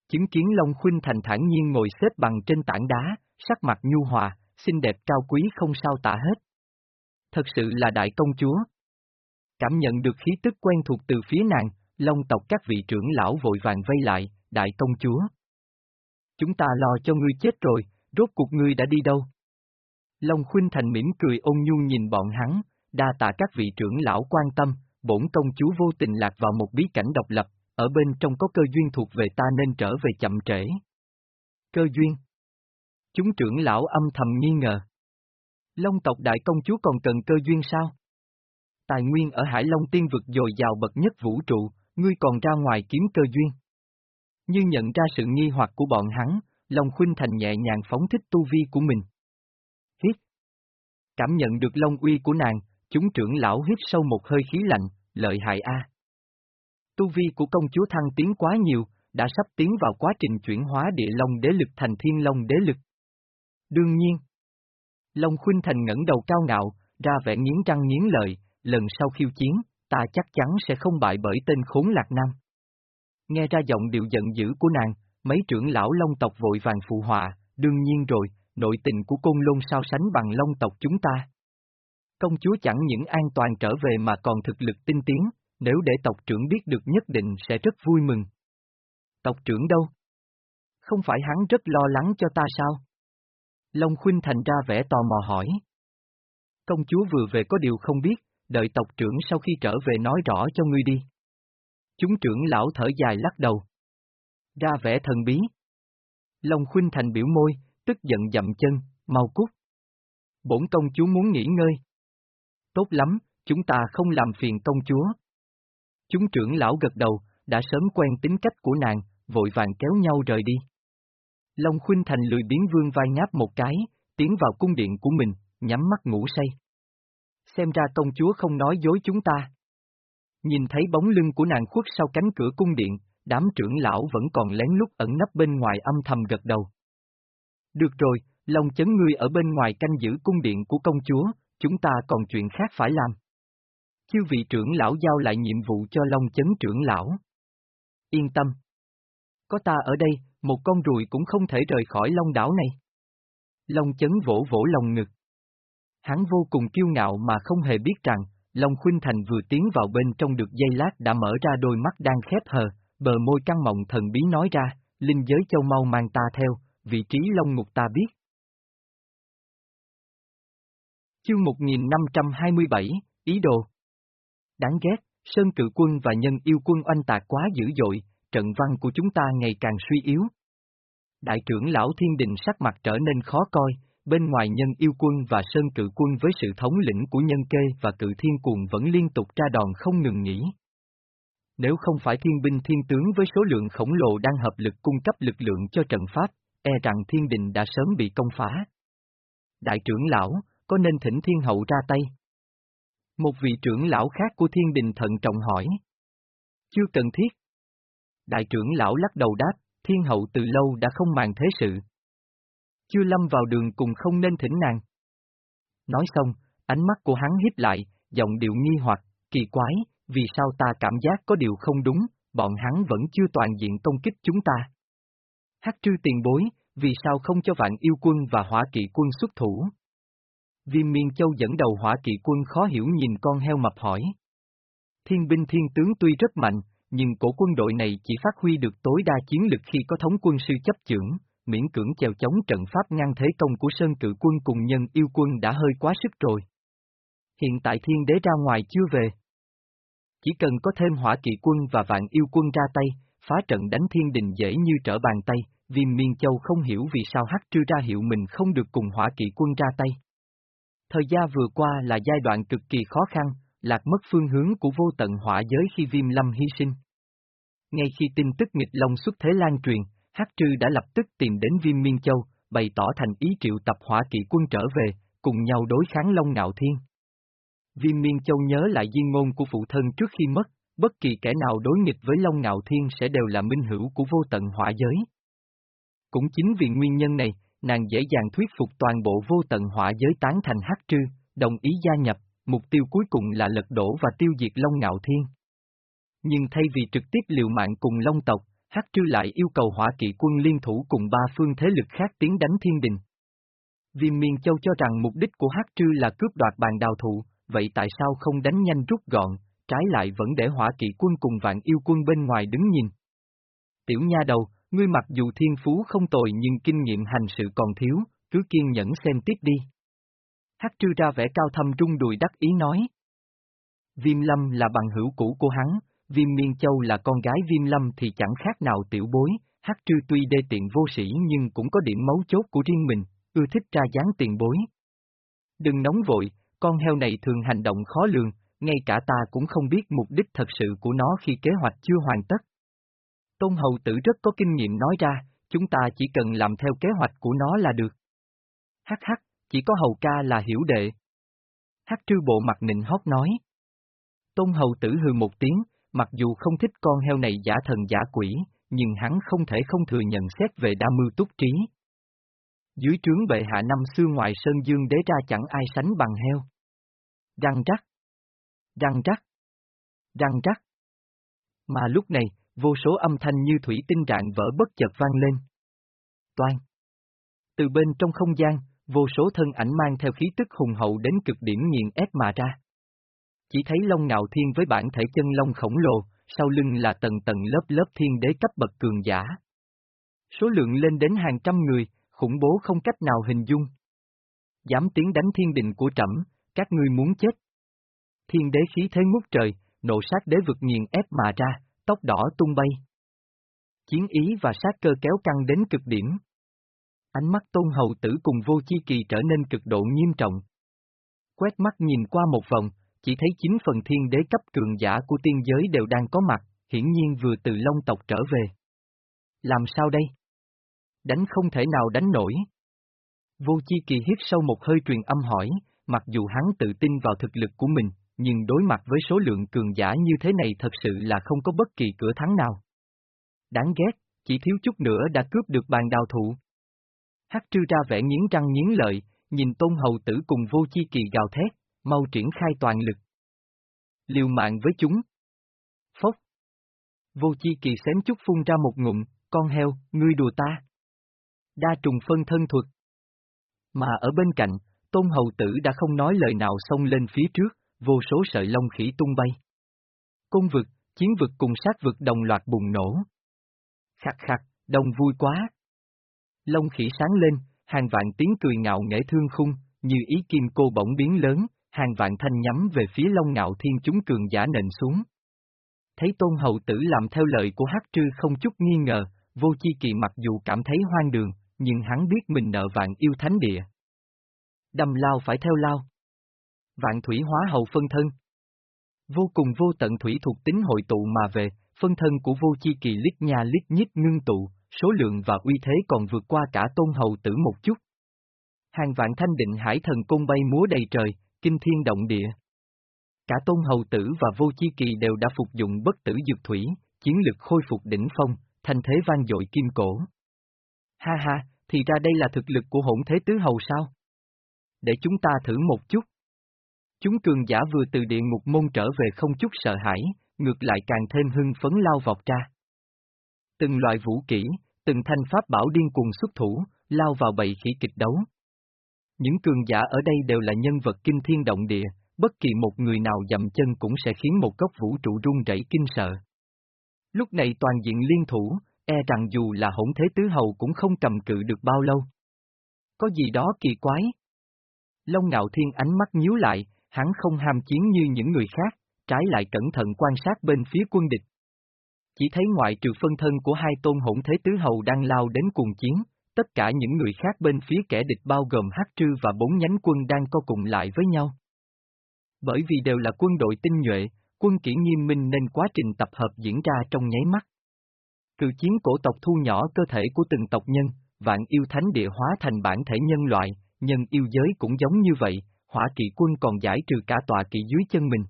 Chứng kiến Long Khuynh Thành thản nhiên ngồi xếp bằng trên tảng đá, sắc mặt nhu hòa, xinh đẹp cao quý không sao tả hết. Thật sự là đại công chúa. Cảm nhận được khí tức quen thuộc từ phía nàng, Long tộc các vị trưởng lão vội vàng vây lại, đại công chúa. Chúng ta lo cho ngươi chết rồi, rốt cuộc ngươi đã đi đâu? Long Khuynh Thành mỉm cười ôn nhu nhìn bọn hắn, đa tạ các vị trưởng lão quan tâm, bổn công chúa vô tình lạc vào một bí cảnh độc lập, ở bên trong có cơ duyên thuộc về ta nên trở về chậm trễ. Cơ duyên? Chúng trưởng lão âm thầm nghi ngờ. Long tộc đại công chúa còn cần cơ duyên sao? Tài nguyên ở Hải Long tiên vực dồi dào bậc nhất vũ trụ, ngươi còn ra ngoài kiếm cơ duyên. Như nhận ra sự nghi hoặc của bọn hắn, Long Khuynh Thành nhẹ nhàng phóng thích tu vi của mình. Hít. Cảm nhận được long uy của nàng, chúng trưởng lão hít sâu một hơi khí lạnh, lợi hại a. Tu vi của công chúa thăng tiến quá nhiều, đã sắp tiến vào quá trình chuyển hóa địa long đế lực thành thiên long đế lực. Đương nhiên, Long Khuynh Thành ngẩng đầu cao ngạo, ra vẻ nghiến răng nghiến lợi, lần sau khiêu chiến, ta chắc chắn sẽ không bại bởi tên khốn lạc nam. Nghe ra giọng điệu giận dữ của nàng, mấy trưởng lão long tộc vội vàng phụ họa, đương nhiên rồi, nội tình của côn lôn sao sánh bằng long tộc chúng ta. Công chúa chẳng những an toàn trở về mà còn thực lực tinh tiến, nếu để tộc trưởng biết được nhất định sẽ rất vui mừng. Tộc trưởng đâu? Không phải hắn rất lo lắng cho ta sao? Long Khuynh thành ra vẻ tò mò hỏi. Công chúa vừa về có điều không biết, đợi tộc trưởng sau khi trở về nói rõ cho ngươi đi. Chúng trưởng lão thở dài lắc đầu. Ra vẻ thần bí. Long Khuynh thành biểu môi, tức giận dậm chân, mau cút. Bổn công chúa muốn nghỉ ngơi. Tốt lắm, chúng ta không làm phiền công chúa. Chúng trưởng lão gật đầu, đã sớm quen tính cách của nàng, vội vàng kéo nhau rời đi. Long Khuynh Thành lười biến vương vai ngáp một cái, tiến vào cung điện của mình, nhắm mắt ngủ say. Xem ra công chúa không nói dối chúng ta. Nhìn thấy bóng lưng của nàng khuất sau cánh cửa cung điện, đám trưởng lão vẫn còn lén lút ẩn nấp bên ngoài âm thầm gật đầu. Được rồi, Long chấn ngươi ở bên ngoài canh giữ cung điện của công chúa, chúng ta còn chuyện khác phải làm. Chư vị trưởng lão giao lại nhiệm vụ cho Long chấn trưởng lão. Yên tâm. Có ta ở đây, một con ruồi cũng không thể rời khỏi Long đảo này. Long chấn vỗ vỗ lòng ngực. Hắn vô cùng kiêu ngạo mà không hề biết rằng, Long Khuynh Thành vừa tiến vào bên trong được giây lát đã mở ra đôi mắt đang khép hờ, bờ môi căng mộng thần bí nói ra, linh giới châu mau mang ta theo, vị trí Long Ngục ta biết. Chương 1527, Ý đồ Đáng ghét, Sơn Cự Quân và Nhân Yêu Quân oanh tạc quá dữ dội, trận văn của chúng ta ngày càng suy yếu. Đại trưởng lão Thiên Đình sắc mặt trở nên khó coi, bên ngoài Nhân Yêu Quân và Sơn Cự Quân với sự thống lĩnh của Nhân Kê và Cự Thiên Cuồng vẫn liên tục ra đòn không ngừng nghỉ. Nếu không phải thiên binh thiên tướng với số lượng khổng lồ đang hợp lực cung cấp lực lượng cho trận pháp, e rằng thiên đình đã sớm bị công phá. Đại trưởng lão, có nên thỉnh thiên hậu ra tay? Một vị trưởng lão khác của thiên đình thận trọng hỏi. Chưa cần thiết. Đại trưởng lão lắc đầu đáp, thiên hậu từ lâu đã không màng thế sự. Chưa lâm vào đường cùng không nên thỉnh nàng. Nói xong, ánh mắt của hắn hít lại, giọng điệu nghi hoặc, kỳ quái, vì sao ta cảm giác có điều không đúng, bọn hắn vẫn chưa toàn diện công kích chúng ta. Hắc trư tiền bối, vì sao không cho vạn yêu quân và hỏa kỵ quân xuất thủ? Viêm miên châu dẫn đầu hỏa kỵ quân khó hiểu nhìn con heo mập hỏi. Thiên binh thiên tướng tuy rất mạnh, nhưng cổ quân đội này chỉ phát huy được tối đa chiến lực khi có thống quân sư chấp chưởng, miễn cưỡng chèo chống trận pháp ngăn thế công của Sơn Cự quân cùng nhân yêu quân đã hơi quá sức rồi. Hiện tại thiên đế ra ngoài chưa về. Chỉ cần có thêm hỏa kỵ quân và vạn yêu quân ra tay, phá trận đánh thiên đình dễ như trở bàn tay, viêm miên châu không hiểu vì sao hắc trư ra hiệu mình không được cùng hỏa kỵ quân ra tay. Thời gian vừa qua là giai đoạn cực kỳ khó khăn, lạc mất phương hướng của vô tận hỏa giới khi viêm lâm hy sinh. Ngay khi tin tức nghịch long xuất thế lan truyền, Hắc Trư đã lập tức tìm đến Viêm Miên Châu, bày tỏ thành ý triệu tập hỏa kỵ quân trở về, cùng nhau đối kháng Long Ngạo Thiên. Viêm Miên Châu nhớ lại di ngôn của phụ thân trước khi mất, bất kỳ kẻ nào đối nghịch với Long Ngạo Thiên sẽ đều là minh hữu của vô tận hỏa giới. Cũng chính vì nguyên nhân này, nàng dễ dàng thuyết phục toàn bộ vô tận hỏa giới tán thành Hắc Trư, đồng ý gia nhập, mục tiêu cuối cùng là lật đổ và tiêu diệt Long Ngạo Thiên. Nhưng thay vì trực tiếp liều mạng cùng Long tộc, Hắc Trư lại yêu cầu hỏa kỵ quân liên thủ cùng ba phương thế lực khác tiến đánh thiên đình. Viêm Miên châu cho rằng mục đích của Hắc Trư là cướp đoạt bàn đào thụ, vậy tại sao không đánh nhanh rút gọn, trái lại vẫn để hỏa kỵ quân cùng vạn yêu quân bên ngoài đứng nhìn. Tiểu nha đầu, ngươi mặc dù thiên phú không tồi nhưng kinh nghiệm hành sự còn thiếu, cứ kiên nhẫn xem tiếp đi. Hắc trư ra vẻ cao thâm trung đùi đắc ý nói. Viêm lâm là bằng hữu cũ của hắn, Viêm Miên Châu là con gái Viêm Lâm thì chẳng khác nào tiểu bối, Hắc Trư tuy đê tiện vô sĩ nhưng cũng có điểm mấu chốt của riêng mình, ưa thích ra dáng tiền bối. Đừng nóng vội, con heo này thường hành động khó lường, ngay cả ta cũng không biết mục đích thật sự của nó khi kế hoạch chưa hoàn tất. Tôn hầu tử rất có kinh nghiệm nói ra, chúng ta chỉ cần làm theo kế hoạch của nó là được. Hắc hắc, chỉ có hầu ca là hiểu đệ. hát trư bộ mặt nịnh hót nói. Tôn hầu tử hừ một tiếng, mặc dù không thích con heo này giả thần giả quỷ, nhưng hắn không thể không thừa nhận xét về đa mưu túc trí. Dưới trướng bệ hạ năm xưa ngoài Sơn Dương đế ra chẳng ai sánh bằng heo. Răng rắc. Răng rắc. Răng rắc. Mà lúc này, vô số âm thanh như thủy tinh rạng vỡ bất chợt vang lên. Toan. Từ bên trong không gian, vô số thân ảnh mang theo khí tức hùng hậu đến cực điểm nghiền ép mà ra. Chỉ thấy Long Ngạo Thiên với bản thể chân long khổng lồ, sau lưng là tầng tầng lớp lớp thiên đế cấp bậc cường giả. Số lượng lên đến hàng trăm người, khủng bố không cách nào hình dung. Dám tiến đánh thiên đình của trẫm, các ngươi muốn chết. Thiên đế khí thế ngút trời, nộ sát đế vực nghiền ép mà ra, tóc đỏ tung bay. Chiến ý và sát cơ kéo căng đến cực điểm. Ánh mắt tôn hầu tử cùng vô chi kỳ trở nên cực độ nghiêm trọng. Quét mắt nhìn qua một vòng, chỉ thấy chín phần thiên đế cấp cường giả của tiên giới đều đang có mặt, hiển nhiên vừa từ Long tộc trở về. Làm sao đây? Đánh không thể nào đánh nổi. Vô chi kỳ hít sâu một hơi truyền âm hỏi, mặc dù hắn tự tin vào thực lực của mình, nhưng đối mặt với số lượng cường giả như thế này thật sự là không có bất kỳ cửa thắng nào. Đáng ghét, chỉ thiếu chút nữa đã cướp được bàn đào thụ. Hắc trư ra vẻ nghiến răng nghiến lợi, nhìn tôn hầu tử cùng vô chi kỳ gào thét, mau triển khai toàn lực. Liều mạng với chúng. Phốc. Vô chi kỳ xém chút phun ra một ngụm, con heo, ngươi đùa ta. Đa trùng phân thân thuật. Mà ở bên cạnh, tôn hầu tử đã không nói lời nào xông lên phía trước, vô số sợi lông khỉ tung bay. công vực, chiến vực cùng sát vực đồng loạt bùng nổ. khạc khạc, đông vui quá. Lông khỉ sáng lên, hàng vạn tiếng cười ngạo nghệ thương khung, như ý kim cô bỗng biến lớn, hàng vạn thanh nhắm về phía Long Ngạo Thiên chúng cường giả nện xuống. Thấy Tôn Hậu Tử làm theo lời của Hắc Trư không chút nghi ngờ, vô chi kỳ mặc dù cảm thấy hoang đường, nhưng hắn biết mình nợ vạn yêu thánh địa. Đâm lao phải theo lao. Vạn thủy hóa hậu phân thân. Vô cùng vô tận thủy thuộc tính hội tụ mà về, phân thân của vô chi kỳ lít nhà lít nhít ngưng tụ, số lượng và uy thế còn vượt qua cả tôn hầu tử một chút. Hàng vạn thanh định hải thần cung bay múa đầy trời, kinh thiên động địa. Cả tôn hầu tử và vô chi kỳ đều đã phục dụng bất tử dược thủy, chiến lực khôi phục đỉnh phong, thành thế vang dội kim cổ. Ha ha, thì ra đây là thực lực của hỗn thế tứ hầu sao? Để chúng ta thử một chút. Chúng cường giả vừa từ địa ngục môn trở về không chút sợ hãi, ngược lại càng thêm hưng phấn lao vọt ra. Từng loại vũ kỹ, từng thanh pháp bảo điên cuồng xuất thủ, lao vào bầy khỉ kịch đấu. Những cường giả ở đây đều là nhân vật kinh thiên động địa, bất kỳ một người nào dậm chân cũng sẽ khiến một góc vũ trụ rung rẩy kinh sợ. Lúc này toàn diện liên thủ, e rằng dù là hỗn thế tứ hầu cũng không cầm cự được bao lâu. Có gì đó kỳ quái. Long ngạo thiên ánh mắt nhíu lại, hắn không ham chiến như những người khác, trái lại cẩn thận quan sát bên phía quân địch. Chỉ thấy ngoại trừ phân thân của hai tôn hỗn thế tứ hầu đang lao đến cùng chiến, tất cả những người khác bên phía kẻ địch bao gồm Hắc Trư và bốn nhánh quân đang co cùng lại với nhau. Bởi vì đều là quân đội tinh nhuệ, quân kỹ nghiêm minh nên quá trình tập hợp diễn ra trong nháy mắt. Cự chiến cổ tộc thu nhỏ cơ thể của từng tộc nhân, vạn yêu thánh địa hóa thành bản thể nhân loại, nhân yêu giới cũng giống như vậy, hỏa kỵ quân còn giải trừ cả tòa kỵ dưới chân mình.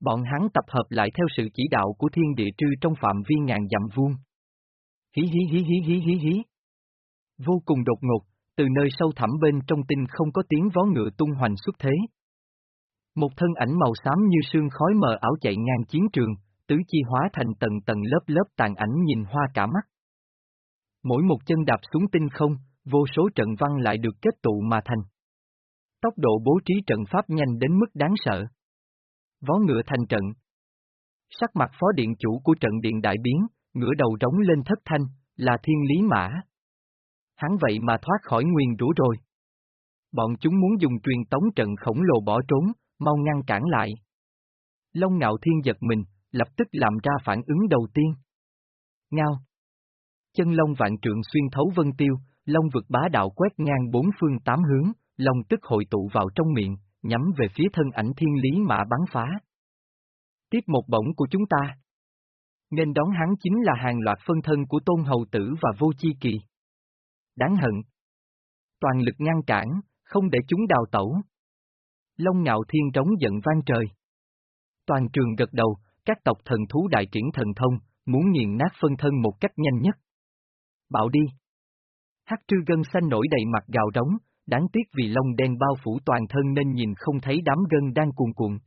Bọn hắn tập hợp lại theo sự chỉ đạo của thiên địa trư trong phạm vi ngàn dặm vuông. Hí hí hí hí hí hí hí. Vô cùng đột ngột, từ nơi sâu thẳm bên trong tinh không có tiếng vó ngựa tung hoành xuất thế. Một thân ảnh màu xám như sương khói mờ ảo chạy ngang chiến trường, tứ chi hóa thành tầng tầng lớp lớp tàn ảnh nhìn hoa cả mắt. Mỗi một chân đạp xuống tinh không, vô số trận văn lại được kết tụ mà thành. Tốc độ bố trí trận pháp nhanh đến mức đáng sợ. Vó ngựa thành trận. Sắc mặt phó điện chủ của trận điện đại biến, ngửa đầu rống lên thất thanh, là thiên lý mã. Hắn vậy mà thoát khỏi nguyên rũ rồi. Bọn chúng muốn dùng truyền tống trận khổng lồ bỏ trốn, mau ngăn cản lại. Long ngạo thiên giật mình, lập tức làm ra phản ứng đầu tiên. Ngao. Chân lông vạn trượng xuyên thấu vân tiêu, long vực bá đạo quét ngang bốn phương tám hướng, long tức hội tụ vào trong miệng, nhắm về phía thân ảnh thiên lý mã bắn phá. Tiếp một bổng của chúng ta. Nên đón hắn chính là hàng loạt phân thân của Tôn Hầu Tử và Vô Chi Kỳ. Đáng hận. Toàn lực ngăn cản, không để chúng đào tẩu. Long ngạo thiên trống giận vang trời. Toàn trường gật đầu, các tộc thần thú đại triển thần thông, muốn nghiền nát phân thân một cách nhanh nhất. Bạo đi. Hắc trư gân xanh nổi đầy mặt gào rống, đáng tiếc vì lông đen bao phủ toàn thân nên nhìn không thấy đám gân đang cuồn cuộn.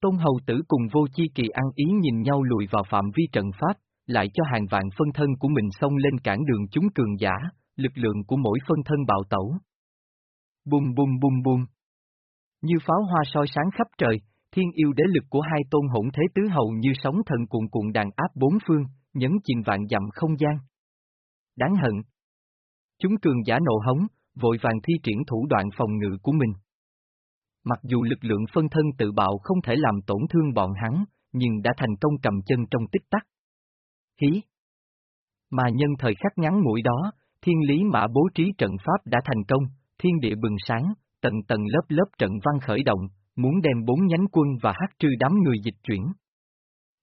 Tôn hầu tử cùng vô chi kỳ ăn ý nhìn nhau lùi vào phạm vi trận pháp, lại cho hàng vạn phân thân của mình xông lên cản đường chúng cường giả, lực lượng của mỗi phân thân bạo tẩu. Bùm bùm bùm bùm. Như pháo hoa soi sáng khắp trời, thiên yêu đế lực của hai tôn hỗn thế tứ hầu như sóng thần cuồn cuộn đàn áp bốn phương, nhấn chìm vạn dặm không gian. Đáng hận. Chúng cường giả nộ hống, vội vàng thi triển thủ đoạn phòng ngự của mình. Mặc dù lực lượng phân thân tự bạo không thể làm tổn thương bọn hắn, nhưng đã thành công cầm chân trong tích tắc. Hí! Mà nhân thời khắc ngắn mũi đó, thiên lý mã bố trí trận pháp đã thành công, thiên địa bừng sáng, tận tầng lớp lớp trận văn khởi động, muốn đem bốn nhánh quân và hát trư đám người dịch chuyển.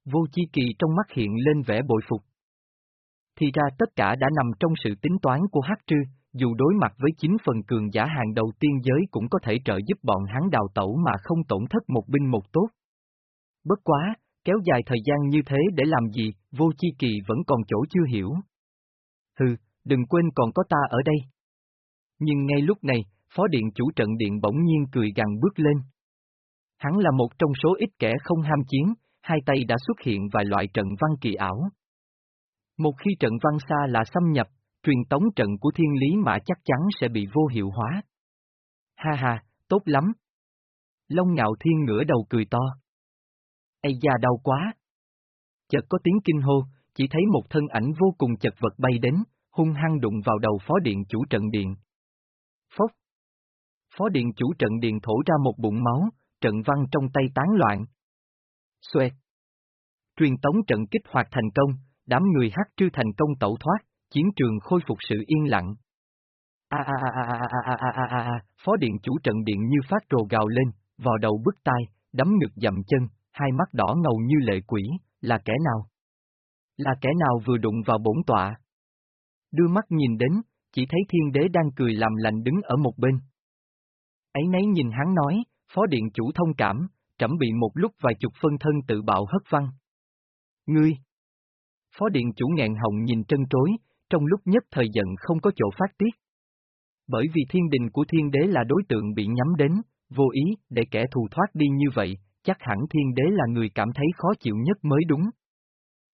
Vô chi kỳ trong mắt hiện lên vẻ bội phục. Thì ra tất cả đã nằm trong sự tính toán của hát trư, dù đối mặt với chính phần cường giả hàng đầu tiên giới cũng có thể trợ giúp bọn hắn đào tẩu mà không tổn thất một binh một tốt. Bất quá, kéo dài thời gian như thế để làm gì, vô chi kỳ vẫn còn chỗ chưa hiểu. Hừ, đừng quên còn có ta ở đây. Nhưng ngay lúc này, phó điện chủ trận điện bỗng nhiên cười gằn bước lên. Hắn là một trong số ít kẻ không ham chiến, hai tay đã xuất hiện vài loại trận văn kỳ ảo. Một khi trận văn xa là xâm nhập, truyền tống trận của thiên lý mã chắc chắn sẽ bị vô hiệu hóa. Ha ha, tốt lắm. Long ngạo thiên ngửa đầu cười to. Ây da đau quá. Chợt có tiếng kinh hô, chỉ thấy một thân ảnh vô cùng chật vật bay đến, hung hăng đụng vào đầu phó điện chủ trận điện. Phốc. Phó điện chủ trận điện thổ ra một bụng máu, trận văn trong tay tán loạn. Xoẹt. Truyền tống trận kích hoạt thành công, đám người hát trư thành công tẩu thoát, chiến trường khôi phục sự yên lặng. A a a a a a a a a phó điện chủ trận điện như phát rồ gào lên, vò đầu bứt tai, đấm ngực dậm chân, hai mắt đỏ ngầu như lệ quỷ, là kẻ nào? Là kẻ nào vừa đụng vào bổn tọa? Đưa mắt nhìn đến, chỉ thấy thiên đế đang cười làm lành đứng ở một bên. Ấy nấy nhìn hắn nói, phó điện chủ thông cảm, trẫm bị một lúc vài chục phân thân tự bạo hất văng. Ngươi! Phó điện chủ ngẹn hồng nhìn trân trối, trong lúc nhất thời giận không có chỗ phát tiết. Bởi vì thiên đình của thiên đế là đối tượng bị nhắm đến, vô ý, để kẻ thù thoát đi như vậy, chắc hẳn thiên đế là người cảm thấy khó chịu nhất mới đúng.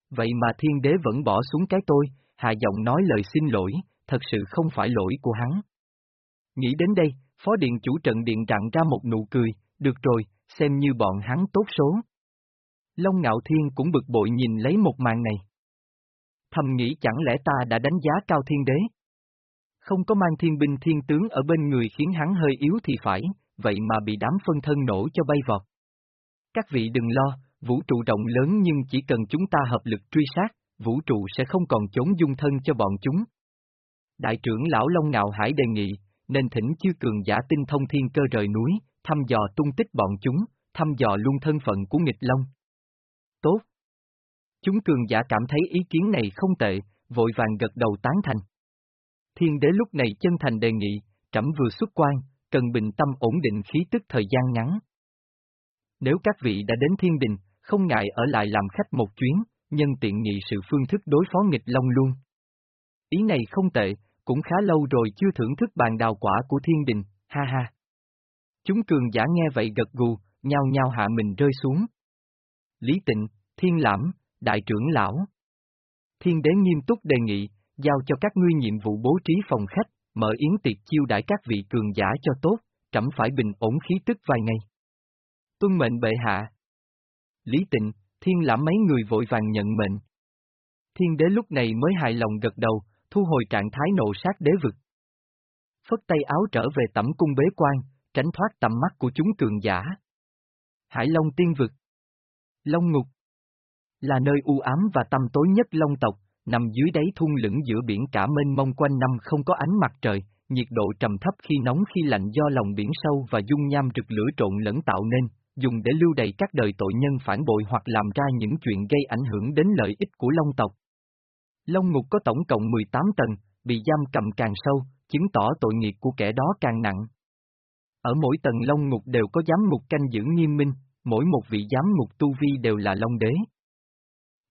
Vậy mà thiên đế vẫn bỏ xuống cái tôi, hạ giọng nói lời xin lỗi, thật sự không phải lỗi của hắn. Nghĩ đến đây, phó điện chủ trận điện rặng ra một nụ cười, được rồi, xem như bọn hắn tốt số. Long Ngạo Thiên cũng bực bội nhìn lấy một màn này thầm nghĩ chẳng lẽ ta đã đánh giá cao thiên đế. Không có mang thiên binh thiên tướng ở bên người khiến hắn hơi yếu thì phải, vậy mà bị đám phân thân nổ cho bay vọt. Các vị đừng lo, vũ trụ rộng lớn nhưng chỉ cần chúng ta hợp lực truy sát, vũ trụ sẽ không còn chốn dung thân cho bọn chúng. Đại trưởng lão Long Ngạo Hải đề nghị, nên thỉnh chư cường giả tinh thông thiên cơ rời núi, thăm dò tung tích bọn chúng, thăm dò luôn thân phận của nghịch Long. Tốt. Chúng cường giả cảm thấy ý kiến này không tệ, vội vàng gật đầu tán thành. Thiên đế lúc này chân thành đề nghị, trẫm vừa xuất quan, cần bình tâm ổn định khí tức thời gian ngắn. Nếu các vị đã đến thiên đình, không ngại ở lại làm khách một chuyến, nhân tiện nghị sự phương thức đối phó nghịch long luôn. Ý này không tệ, cũng khá lâu rồi chưa thưởng thức bàn đào quả của thiên đình, ha ha. Chúng cường giả nghe vậy gật gù, nhao nhao hạ mình rơi xuống. Lý tịnh, thiên lãm, Đại trưởng lão. Thiên đế nghiêm túc đề nghị, giao cho các ngươi nhiệm vụ bố trí phòng khách, mở yến tiệc chiêu đãi các vị cường giả cho tốt, trẫm phải bình ổn khí tức vài ngày. Tuân mệnh bệ hạ. Lý tịnh, thiên lãm mấy người vội vàng nhận mệnh. Thiên đế lúc này mới hài lòng gật đầu, thu hồi trạng thái nộ sát đế vực. Phất tay áo trở về tẩm cung bế quan, tránh thoát tầm mắt của chúng cường giả. Hải Long tiên vực. Long ngục. Là nơi u ám và tăm tối nhất Long tộc, nằm dưới đáy thung lũng giữa biển cả mênh mông quanh năm không có ánh mặt trời, nhiệt độ trầm thấp khi nóng khi lạnh do lòng biển sâu và dung nham rực lửa trộn lẫn tạo nên, dùng để lưu đày các đời tội nhân phản bội hoặc làm ra những chuyện gây ảnh hưởng đến lợi ích của Long tộc. Long ngục có tổng cộng 18 tầng, bị giam cầm càng sâu, chứng tỏ tội nghiệp của kẻ đó càng nặng. Ở mỗi tầng Long ngục đều có giám ngục canh giữ nghiêm minh, mỗi một vị giám ngục tu vi đều là Long đế.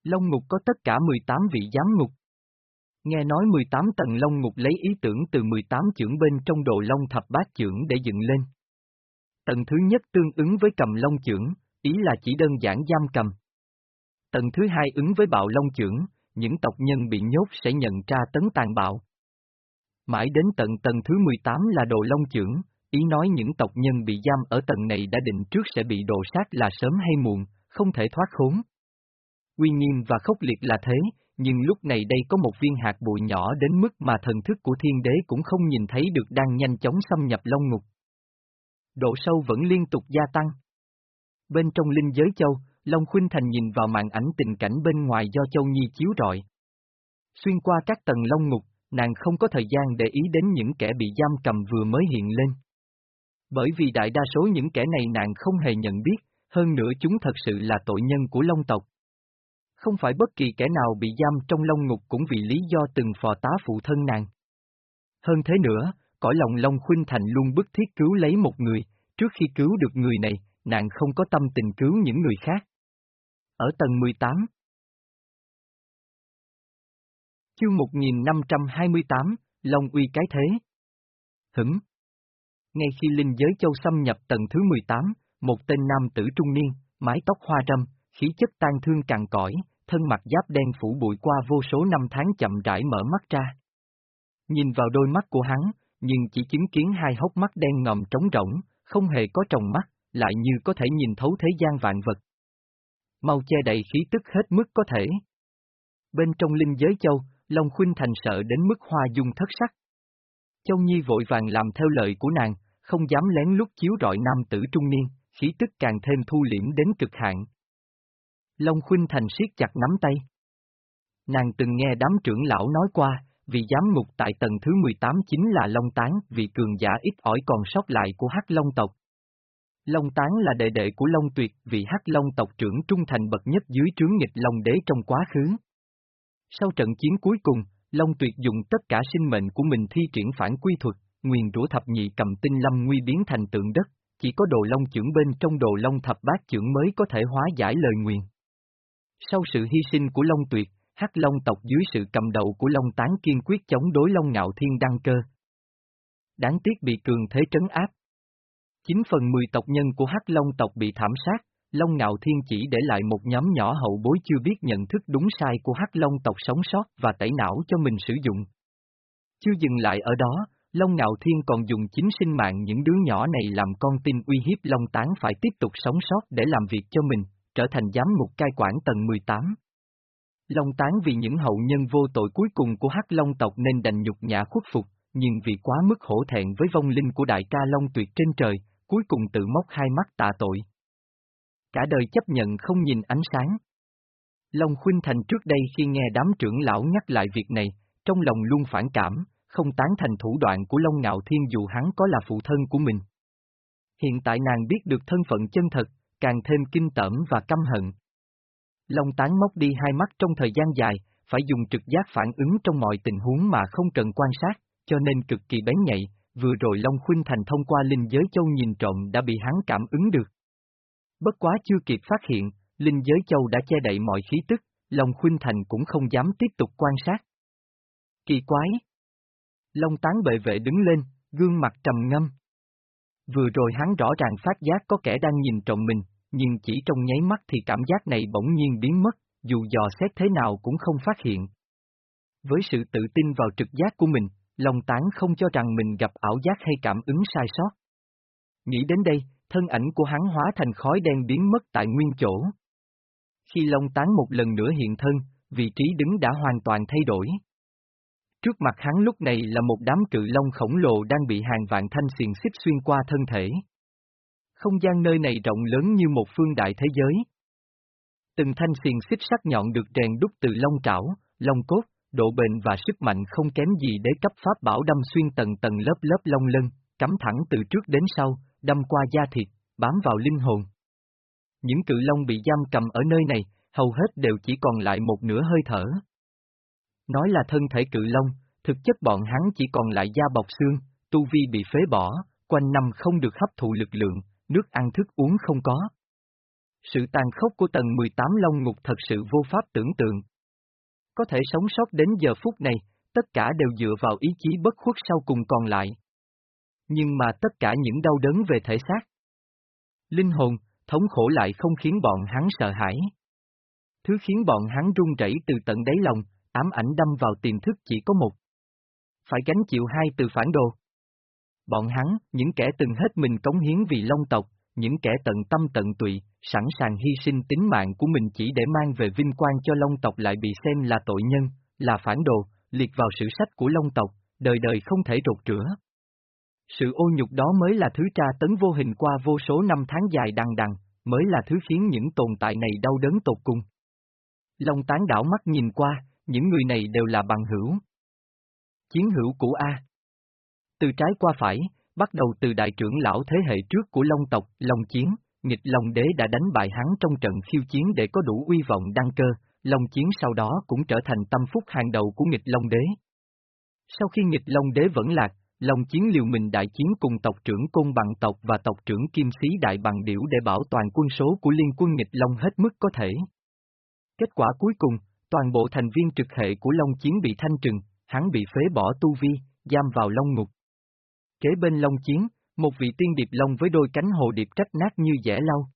Long ngục có tất cả 18 vị giám ngục. Nghe nói 18 tầng Long ngục lấy ý tưởng từ 18 trưởng bên trong đồ Long thập bát trưởng để dựng lên. Tầng thứ nhất tương ứng với cầm Long trưởng, ý là chỉ đơn giản giam cầm. Tầng thứ hai ứng với bạo Long trưởng, những tộc nhân bị nhốt sẽ nhận tra tấn tàn bạo. Mãi đến tận tầng thứ 18 là đồ Long trưởng, ý nói những tộc nhân bị giam ở tầng này đã định trước sẽ bị đồ sát là sớm hay muộn, không thể thoát khốn. Uy nghiêm và khốc liệt là thế, nhưng lúc này đây có một viên hạt bụi nhỏ đến mức mà thần thức của thiên đế cũng không nhìn thấy được đang nhanh chóng xâm nhập Long Ngục. Độ sâu vẫn liên tục gia tăng. Bên trong linh giới châu, Long Khuynh Thành nhìn vào màn ảnh tình cảnh bên ngoài do Châu Nhi chiếu rọi. Xuyên qua các tầng Long Ngục, nàng không có thời gian để ý đến những kẻ bị giam cầm vừa mới hiện lên. Bởi vì đại đa số những kẻ này nàng không hề nhận biết, hơn nữa chúng thật sự là tội nhân của Long tộc. Không phải bất kỳ kẻ nào bị giam trong Long Ngục cũng vì lý do từng phò tá phụ thân nàng. Hơn thế nữa, cõi lòng Long Khuynh Thành luôn bức thiết cứu lấy một người, trước khi cứu được người này, nàng không có tâm tình cứu những người khác. Ở tầng 18 Chương 1528, Long uy cái thế Hửng Ngay khi linh giới châu xâm nhập tầng thứ 18, một tên nam tử trung niên, mái tóc hoa râm, khí chất tan thương càng cõi, thân mặt giáp đen phủ bụi qua vô số năm tháng chậm rãi mở mắt ra. Nhìn vào đôi mắt của hắn, nhưng chỉ chứng kiến hai hốc mắt đen ngầm trống rỗng, không hề có tròng mắt, lại như có thể nhìn thấu thế gian vạn vật. Mau che đậy khí tức hết mức có thể. Bên trong linh giới châu, Long Khuynh Thành sợ đến mức hoa dung thất sắc. Châu Nhi vội vàng làm theo lời của nàng, không dám lén lút chiếu rọi nam tử trung niên, khí tức càng thêm thu liễm đến cực hạn. Long Khuynh Thành siết chặt nắm tay. Nàng từng nghe đám trưởng lão nói qua, vì giám ngục tại tầng thứ 18 chính là Long Tán, vị cường giả ít ỏi còn sót lại của Hắc Long tộc. Long Tán là đệ đệ của Long Tuyệt, vị Hắc Long tộc trưởng trung thành bậc nhất dưới trướng nghịch Long Đế trong quá khứ. Sau trận chiến cuối cùng, Long Tuyệt dùng tất cả sinh mệnh của mình thi triển phản quy thuật, nguyền rủa thập nhị cầm tinh lâm nguy biến thành tượng đất, chỉ có đồ long trưởng bên trong đồ long thập bát trưởng mới có thể hóa giải lời nguyền. Sau sự hy sinh của Long Tuyệt, Hắc Long tộc dưới sự cầm đầu của Long Tán kiên quyết chống đối Long Ngạo Thiên đăng cơ. Đáng tiếc bị cường thế trấn áp. 9 phần 10 tộc nhân của Hắc Long tộc bị thảm sát, Long Ngạo Thiên chỉ để lại một nhóm nhỏ hậu bối chưa biết nhận thức đúng sai của Hắc Long tộc sống sót và tẩy não cho mình sử dụng. Chưa dừng lại ở đó, Long Ngạo Thiên còn dùng chính sinh mạng những đứa nhỏ này làm con tin uy hiếp Long Tán phải tiếp tục sống sót để làm việc cho mình, trở thành giám mục cai quản tầng 18. Long Tán vì những hậu nhân vô tội cuối cùng của Hắc Long tộc nên đành nhục nhã khuất phục, nhưng vì quá mức hổ thẹn với vong linh của đại ca Long Tuyệt trên trời, cuối cùng tự móc hai mắt tạ tội. Cả đời chấp nhận không nhìn ánh sáng. Long Khuynh Thành trước đây khi nghe đám trưởng lão nhắc lại việc này, trong lòng luôn phản cảm, không tán thành thủ đoạn của Long Ngạo Thiên dù hắn có là phụ thân của mình. Hiện tại nàng biết được thân phận chân thật, càng thêm kinh tởm và căm hận. Long tán móc đi hai mắt trong thời gian dài, phải dùng trực giác phản ứng trong mọi tình huống mà không cần quan sát, cho nên cực kỳ bén nhạy, vừa rồi Long Khuynh Thành thông qua linh giới châu nhìn trộm đã bị hắn cảm ứng được. Bất quá chưa kịp phát hiện, linh giới châu đã che đậy mọi khí tức, Long Khuynh Thành cũng không dám tiếp tục quan sát. Kỳ quái! Long tán bệ vệ đứng lên, gương mặt trầm ngâm. Vừa rồi hắn rõ ràng phát giác có kẻ đang nhìn trộm mình, nhưng chỉ trong nháy mắt thì cảm giác này bỗng nhiên biến mất, dù dò xét thế nào cũng không phát hiện. Với sự tự tin vào trực giác của mình, Long Tán không cho rằng mình gặp ảo giác hay cảm ứng sai sót. Nghĩ đến đây, thân ảnh của hắn hóa thành khói đen biến mất tại nguyên chỗ. Khi Long Tán một lần nữa hiện thân, vị trí đứng đã hoàn toàn thay đổi. Trước mặt hắn lúc này là một đám cự long khổng lồ đang bị hàng vạn thanh xiềng xích xuyên qua thân thể. Không gian nơi này rộng lớn như một phương đại thế giới. Từng thanh xiềng xích sắc nhọn được rèn đúc từ long trảo, long cốt, độ bền và sức mạnh không kém gì đế cấp pháp bảo đâm xuyên tầng tầng lớp lớp long lân, cắm thẳng từ trước đến sau, đâm qua da thịt, bám vào linh hồn. Những cự long bị giam cầm ở nơi này, hầu hết đều chỉ còn lại một nửa hơi thở. Nói là thân thể cự long, thực chất bọn hắn chỉ còn lại da bọc xương, tu vi bị phế bỏ, quanh năm không được hấp thụ lực lượng, nước ăn thức uống không có. Sự tàn khốc của tầng 18 Long Ngục thật sự vô pháp tưởng tượng. Có thể sống sót đến giờ phút này, tất cả đều dựa vào ý chí bất khuất sau cùng còn lại. Nhưng mà tất cả những đau đớn về thể xác. Linh hồn, thống khổ lại không khiến bọn hắn sợ hãi. Thứ khiến bọn hắn run rẩy từ tận đáy lòng, ám ảnh đâm vào tiềm thức chỉ có một. Phải gánh chịu hai từ phản đồ. Bọn hắn, những kẻ từng hết mình cống hiến vì Long tộc, những kẻ tận tâm tận tụy, sẵn sàng hy sinh tính mạng của mình chỉ để mang về vinh quang cho Long tộc lại bị xem là tội nhân, là phản đồ, liệt vào sử sách của Long tộc, đời đời không thể rột rửa. Sự ô nhục đó mới là thứ tra tấn vô hình qua vô số năm tháng dài đằng đằng, mới là thứ khiến những tồn tại này đau đớn tột cùng. Long tán đảo mắt nhìn qua, những người này đều là bằng hữu. Chiến hữu của A. Từ trái qua phải, bắt đầu từ đại trưởng lão thế hệ trước của Long tộc, Long Chiến, nghịch Long Đế đã đánh bại hắn trong trận khiêu chiến để có đủ uy vọng đăng cơ, Long Chiến sau đó cũng trở thành tâm phúc hàng đầu của nghịch Long Đế. Sau khi nghịch Long Đế vẫn lạc, Long Chiến liều mình đại chiến cùng tộc trưởng Côn Bằng tộc và tộc trưởng Kim Sĩ Đại Bằng Điểu để bảo toàn quân số của liên quân nghịch Long hết mức có thể. Kết quả cuối cùng, toàn bộ thành viên trực hệ của Long Chiến bị thanh trừng, hắn bị phế bỏ tu vi, giam vào Long Ngục. Kế bên Long Chiến, một vị tiên điệp Long với đôi cánh hồ điệp trách nát như dẻ lau.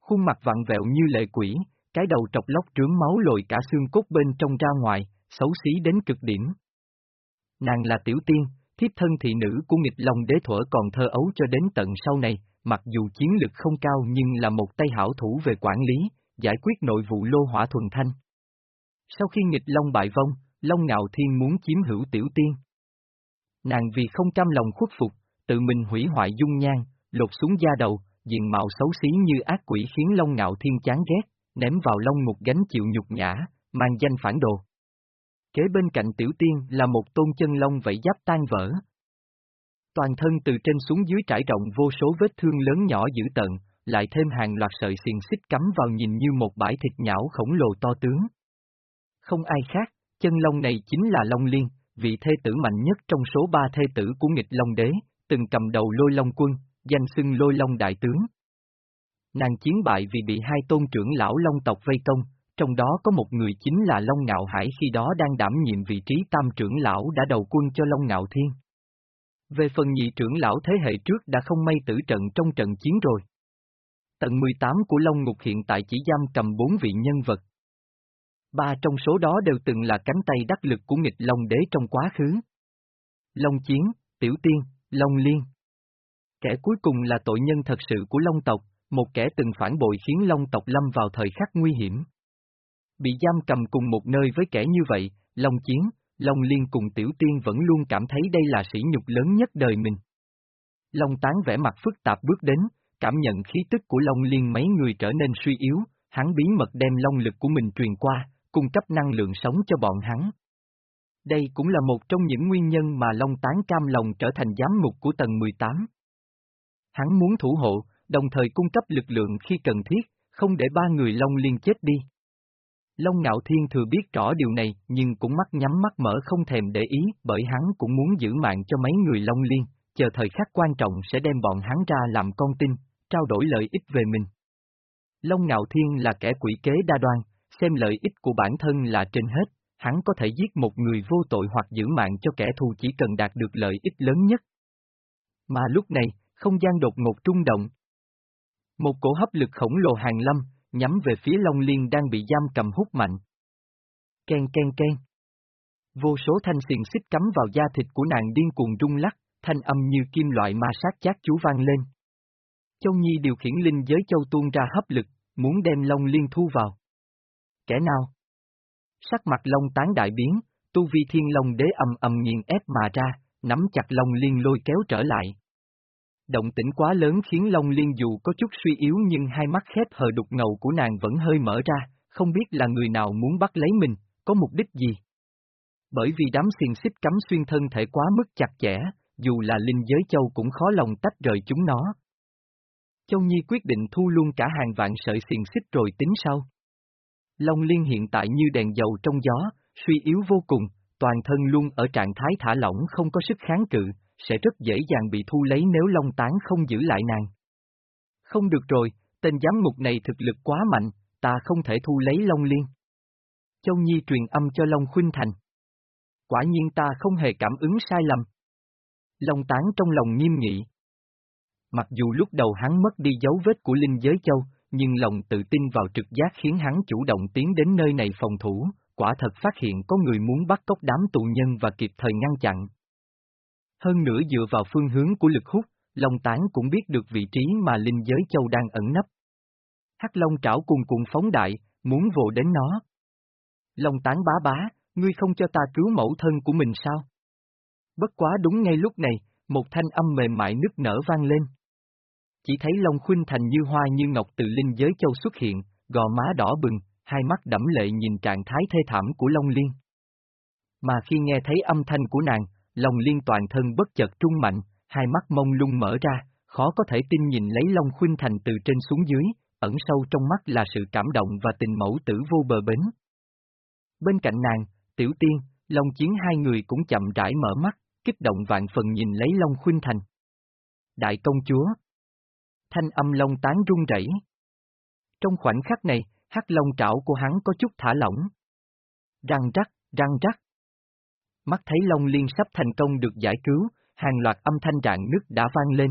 Khuôn mặt vặn vẹo như lệ quỷ, cái đầu trọc lóc trướng máu lồi cả xương cốt bên trong ra ngoài, xấu xí đến cực điểm. Nàng là tiểu tiên, thiếp thân thị nữ của nghịch Long đế thuở còn thơ ấu cho đến tận sau này, mặc dù chiến lực không cao nhưng là một tay hảo thủ về quản lý, giải quyết nội vụ lô hỏa thuần thanh. Sau khi nghịch Long bại vong, Long Ngạo Thiên muốn chiếm hữu tiểu tiên. Nàng vì không cam lòng khuất phục, tự mình hủy hoại dung nhan, lột xuống da đầu, diện mạo xấu xí như ác quỷ khiến Long Ngạo Thiên chán ghét, ném vào Long ngục gánh chịu nhục nhã, mang danh phản đồ. Kế bên cạnh tiểu tiên là một tôn chân long vẫy giáp tan vỡ. Toàn thân từ trên xuống dưới trải rộng vô số vết thương lớn nhỏ dữ tận, lại thêm hàng loạt sợi xiềng xích cắm vào nhìn như một bãi thịt nhão khổng lồ to tướng. Không ai khác, chân long này chính là Long Liên, vị thê tử mạnh nhất trong số ba thê tử của nghịch Long Đế, từng cầm đầu lôi Long quân, danh xưng lôi Long Đại Tướng. Nàng chiến bại vì bị hai tôn trưởng lão Long tộc vây công, trong đó có một người chính là Long Ngạo Hải khi đó đang đảm nhiệm vị trí tam trưởng lão đã đầu quân cho Long Ngạo Thiên. Về phần nhị trưởng lão thế hệ trước đã không may tử trận trong trận chiến rồi. Tận 18 của Long Ngục hiện tại chỉ giam cầm bốn vị nhân vật. Ba trong số đó đều từng là cánh tay đắc lực của nghịch Long Đế trong quá khứ. Long Chiến, Tiểu Tiên, Long Liên. Kẻ cuối cùng là tội nhân thật sự của Long tộc, một kẻ từng phản bội khiến Long tộc lâm vào thời khắc nguy hiểm. Bị giam cầm cùng một nơi với kẻ như vậy, Long Chiến, Long Liên cùng Tiểu Tiên vẫn luôn cảm thấy đây là sỉ nhục lớn nhất đời mình. Long Tán vẻ mặt phức tạp bước đến, cảm nhận khí tức của Long Liên mấy người trở nên suy yếu, hắn bí mật đem long lực của mình truyền qua, cung cấp năng lượng sống cho bọn hắn. Đây cũng là một trong những nguyên nhân mà Long Tán cam lòng trở thành giám mục của tầng 18. Hắn muốn thủ hộ, đồng thời cung cấp lực lượng khi cần thiết, không để ba người Long Liên chết đi. Long Ngạo Thiên thừa biết rõ điều này nhưng cũng mắt nhắm mắt mở không thèm để ý bởi hắn cũng muốn giữ mạng cho mấy người Long Liên, chờ thời khắc quan trọng sẽ đem bọn hắn ra làm con tin, trao đổi lợi ích về mình. Long Ngạo Thiên là kẻ quỷ kế đa đoan, xem lợi ích của bản thân là trên hết, hắn có thể giết một người vô tội hoặc giữ mạng cho kẻ thù chỉ cần đạt được lợi ích lớn nhất. Mà lúc này, không gian đột ngột trung động. Một cổ hấp lực khổng lồ hàng lâm, nhắm về phía Long Liên đang bị giam cầm hút mạnh. Ken ken ken. Vô số thanh xiềng xích cắm vào da thịt của nàng điên cuồng rung lắc, thanh âm như kim loại ma sát chát chú vang lên. Châu Nhi điều khiển linh giới châu tuôn ra hấp lực, muốn đem Long Liên thu vào. Kẻ nào? Sắc mặt Long tán đại biến, tu vi thiên Long đế âm âm nghiền ép mà ra, nắm chặt Long Liên lôi kéo trở lại. Động tĩnh quá lớn khiến Long Liên dù có chút suy yếu nhưng hai mắt khép hờ đục ngầu của nàng vẫn hơi mở ra, không biết là người nào muốn bắt lấy mình, có mục đích gì. Bởi vì đám xiềng xích cắm xuyên thân thể quá mức chặt chẽ, dù là linh giới châu cũng khó lòng tách rời chúng nó. Châu Nhi quyết định thu luôn cả hàng vạn sợi xiềng xích rồi tính sau. Long Liên hiện tại như đèn dầu trong gió, suy yếu vô cùng, toàn thân luôn ở trạng thái thả lỏng không có sức kháng cự, sẽ rất dễ dàng bị thu lấy nếu Long Tán không giữ lại nàng. Không được rồi, tên giám mục này thực lực quá mạnh, ta không thể thu lấy Long Liên. Châu Nhi truyền âm cho Long Khuynh Thành. Quả nhiên ta không hề cảm ứng sai lầm. Long Tán trong lòng nghiêm nghị. Mặc dù lúc đầu hắn mất đi dấu vết của Linh Giới Châu, nhưng lòng tự tin vào trực giác khiến hắn chủ động tiến đến nơi này phòng thủ, quả thật phát hiện có người muốn bắt cóc đám tù nhân và kịp thời ngăn chặn. Hơn nữa dựa vào phương hướng của lực hút, Long Tán cũng biết được vị trí mà Linh Giới Châu đang ẩn nấp. Hắc Long trảo cùng cùng phóng đại, muốn vồ đến nó. Long Tán bá bá, ngươi không cho ta cứu mẫu thân của mình sao? Bất quá đúng ngay lúc này, một thanh âm mềm mại nức nở vang lên. Chỉ thấy Long Khuynh Thành như hoa như ngọc từ linh giới châu xuất hiện, gò má đỏ bừng, hai mắt đẫm lệ nhìn trạng thái thê thảm của Long Liên. Mà khi nghe thấy âm thanh của nàng, Long Liên toàn thân bất chợt trung mạnh, hai mắt mông lung mở ra, khó có thể tin nhìn lấy Long Khuynh Thành từ trên xuống dưới, ẩn sâu trong mắt là sự cảm động và tình mẫu tử vô bờ bến. Bên cạnh nàng, Tiểu Tiên, Long Chiến hai người cũng chậm rãi mở mắt, kích động vạn phần nhìn lấy Long Khuynh Thành. Đại công chúa. Thanh âm Long tán rung rẩy. Trong khoảnh khắc này, hắc long trảo của hắn có chút thả lỏng. Răng rắc, răng rắc. Mắt thấy Long Liên sắp thành công được giải cứu, hàng loạt âm thanh rạn nứt đã vang lên.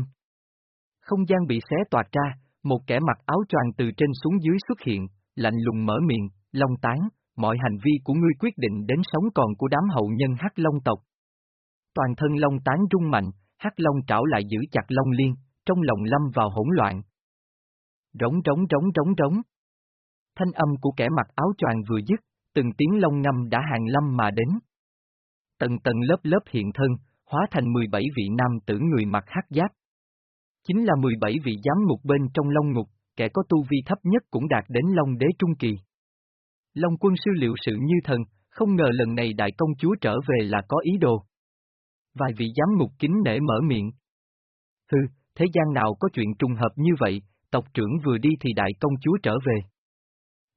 Không gian bị xé toạc ra, một kẻ mặc áo choàng từ trên xuống dưới xuất hiện, lạnh lùng mở miệng, Long tán, mọi hành vi của ngươi quyết định đến sống còn của đám hậu nhân hắc long tộc. Toàn thân long tán rung mạnh, hắc long trảo lại giữ chặt long liên, trong lòng lâm vào hỗn loạn. Rống rống rống rống rống. Thanh âm của kẻ mặc áo choàng vừa dứt, từng tiếng long ngâm đã hàng lâm mà đến. Tầng tầng lớp lớp hiện thân, hóa thành 17 vị nam tử người mặc hắc giáp. Chính là 17 vị giám ngục bên trong long ngục, kẻ có tu vi thấp nhất cũng đạt đến long đế trung kỳ. Long quân sư liệu sự như thần, không ngờ lần này đại công chúa trở về là có ý đồ. Vài vị giám ngục kính nể mở miệng. Hừ, thế gian nào có chuyện trùng hợp như vậy, tộc trưởng vừa đi thì đại công chúa trở về.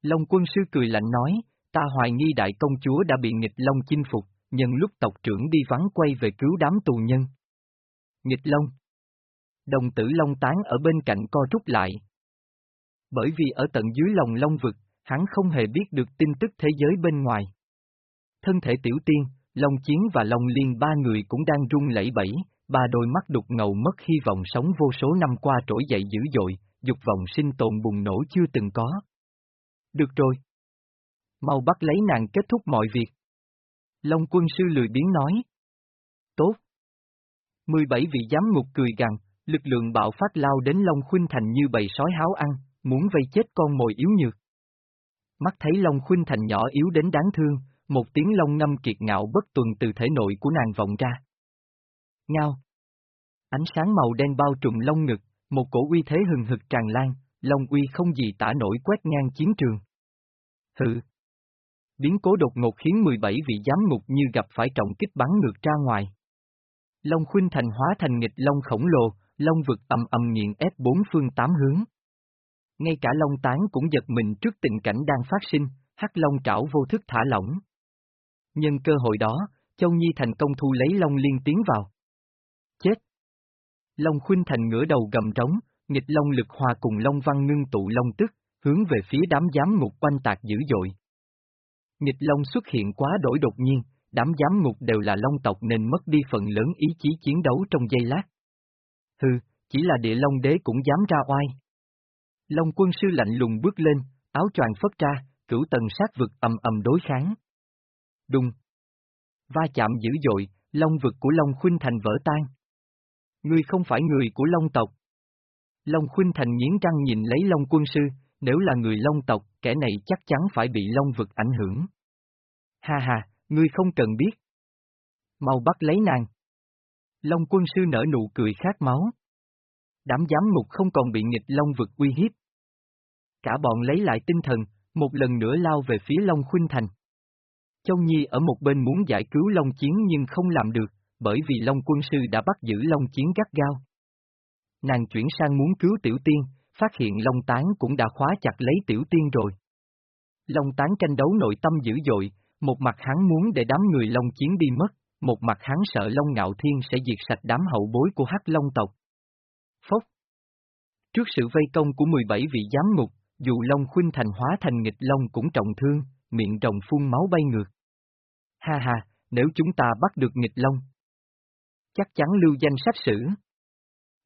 Long quân sư cười lạnh nói, ta hoài nghi đại công chúa đã bị nghịch long chinh phục, nhân lúc tộc trưởng đi vắng quay về cứu đám tù nhân. Nghịch long. Đồng tử long tán ở bên cạnh co rút lại. Bởi vì ở tận dưới lòng long vực, hắn không hề biết được tin tức thế giới bên ngoài. Thân thể tiểu tiên, Long Chiến và Long Liên ba người cũng đang run lẩy bẩy, ba đôi mắt đục ngầu mất hy vọng sống vô số năm qua trỗi dậy dữ dội, dục vọng sinh tồn bùng nổ chưa từng có. Được rồi. Mau bắt lấy nàng kết thúc mọi việc. Long quân sư lười biến nói. Tốt. 17 vị giám ngục cười gằn, lực lượng bạo phát lao đến Long Khuynh Thành như bầy sói háo ăn, muốn vây chết con mồi yếu nhược. Mắt thấy Long Khuynh Thành nhỏ yếu đến đáng thương, một tiếng long ngâm kiệt ngạo bất tuần từ thể nội của nàng vọng ra. Ngao. Ánh sáng màu đen bao trùm lông ngực, một cổ uy thế hừng hực tràn lan, long uy không gì tả nổi quét ngang chiến trường. Hừ. Biến cố đột ngột khiến 17 vị giám ngục như gặp phải trọng kích bắn ngược ra ngoài. Long khuynh thành hóa thành nghịch long khổng lồ, long vực ầm ầm nghiện ép bốn phương tám hướng. Ngay cả Long Tán cũng giật mình trước tình cảnh đang phát sinh, hắc Long trảo vô thức thả lỏng. Nhân cơ hội đó, Châu Nhi thành công thu lấy Long Liên tiến vào. Chết! Long Khuynh Thành ngửa đầu gầm trống, nghịch Long lực hòa cùng Long Văn ngưng tụ Long tức, hướng về phía đám giám ngục quanh tạc dữ dội. Nghịch Long xuất hiện quá đổi đột nhiên, đám giám ngục đều là Long tộc nên mất đi phần lớn ý chí chiến đấu trong giây lát. Hừ, chỉ là địa Long đế cũng dám ra oai. Long quân sư lạnh lùng bước lên, áo choàng phất ra, cửu tầng sát vực ầm ầm đối kháng. Đùng. Va chạm dữ dội, long vực của Long Khuynh Thành vỡ tan. Ngươi không phải người của Long tộc. Long Khuynh Thành nghiến răng nhìn lấy Long quân sư, nếu là người Long tộc, kẻ này chắc chắn phải bị Long vực ảnh hưởng. Ha ha, ngươi không cần biết. Mau bắt lấy nàng. Long quân sư nở nụ cười khát máu. Đám giám mục không còn bị nghịch Long vực uy hiếp. Cả bọn lấy lại tinh thần, một lần nữa lao về phía Long Khuynh Thành. Châu Nhi ở một bên muốn giải cứu Long Chiến nhưng không làm được, bởi vì Long quân sư đã bắt giữ Long Chiến gắt gao. Nàng chuyển sang muốn cứu Tiểu Tiên, phát hiện Long Tán cũng đã khóa chặt lấy Tiểu Tiên rồi. Long Tán tranh đấu nội tâm dữ dội, một mặt hắn muốn để đám người Long Chiến đi mất, một mặt hắn sợ Long Ngạo Thiên sẽ diệt sạch đám hậu bối của Hắc Long tộc. Phốc Trước sự vây công của 17 vị giám ngục, dù Long Khuynh Thành hóa thành nghịch Long cũng trọng thương, miệng rồng phun máu bay ngược. Ha ha, nếu chúng ta bắt được nghịch Long, chắc chắn lưu danh sách sử.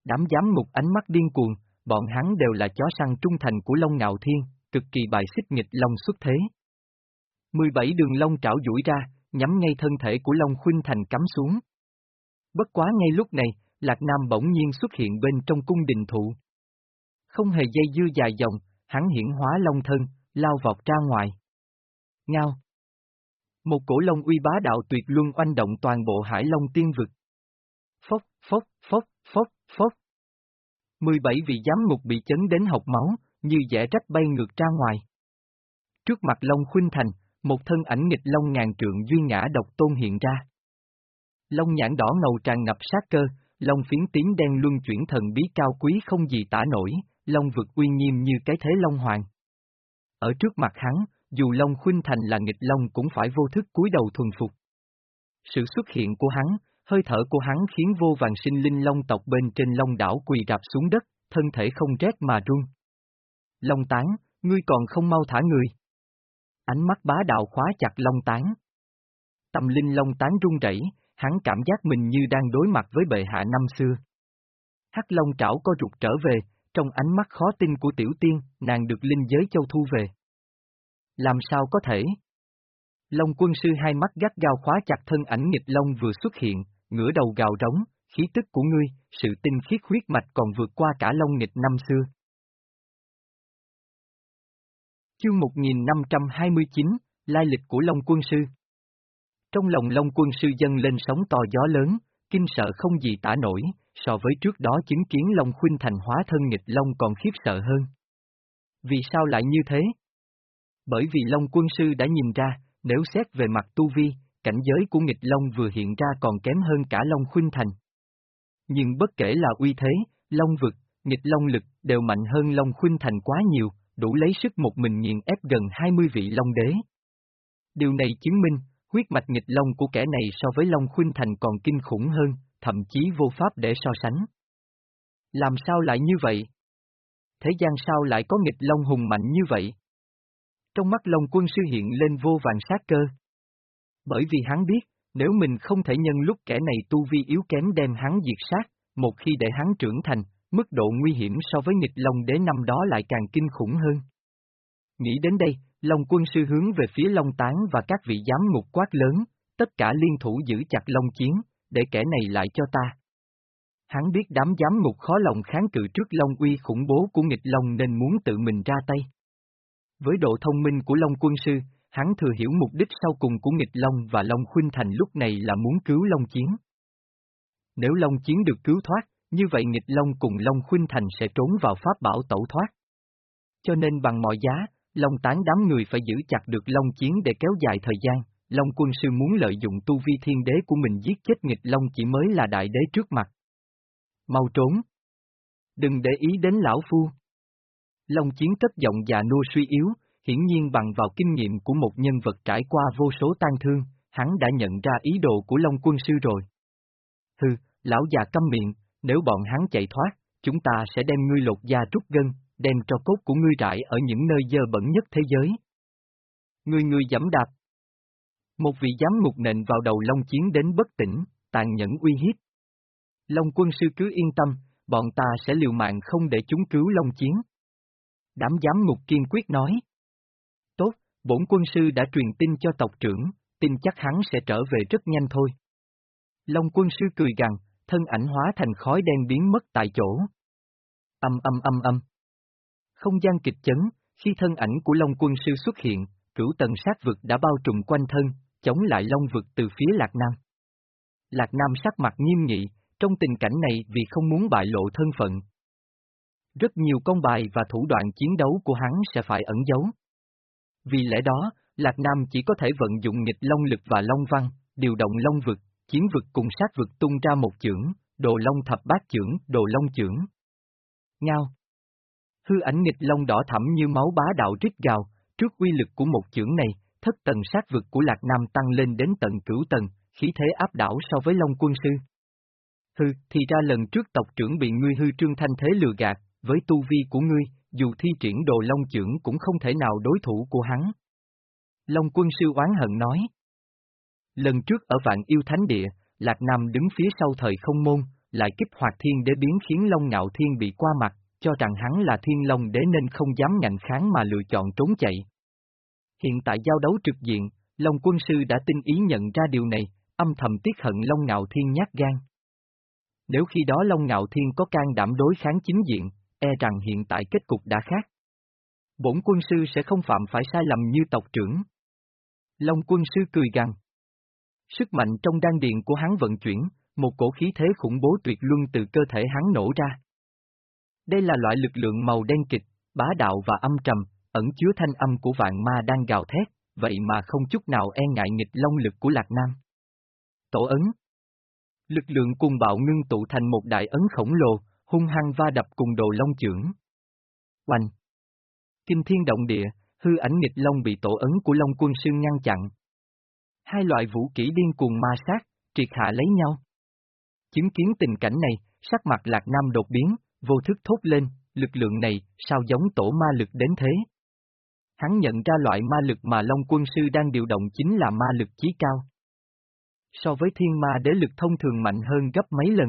Đám giám ngục ánh mắt điên cuồng, bọn hắn đều là chó săn trung thành của Long Ngạo Thiên, cực kỳ bài xích nghịch Long xuất thế. 17 đường Long trảo duỗi ra, nhắm ngay thân thể của Long Khuynh Thành cắm xuống. Bất quá ngay lúc này, Lạc Nam bỗng nhiên xuất hiện bên trong cung đình thụ. Không hề dây dưa dài dòng, hắn hiển hóa long thân, lao vọt ra ngoài. Ngao. Một cổ long uy bá đạo tuyệt luân oanh động toàn bộ hải long tiên vực. Phốc, phốc, phốc, phốc, phốc. 17 vị giám ngục bị chấn đến học máu, như dẻ trách bay ngược ra ngoài. Trước mặt Long Khuynh Thành, một thân ảnh nghịch Long ngàn trượng duy ngã độc tôn hiện ra. Long nhãn đỏ ngầu tràn ngập sát cơ, Long phiến tím đen luân chuyển thần bí cao quý không gì tả nổi, Long vực uy nghiêm như cái thế Long Hoàng. Ở trước mặt hắn, dù Long Khuynh Thành là nghịch Long cũng phải vô thức cúi đầu thuần phục. Sự xuất hiện của hắn, hơi thở của hắn khiến vô vàng sinh linh Long tộc bên trên Long đảo quỳ rạp xuống đất, thân thể không rét mà run. Long tán, ngươi còn không mau thả người. Ánh mắt bá đạo khóa chặt Long tán. Tâm linh Long tán run rẩy, hắn cảm giác mình như đang đối mặt với bệ hạ năm xưa. Hắc Long trảo co rụt trở về, trong ánh mắt khó tin của tiểu tiên, nàng được linh giới châu thu về. Làm sao có thể? Long quân sư hai mắt gắt gao khóa chặt thân ảnh nghịch long vừa xuất hiện, ngửa đầu gào rống, khí tức của ngươi, sự tinh khiết huyết mạch còn vượt qua cả long nghịch năm xưa. Chương 1529, Lai lịch của Long quân sư Trong lòng Long quân sư dâng lên sóng to gió lớn, kinh sợ không gì tả nổi, so với trước đó chứng kiến Long Khuynh Thành hóa thân nghịch Long còn khiếp sợ hơn. Vì sao lại như thế? Bởi vì Long quân sư đã nhìn ra, nếu xét về mặt tu vi, cảnh giới của nghịch Long vừa hiện ra còn kém hơn cả Long Khuynh Thành. Nhưng bất kể là uy thế, Long vực, nghịch Long lực đều mạnh hơn Long Khuynh Thành quá nhiều, đủ lấy sức một mình nghiền ép gần 20 vị Long đế. Điều này chứng minh, huyết mạch nghịch Long của kẻ này so với Long Khuynh Thành còn kinh khủng hơn, thậm chí vô pháp để so sánh. Làm sao lại như vậy? Thế gian sao lại có nghịch Long hùng mạnh như vậy? Trong mắt Long quân sư hiện lên vô vàng sát cơ. Bởi vì hắn biết, nếu mình không thể nhân lúc kẻ này tu vi yếu kém đem hắn diệt sát, một khi để hắn trưởng thành, mức độ nguy hiểm so với nghịch Long đế năm đó lại càng kinh khủng hơn. Nghĩ đến đây, Long quân sư hướng về phía Long Tán và các vị giám ngục quát lớn, tất cả liên thủ giữ chặt Long Chiến, để kẻ này lại cho ta. Hắn biết đám giám ngục khó lòng kháng cự trước Long uy khủng bố của nghịch Long nên muốn tự mình ra tay. Với độ thông minh của Long quân sư, hắn thừa hiểu mục đích sau cùng của nghịch Long và Long Khuynh Thành lúc này là muốn cứu Long Chiến. Nếu Long Chiến được cứu thoát, như vậy nghịch Long cùng Long Khuynh Thành sẽ trốn vào pháp bảo tẩu thoát. Cho nên bằng mọi giá, Long tán đám người phải giữ chặt được Long Chiến để kéo dài thời gian, Long quân sư muốn lợi dụng tu vi thiên đế của mình giết chết nghịch Long chỉ mới là đại đế trước mặt. Mau trốn! Đừng để ý đến lão phu! Long chiến cất giọng già nua suy yếu, hiển nhiên bằng vào kinh nghiệm của một nhân vật trải qua vô số tan thương, hắn đã nhận ra ý đồ của Long quân sư rồi. Hừ, lão già câm miệng, nếu bọn hắn chạy thoát, chúng ta sẽ đem ngươi lột da trút gân, đem cho cốt của ngươi rải ở những nơi dơ bẩn nhất thế giới. Người người dẫm đạp. Một vị giám ngục nện vào đầu Long Chiến đến bất tỉnh, tàn nhẫn uy hiếp. Long quân sư cứ yên tâm, bọn ta sẽ liều mạng không để chúng cứu Long Chiến. Đám giám ngục kiên quyết nói. Bổn quân sư đã truyền tin cho tộc trưởng, tin chắc hắn sẽ trở về rất nhanh thôi. Long quân sư cười gằn, thân ảnh hóa thành khói đen biến mất tại chỗ. Âm âm âm âm. Không gian kịch chấn, khi thân ảnh của Long quân sư xuất hiện, cửu tầng sát vực đã bao trùm quanh thân, chống lại Long vực từ phía Lạc Nam. Lạc Nam sắc mặt nghiêm nghị, trong tình cảnh này vì không muốn bại lộ thân phận. Rất nhiều công bài và thủ đoạn chiến đấu của hắn sẽ phải ẩn giấu. Vì lẽ đó, Lạc Nam chỉ có thể vận dụng nghịch long lực và long văn, điều động long vực, chiến vực cùng sát vực tung ra một chưởng, đồ long thập bát chưởng, đồ long chưởng. Ngao. Hư ảnh nghịch long đỏ thẳm như máu bá đạo rít gào, trước uy lực của một chưởng này, thất tầng sát vực của Lạc Nam tăng lên đến tận cửu tầng, khí thế áp đảo so với Long quân sư. Hư, thì ra lần trước tộc trưởng bị ngươi hư trương thanh thế lừa gạt, với tu vi của ngươi, dù thi triển đồ Long trưởng cũng không thể nào đối thủ của hắn. Long quân sư oán hận nói. Lần trước ở vạn yêu thánh địa, Lạc Nam đứng phía sau thời không môn, lại kích hoạt thiên đế biến khiến Long Ngạo Thiên bị qua mặt, cho rằng hắn là thiên long đế nên không dám ngạnh kháng mà lựa chọn trốn chạy. Hiện tại giao đấu trực diện, Long quân sư đã tinh ý nhận ra điều này, âm thầm tiếc hận Long Ngạo Thiên nhát gan. Nếu khi đó Long Ngạo Thiên có can đảm đối kháng chính diện, e rằng hiện tại kết cục đã khác. Bổn quân sư sẽ không phạm phải sai lầm như tộc trưởng. Long quân sư cười gằn. Sức mạnh trong đan điện của hắn vận chuyển, một cổ khí thế khủng bố tuyệt luân từ cơ thể hắn nổ ra. Đây là loại lực lượng màu đen kịch, bá đạo và âm trầm, ẩn chứa thanh âm của vạn ma đang gào thét, vậy mà không chút nào e ngại nghịch long lực của Lạc Nam. Tổ ấn Lực lượng cùng bạo ngưng tụ thành một đại ấn khổng lồ, hung hăng va đập cùng đồ long trưởng. Oanh! Kinh thiên động địa, hư ảnh nghịch long bị tổ ấn của long quân sư ngăn chặn. Hai loại vũ kỹ điên cuồng ma sát, triệt hạ lấy nhau. Chứng kiến tình cảnh này, sắc mặt lạc nam đột biến, vô thức thốt lên, lực lượng này, sao giống tổ ma lực đến thế? Hắn nhận ra loại ma lực mà Long quân sư đang điều động chính là ma lực chí cao. So với thiên ma đế lực thông thường mạnh hơn gấp mấy lần.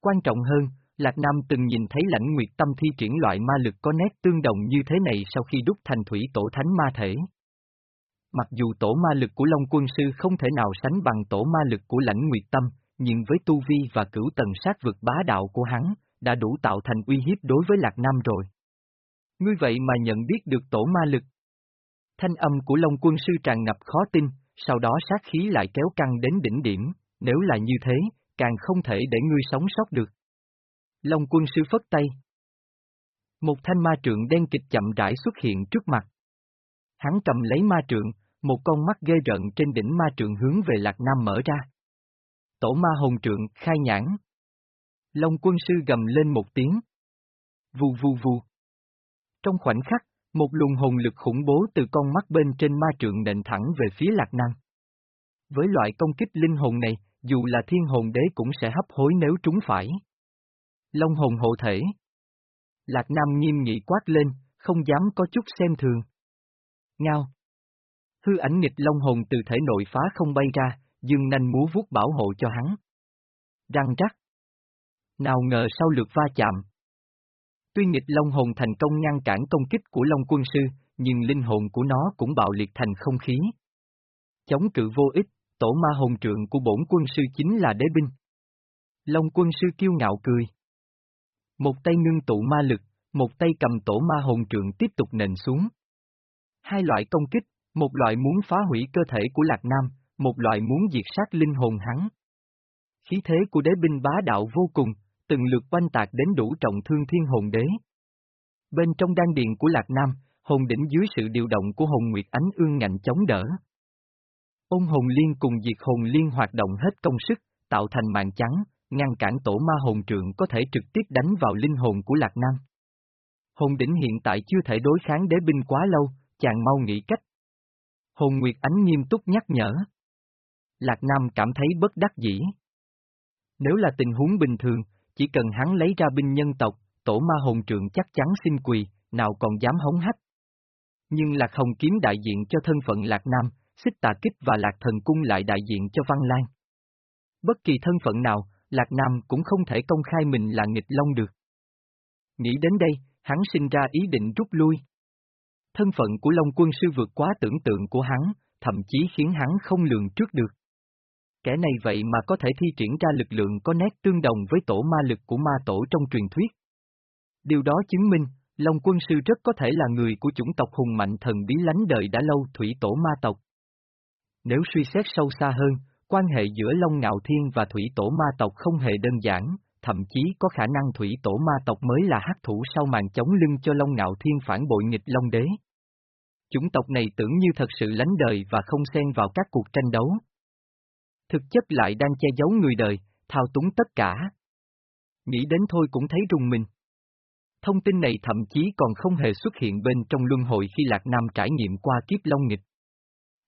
Quan trọng hơn, Lạc Nam từng nhìn thấy lãnh nguyệt tâm thi triển loại ma lực có nét tương đồng như thế này sau khi đúc thành thủy tổ thánh ma thể. Mặc dù tổ ma lực của Long quân sư không thể nào sánh bằng tổ ma lực của lãnh nguyệt tâm, nhưng với tu vi và cửu tầng sát vực bá đạo của hắn, đã đủ tạo thành uy hiếp đối với Lạc Nam rồi. Ngươi vậy mà nhận biết được tổ ma lực. Thanh âm của Long quân sư tràn ngập khó tin, sau đó sát khí lại kéo căng đến đỉnh điểm, nếu là như thế, càng không thể để ngươi sống sót được. Long quân sư phất tay. Một thanh ma trượng đen kịch chậm rãi xuất hiện trước mặt. Hắn cầm lấy ma trượng, một con mắt ghê rợn trên đỉnh ma trượng hướng về Lạc Nam mở ra. Tổ ma hồn trượng, khai nhãn. Long quân sư gầm lên một tiếng. Vù vù vù. Trong khoảnh khắc, một luồng hồn lực khủng bố từ con mắt bên trên ma trượng nện thẳng về phía Lạc Nam. Với loại công kích linh hồn này, dù là thiên hồn đế cũng sẽ hấp hối nếu trúng phải. Long hồn hộ thể. Lạc Nam nghiêm nghị quát lên, không dám có chút xem thường. Ngao. Hư ảnh nghịch long hồn từ thể nội phá không bay ra, dương nanh múa vuốt bảo hộ cho hắn. Răng rắc. Nào ngờ sau lượt va chạm. Tuy nghịch long hồn thành công ngăn cản công kích của long quân sư, nhưng linh hồn của nó cũng bạo liệt thành không khí. Chống cự vô ích, tổ ma hồn trượng của bổn quân sư chính là đế binh. Long quân sư kiêu ngạo cười. Một tay ngưng tụ ma lực, một tay cầm tổ ma hồn trượng tiếp tục nền xuống. Hai loại công kích, một loại muốn phá hủy cơ thể của Lạc Nam, một loại muốn diệt sát linh hồn hắn. Khí thế của đế binh bá đạo vô cùng, từng lượt quanh tạc đến đủ trọng thương thiên hồn đế. Bên trong đan điện của Lạc Nam, hồn đỉnh dưới sự điều động của hồn Nguyệt Ánh ương ngạnh chống đỡ. Ôn hồn liên cùng diệt hồn liên hoạt động hết công sức, tạo thành mạng trắng, ngăn cản tổ ma hồn trượng có thể trực tiếp đánh vào linh hồn của Lạc Nam. Hồn đỉnh hiện tại chưa thể đối kháng đế binh quá lâu, chàng mau nghĩ cách. Hồn Nguyệt Ánh nghiêm túc nhắc nhở. Lạc Nam cảm thấy bất đắc dĩ. Nếu là tình huống bình thường, chỉ cần hắn lấy ra binh nhân tộc, tổ ma hồn trượng chắc chắn xin quỳ, nào còn dám hống hách. Nhưng Lạc Hồng kiếm đại diện cho thân phận Lạc Nam, xích tà kích và Lạc Thần Cung lại đại diện cho Văn Lan. Bất kỳ thân phận nào, Lạc Nam cũng không thể công khai mình là nghịch long được. Nghĩ đến đây, hắn sinh ra ý định rút lui. Thân phận của Long quân sư vượt quá tưởng tượng của hắn, thậm chí khiến hắn không lường trước được. Kẻ này vậy mà có thể thi triển ra lực lượng có nét tương đồng với tổ ma lực của ma tổ trong truyền thuyết. Điều đó chứng minh, Long quân sư rất có thể là người của chủng tộc hùng mạnh thần bí lánh đời đã lâu thủy tổ ma tộc. Nếu suy xét sâu xa hơn, quan hệ giữa Long Ngạo Thiên và thủy tổ ma tộc không hề đơn giản, thậm chí có khả năng thủy tổ ma tộc mới là hắc thủ sau màn chống lưng cho Long Ngạo Thiên phản bội nghịch Long Đế. Chủng tộc này tưởng như thật sự lánh đời và không xen vào các cuộc tranh đấu. Thực chất lại đang che giấu người đời, thao túng tất cả. Nghĩ đến thôi cũng thấy rùng mình. Thông tin này thậm chí còn không hề xuất hiện bên trong luân hồi khi Lạc Nam trải nghiệm qua kiếp Long Nghịch.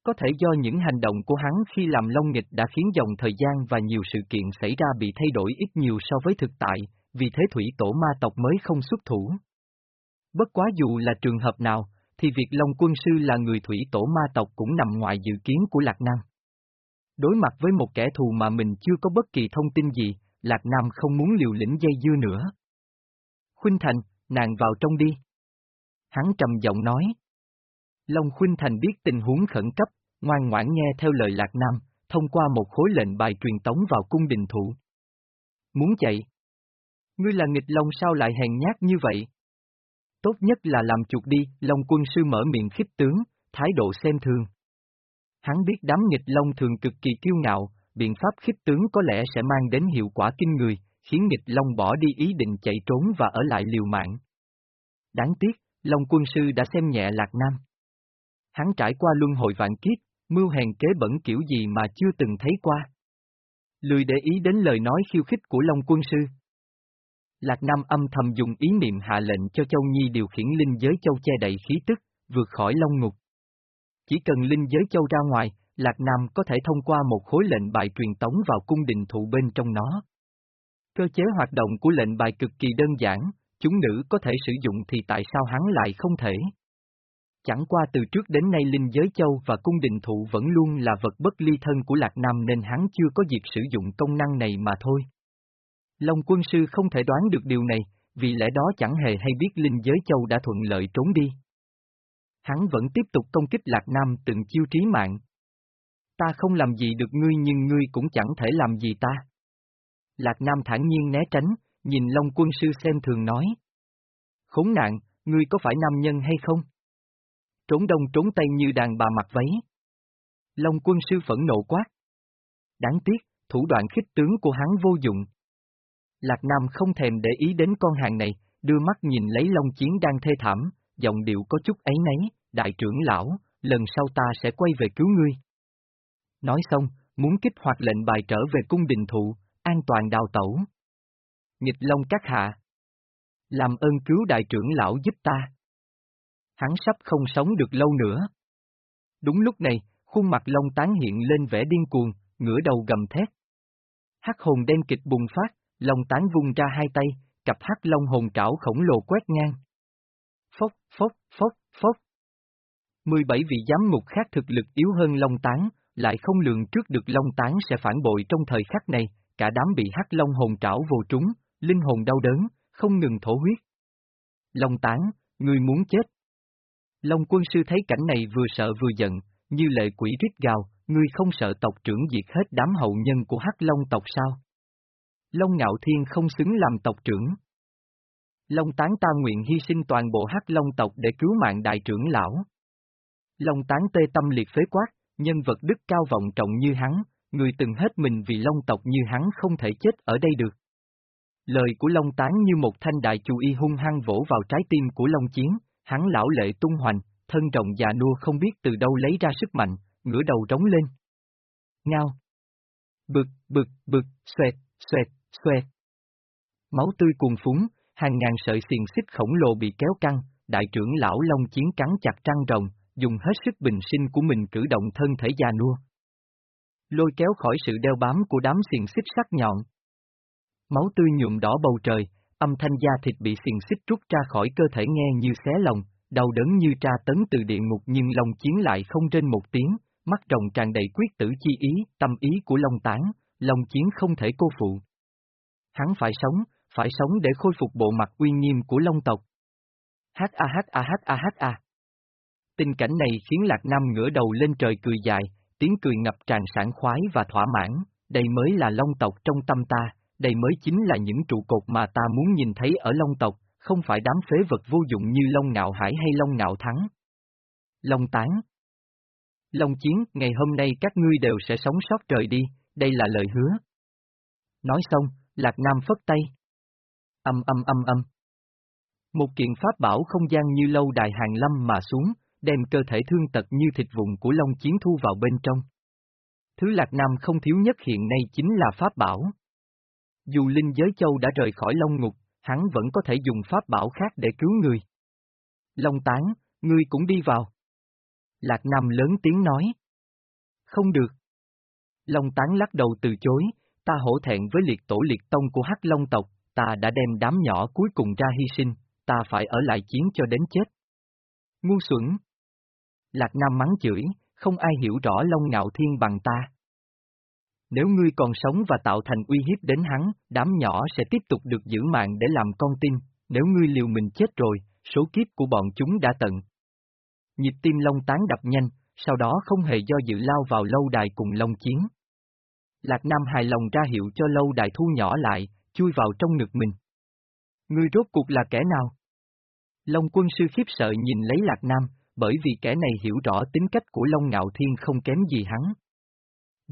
Có thể do những hành động của hắn khi làm Long Nghịch đã khiến dòng thời gian và nhiều sự kiện xảy ra bị thay đổi ít nhiều so với thực tại, vì thế thủy tổ ma tộc mới không xuất thủ. Bất quá dù là trường hợp nào, thì việc Long quân sư là người thủy tổ ma tộc cũng nằm ngoài dự kiến của Lạc Nam. Đối mặt với một kẻ thù mà mình chưa có bất kỳ thông tin gì, Lạc Nam không muốn liều lĩnh dây dưa nữa. Khuynh Thành, nàng vào trong đi. Hắn trầm giọng nói. Long Khuynh Thành biết tình huống khẩn cấp, ngoan ngoãn nghe theo lời Lạc Nam, thông qua một khối lệnh bài truyền tống vào cung đình thủ. Muốn chạy? Ngươi là nghịch Long sao lại hèn nhát như vậy? Tốt nhất là làm chuột đi, Long quân sư mở miệng khích tướng, thái độ xem thường. Hắn biết đám nghịch Long thường cực kỳ kiêu ngạo, biện pháp khích tướng có lẽ sẽ mang đến hiệu quả kinh người, khiến nghịch Long bỏ đi ý định chạy trốn và ở lại liều mạng. Đáng tiếc, Long quân sư đã xem nhẹ Lạc Nam. Hắn trải qua luân hồi vạn kiếp, mưu hèn kế bẩn kiểu gì mà chưa từng thấy qua. Lười để ý đến lời nói khiêu khích của Long quân sư. Lạc Nam âm thầm dùng ý niệm hạ lệnh cho Châu Nhi điều khiển linh giới châu che đậy khí tức, vượt khỏi Long Ngục. Chỉ cần linh giới châu ra ngoài, Lạc Nam có thể thông qua một khối lệnh bài truyền tống vào cung đình thụ bên trong nó. Cơ chế hoạt động của lệnh bài cực kỳ đơn giản, chúng nữ có thể sử dụng thì tại sao hắn lại không thể? Chẳng qua từ trước đến nay Linh Giới Châu và Cung Đình Thụ vẫn luôn là vật bất ly thân của Lạc Nam nên hắn chưa có dịp sử dụng công năng này mà thôi. Long quân sư không thể đoán được điều này, vì lẽ đó chẳng hề hay biết Linh Giới Châu đã thuận lợi trốn đi. Hắn vẫn tiếp tục công kích Lạc Nam từng chiêu trí mạng. Ta không làm gì được ngươi nhưng ngươi cũng chẳng thể làm gì ta. Lạc Nam thản nhiên né tránh, nhìn Long quân sư xem thường nói. Khốn nạn, ngươi có phải nam nhân hay không? Trốn đông trốn tây như đàn bà mặc váy. Long quân sư phẫn nộ quát. Đáng tiếc, thủ đoạn khích tướng của hắn vô dụng. Lạc Nam không thèm để ý đến con hàng này, đưa mắt nhìn lấy Long Chiến đang thê thảm, giọng điệu có chút ấy nấy, đại trưởng lão, lần sau ta sẽ quay về cứu ngươi. Nói xong, muốn kích hoạt lệnh bài trở về cung đình thụ, an toàn đào tẩu. Nghịch Long các hạ. Làm ơn cứu đại trưởng lão giúp ta. Hắn sắp không sống được lâu nữa. Đúng lúc này, khuôn mặt Long tán hiện lên vẻ điên cuồng, ngửa đầu gầm thét. Hắc hồn đen kịch bùng phát, Long tán vung ra hai tay, cặp hắc long hồn trảo khổng lồ quét ngang. Phốc, phốc, phốc, phốc. 17 vị giám ngục khác thực lực yếu hơn Long tán, lại không lường trước được Long tán sẽ phản bội trong thời khắc này, cả đám bị hắc long hồn trảo vô trúng, linh hồn đau đớn, không ngừng thổ huyết. Long tán, người muốn chết. Long quân sư thấy cảnh này vừa sợ vừa giận, như lệ quỷ rít gào, ngươi không sợ tộc trưởng diệt hết đám hậu nhân của hắc long tộc sao? Long ngạo thiên không xứng làm tộc trưởng. Long tán ta nguyện hy sinh toàn bộ hắc long tộc để cứu mạng đại trưởng lão. Long tán tê tâm liệt phế quát, nhân vật đức cao vọng trọng như hắn, người từng hết mình vì long tộc như hắn không thể chết ở đây được. Lời của Long Tán như một thanh đại chú y hung hăng vỗ vào trái tim của Long Chiến, hắn lão lệ tung hoành, thân rộng già nua không biết từ đâu lấy ra sức mạnh, ngửa đầu trống lên. Ngao. Bực, bực, bực, xoẹt, xoẹt, xoẹt. Máu tươi cuồn phúng, hàng ngàn sợi xiềng xích khổng lồ bị kéo căng, đại trưởng lão Long Chiến cắn chặt trăng rồng, dùng hết sức bình sinh của mình cử động thân thể già nua. Lôi kéo khỏi sự đeo bám của đám xiềng xích sắc nhọn. Máu tươi nhuộm đỏ bầu trời, âm thanh da thịt bị xiềng xích rút ra khỏi cơ thể nghe như xé lòng, đau đớn như tra tấn từ địa ngục nhưng lòng Chiến lại không trên một tiếng, mắt rồng tràn đầy quyết tử chi ý, tâm ý của Long Tán, Long Chiến không thể cô phụ. Hắn phải sống, phải sống để khôi phục bộ mặt uy nghiêm của Long tộc. Hát a hát a hát a hát a. Tình cảnh này khiến Lạc Nam ngửa đầu lên trời cười dài, tiếng cười ngập tràn sảng khoái và thỏa mãn, đây mới là Long tộc trong tâm ta, đây mới chính là những trụ cột mà ta muốn nhìn thấy ở Long tộc, không phải đám phế vật vô dụng như Long Ngạo Hải hay Long Ngạo Thắng. Long Tán Long Chiến, ngày hôm nay các ngươi đều sẽ sống sót trời đi, đây là lời hứa. Nói xong, Lạc Nam phất tay. Âm âm âm âm. Một kiện pháp bảo không gian như lâu đài hàng lâm mà xuống, đem cơ thể thương tật như thịt vùng của Long Chiến thu vào bên trong. Thứ Lạc Nam không thiếu nhất hiện nay chính là Pháp Bảo. Dù Linh Giới Châu đã rời khỏi Long Ngục, hắn vẫn có thể dùng Pháp Bảo khác để cứu người. Long Tán, ngươi cũng đi vào. Lạc Nam lớn tiếng nói. Không được. Long Tán lắc đầu từ chối, ta hổ thẹn với liệt tổ liệt tông của Hắc Long tộc, ta đã đem đám nhỏ cuối cùng ra hy sinh, ta phải ở lại chiến cho đến chết. Ngu xuẩn. Lạc Nam mắng chửi, không ai hiểu rõ Long Ngạo Thiên bằng ta. Nếu ngươi còn sống và tạo thành uy hiếp đến hắn, đám nhỏ sẽ tiếp tục được giữ mạng để làm con tin, nếu ngươi liều mình chết rồi, số kiếp của bọn chúng đã tận. Nhịp tim Long tán đập nhanh, sau đó không hề do dự lao vào lâu đài cùng Long chiến. Lạc Nam hài lòng ra hiệu cho lâu đài thu nhỏ lại, chui vào trong ngực mình. Ngươi rốt cuộc là kẻ nào? Long quân sư khiếp sợ nhìn lấy Lạc Nam, bởi vì kẻ này hiểu rõ tính cách của Long Ngạo Thiên không kém gì hắn.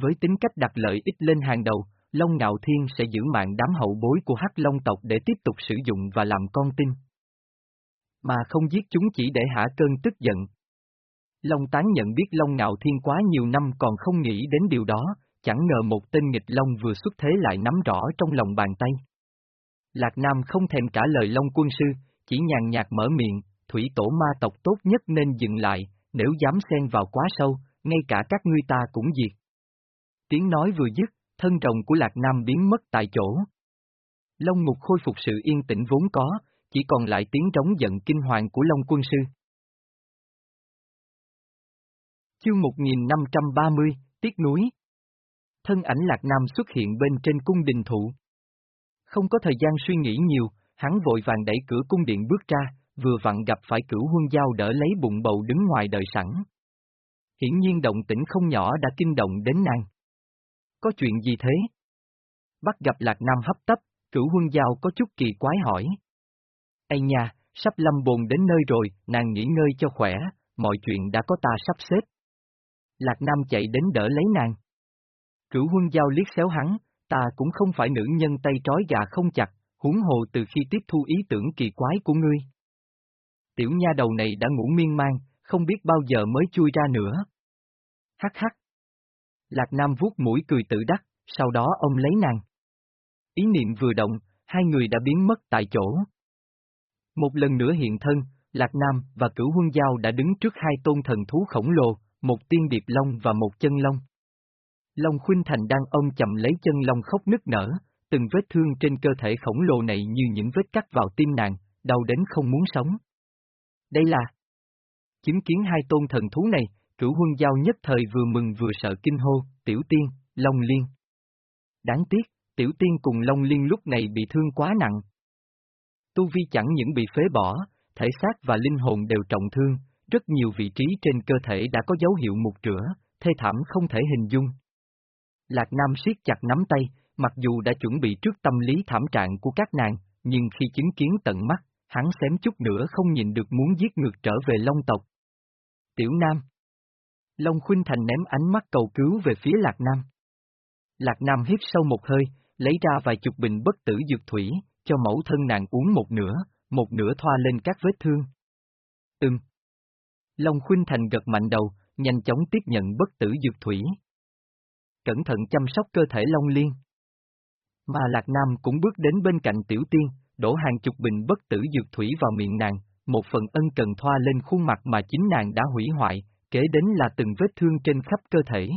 Với tính cách đặt lợi ích lên hàng đầu, Long Ngạo Thiên sẽ giữ mạng đám hậu bối của Hắc Long tộc để tiếp tục sử dụng và làm con tin. Mà không giết chúng chỉ để hả cơn tức giận. Long Tán nhận biết Long Ngạo Thiên quá nhiều năm còn không nghĩ đến điều đó, chẳng ngờ một tên nghịch Long vừa xuất thế lại nắm rõ trong lòng bàn tay. Lạc Nam không thèm trả lời Long quân sư, chỉ nhàn nhạt mở miệng, thủy tổ ma tộc tốt nhất nên dừng lại, nếu dám xen vào quá sâu, ngay cả các ngươi ta cũng diệt. Tiếng nói vừa dứt, thân rồng của Lạc Nam biến mất tại chỗ. Long mục khôi phục sự yên tĩnh vốn có, chỉ còn lại tiếng trống giận kinh hoàng của Long quân sư. Chương 1530, Tiết núi Thân ảnh Lạc Nam xuất hiện bên trên cung đình thụ. Không có thời gian suy nghĩ nhiều, hắn vội vàng đẩy cửa cung điện bước ra, vừa vặn gặp phải cửu huân giao đỡ lấy bụng bầu đứng ngoài đợi sẵn. Hiển nhiên động tĩnh không nhỏ đã kinh động đến nàng. Có chuyện gì thế? Bắt gặp Lạc Nam hấp tấp, cửu huân giao có chút kỳ quái hỏi. Ây nha, sắp lâm bồn đến nơi rồi, nàng nghỉ ngơi cho khỏe, mọi chuyện đã có ta sắp xếp. Lạc Nam chạy đến đỡ lấy nàng. Cửu huân giao liếc xéo hắn, ta cũng không phải nữ nhân tay trói gà không chặt, huống hồ từ khi tiếp thu ý tưởng kỳ quái của ngươi. Tiểu nha đầu này đã ngủ miên man, không biết bao giờ mới chui ra nữa. Hắc hắc. Lạc Nam vuốt mũi cười tự đắc, sau đó ông lấy nàng. Ý niệm vừa động, hai người đã biến mất tại chỗ. Một lần nữa hiện thân, Lạc Nam và Cửu Huân Giao đã đứng trước hai tôn thần thú khổng lồ, một tiên điệp long và một chân long. Long Khuynh Thành đang ôm chậm lấy chân long khóc nức nở, từng vết thương trên cơ thể khổng lồ này như những vết cắt vào tim nàng, đau đến không muốn sống. Đây là... Chứng kiến hai tôn thần thú này, cửu huân giao nhất thời vừa mừng vừa sợ kinh hô, tiểu tiên, Long Liên. Đáng tiếc, tiểu tiên cùng Long Liên lúc này bị thương quá nặng. Tu Vi chẳng những bị phế bỏ, thể xác và linh hồn đều trọng thương, rất nhiều vị trí trên cơ thể đã có dấu hiệu mục rửa, thê thảm không thể hình dung. Lạc Nam siết chặt nắm tay, mặc dù đã chuẩn bị trước tâm lý thảm trạng của các nàng, nhưng khi chứng kiến tận mắt, hắn xém chút nữa không nhìn được muốn giết ngược trở về Long tộc. Tiểu Nam Long Khuynh Thành ném ánh mắt cầu cứu về phía Lạc Nam. Lạc Nam hít sâu một hơi, lấy ra vài chục bình bất tử dược thủy, cho mẫu thân nàng uống một nửa, một nửa thoa lên các vết thương. Ừm. Long Khuynh Thành gật mạnh đầu, nhanh chóng tiếp nhận bất tử dược thủy. Cẩn thận chăm sóc cơ thể Long Liên. Mà Lạc Nam cũng bước đến bên cạnh Tiểu Tiên, đổ hàng chục bình bất tử dược thủy vào miệng nàng, một phần ân cần thoa lên khuôn mặt mà chính nàng đã hủy hoại, kế đến là từng vết thương trên khắp cơ thể.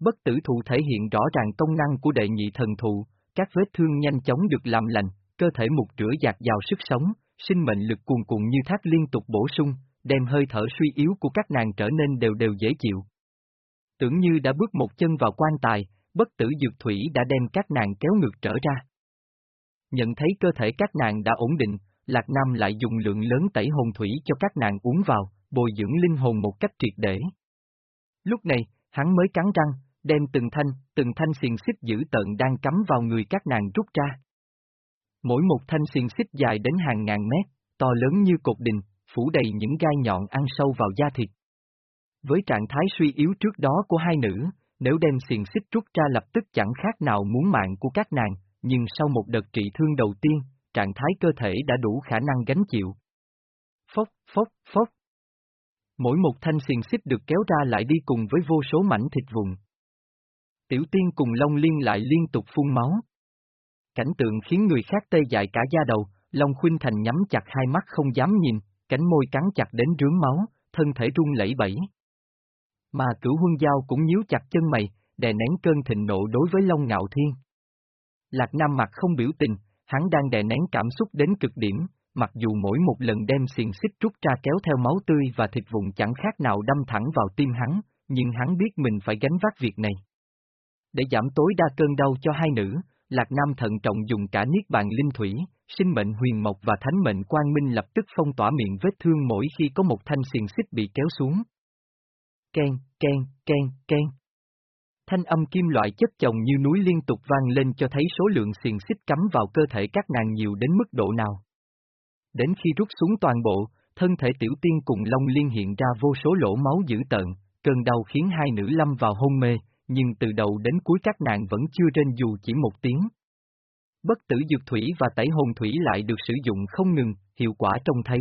Bất tử thụ thể hiện rõ ràng công năng của đệ nhị thần thụ, các vết thương nhanh chóng được làm lành, cơ thể mục rửa dạt dào sức sống, sinh mệnh lực cuồn cuộn như thác liên tục bổ sung, đem hơi thở suy yếu của các nàng trở nên đều đều dễ chịu. Tưởng như đã bước một chân vào quan tài, bất tử dược thủy đã đem các nàng kéo ngược trở ra. Nhận thấy cơ thể các nàng đã ổn định, Lạc Nam lại dùng lượng lớn tẩy hồn thủy cho các nàng uống vào, bồi dưỡng linh hồn một cách triệt để. Lúc này, hắn mới cắn răng, đem từng thanh, từng thanh xiềng xích dữ tợn đang cắm vào người các nàng rút ra. Mỗi một thanh xiềng xích dài đến hàng ngàn mét, to lớn như cột đình, phủ đầy những gai nhọn ăn sâu vào da thịt. Với trạng thái suy yếu trước đó của hai nữ, nếu đem xiềng xích rút ra lập tức chẳng khác nào muốn mạng của các nàng, nhưng sau một đợt trị thương đầu tiên, trạng thái cơ thể đã đủ khả năng gánh chịu. Phốc, phốc, phốc. Mỗi một thanh xiềng xích được kéo ra lại đi cùng với vô số mảnh thịt vụn. Tiểu tiên cùng Long Liên lại liên tục phun máu. Cảnh tượng khiến người khác tê dại cả da đầu, Long Khuynh Thành nhắm chặt hai mắt không dám nhìn, cánh môi cắn chặt đến rướng máu, thân thể run lẩy bẩy. Mà cửu huân giao cũng nhíu chặt chân mày, đè nén cơn thịnh nộ đối với Long Ngạo Thiên. Lạc Nam mặt không biểu tình, hắn đang đè nén cảm xúc đến cực điểm, mặc dù mỗi một lần đem xiềng xích rút ra kéo theo máu tươi và thịt vụn chẳng khác nào đâm thẳng vào tim hắn, nhưng hắn biết mình phải gánh vác việc này. Để giảm tối đa cơn đau cho hai nữ, Lạc Nam thận trọng dùng cả niết bàn linh thủy, sinh mệnh huyền mộc và thánh mệnh quang minh lập tức phong tỏa miệng vết thương mỗi khi có một thanh xiềng xích bị kéo xuống. Ken, ken, ken, ken. Thanh âm kim loại chất chồng như núi liên tục vang lên cho thấy số lượng xiềng xích cắm vào cơ thể các nàng nhiều đến mức độ nào. Đến khi rút xuống toàn bộ, thân thể tiểu tiên cùng Long Liên hiện ra vô số lỗ máu dữ tợn, cơn đau khiến hai nữ lâm vào hôn mê, nhưng từ đầu đến cuối các nàng vẫn chưa trên dù chỉ một tiếng. Bất tử dược thủy và tẩy hồn thủy lại được sử dụng không ngừng, hiệu quả trông thấy.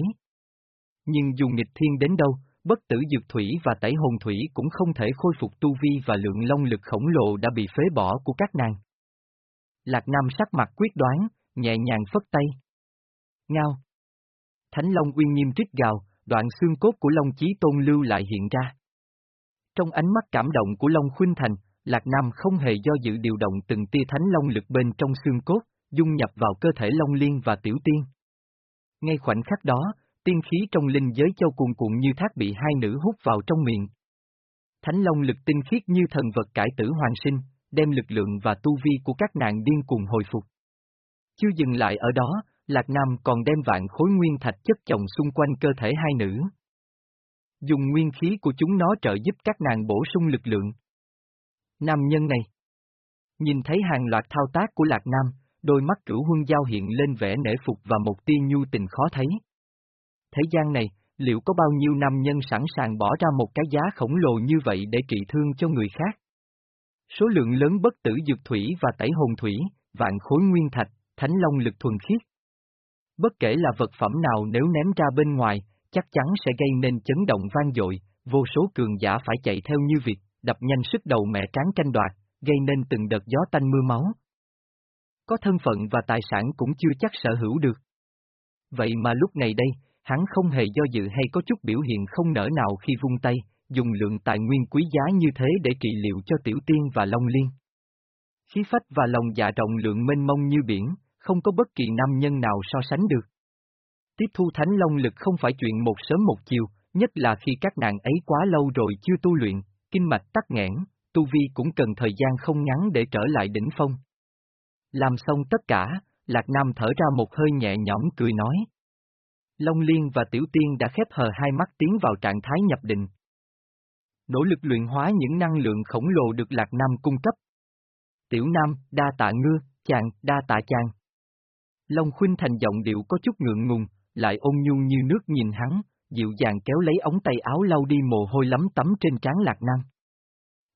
Nhưng dù nghịch thiên đến đâu, bất tử dược thủy và tẩy hồn thủy cũng không thể khôi phục tu vi và lượng long lực khổng lồ đã bị phế bỏ của các nàng. Lạc Nam sắc mặt quyết đoán, nhẹ nhàng phất tay. Ngao. Thánh Long uy nghiêm trích gào, đoạn xương cốt của Long Chí Tôn lưu lại hiện ra. Trong ánh mắt cảm động của Long Khuynh Thành, Lạc Nam không hề do dự điều động từng tia thánh long lực bên trong xương cốt, dung nhập vào cơ thể Long Liên và Tiểu Tiên. Ngay khoảnh khắc đó, tiên khí trong linh giới châu cuồn cuộn như thác bị hai nữ hút vào trong miệng. Thánh Long lực tinh khiết như thần vật cải tử hoàng sinh, đem lực lượng và tu vi của các nạn điên cuồng hồi phục. Chưa dừng lại ở đó, Lạc Nam còn đem vạn khối nguyên thạch chất chồng xung quanh cơ thể hai nữ. Dùng nguyên khí của chúng nó trợ giúp các nàng bổ sung lực lượng. Nam nhân này. Nhìn thấy hàng loạt thao tác của Lạc Nam, đôi mắt cửu huân giao hiện lên vẻ nể phục và một tia nhu tình khó thấy. Thế gian này, liệu có bao nhiêu nam nhân sẵn sàng bỏ ra một cái giá khổng lồ như vậy để trị thương cho người khác? Số lượng lớn bất tử dược thủy và tẩy hồn thủy, vạn khối nguyên thạch, thánh long lực thuần khiết. Bất kể là vật phẩm nào nếu ném ra bên ngoài, chắc chắn sẽ gây nên chấn động vang dội, vô số cường giả phải chạy theo như việc, đập nhanh sức đầu mẹ tráng tranh đoạt, gây nên từng đợt gió tanh mưa máu. Có thân phận và tài sản cũng chưa chắc sở hữu được. Vậy mà lúc này đây, hắn không hề do dự hay có chút biểu hiện không nở nào khi vung tay, dùng lượng tài nguyên quý giá như thế để trị liệu cho Tiểu Tiên và Long Liên. Khí phách và lòng dạ rộng lượng mênh mông như biển, không có bất kỳ nam nhân nào so sánh được. Tiếp thu thánh long lực không phải chuyện một sớm một chiều, nhất là khi các nàng ấy quá lâu rồi chưa tu luyện, kinh mạch tắc nghẽn, tu vi cũng cần thời gian không ngắn để trở lại đỉnh phong. Làm xong tất cả, Lạc Nam thở ra một hơi nhẹ nhõm cười nói. Long Liên và Tiểu Tiên đã khép hờ hai mắt tiến vào trạng thái nhập định. Nỗ lực luyện hóa những năng lượng khổng lồ được Lạc Nam cung cấp. Tiểu Nam, đa tạ ngư, chàng, đa tạ chàng. Long Khuynh thành giọng điệu có chút ngượng ngùng, lại ôn nhu như nước nhìn hắn, dịu dàng kéo lấy ống tay áo lau đi mồ hôi lắm tắm trên trán Lạc Nam.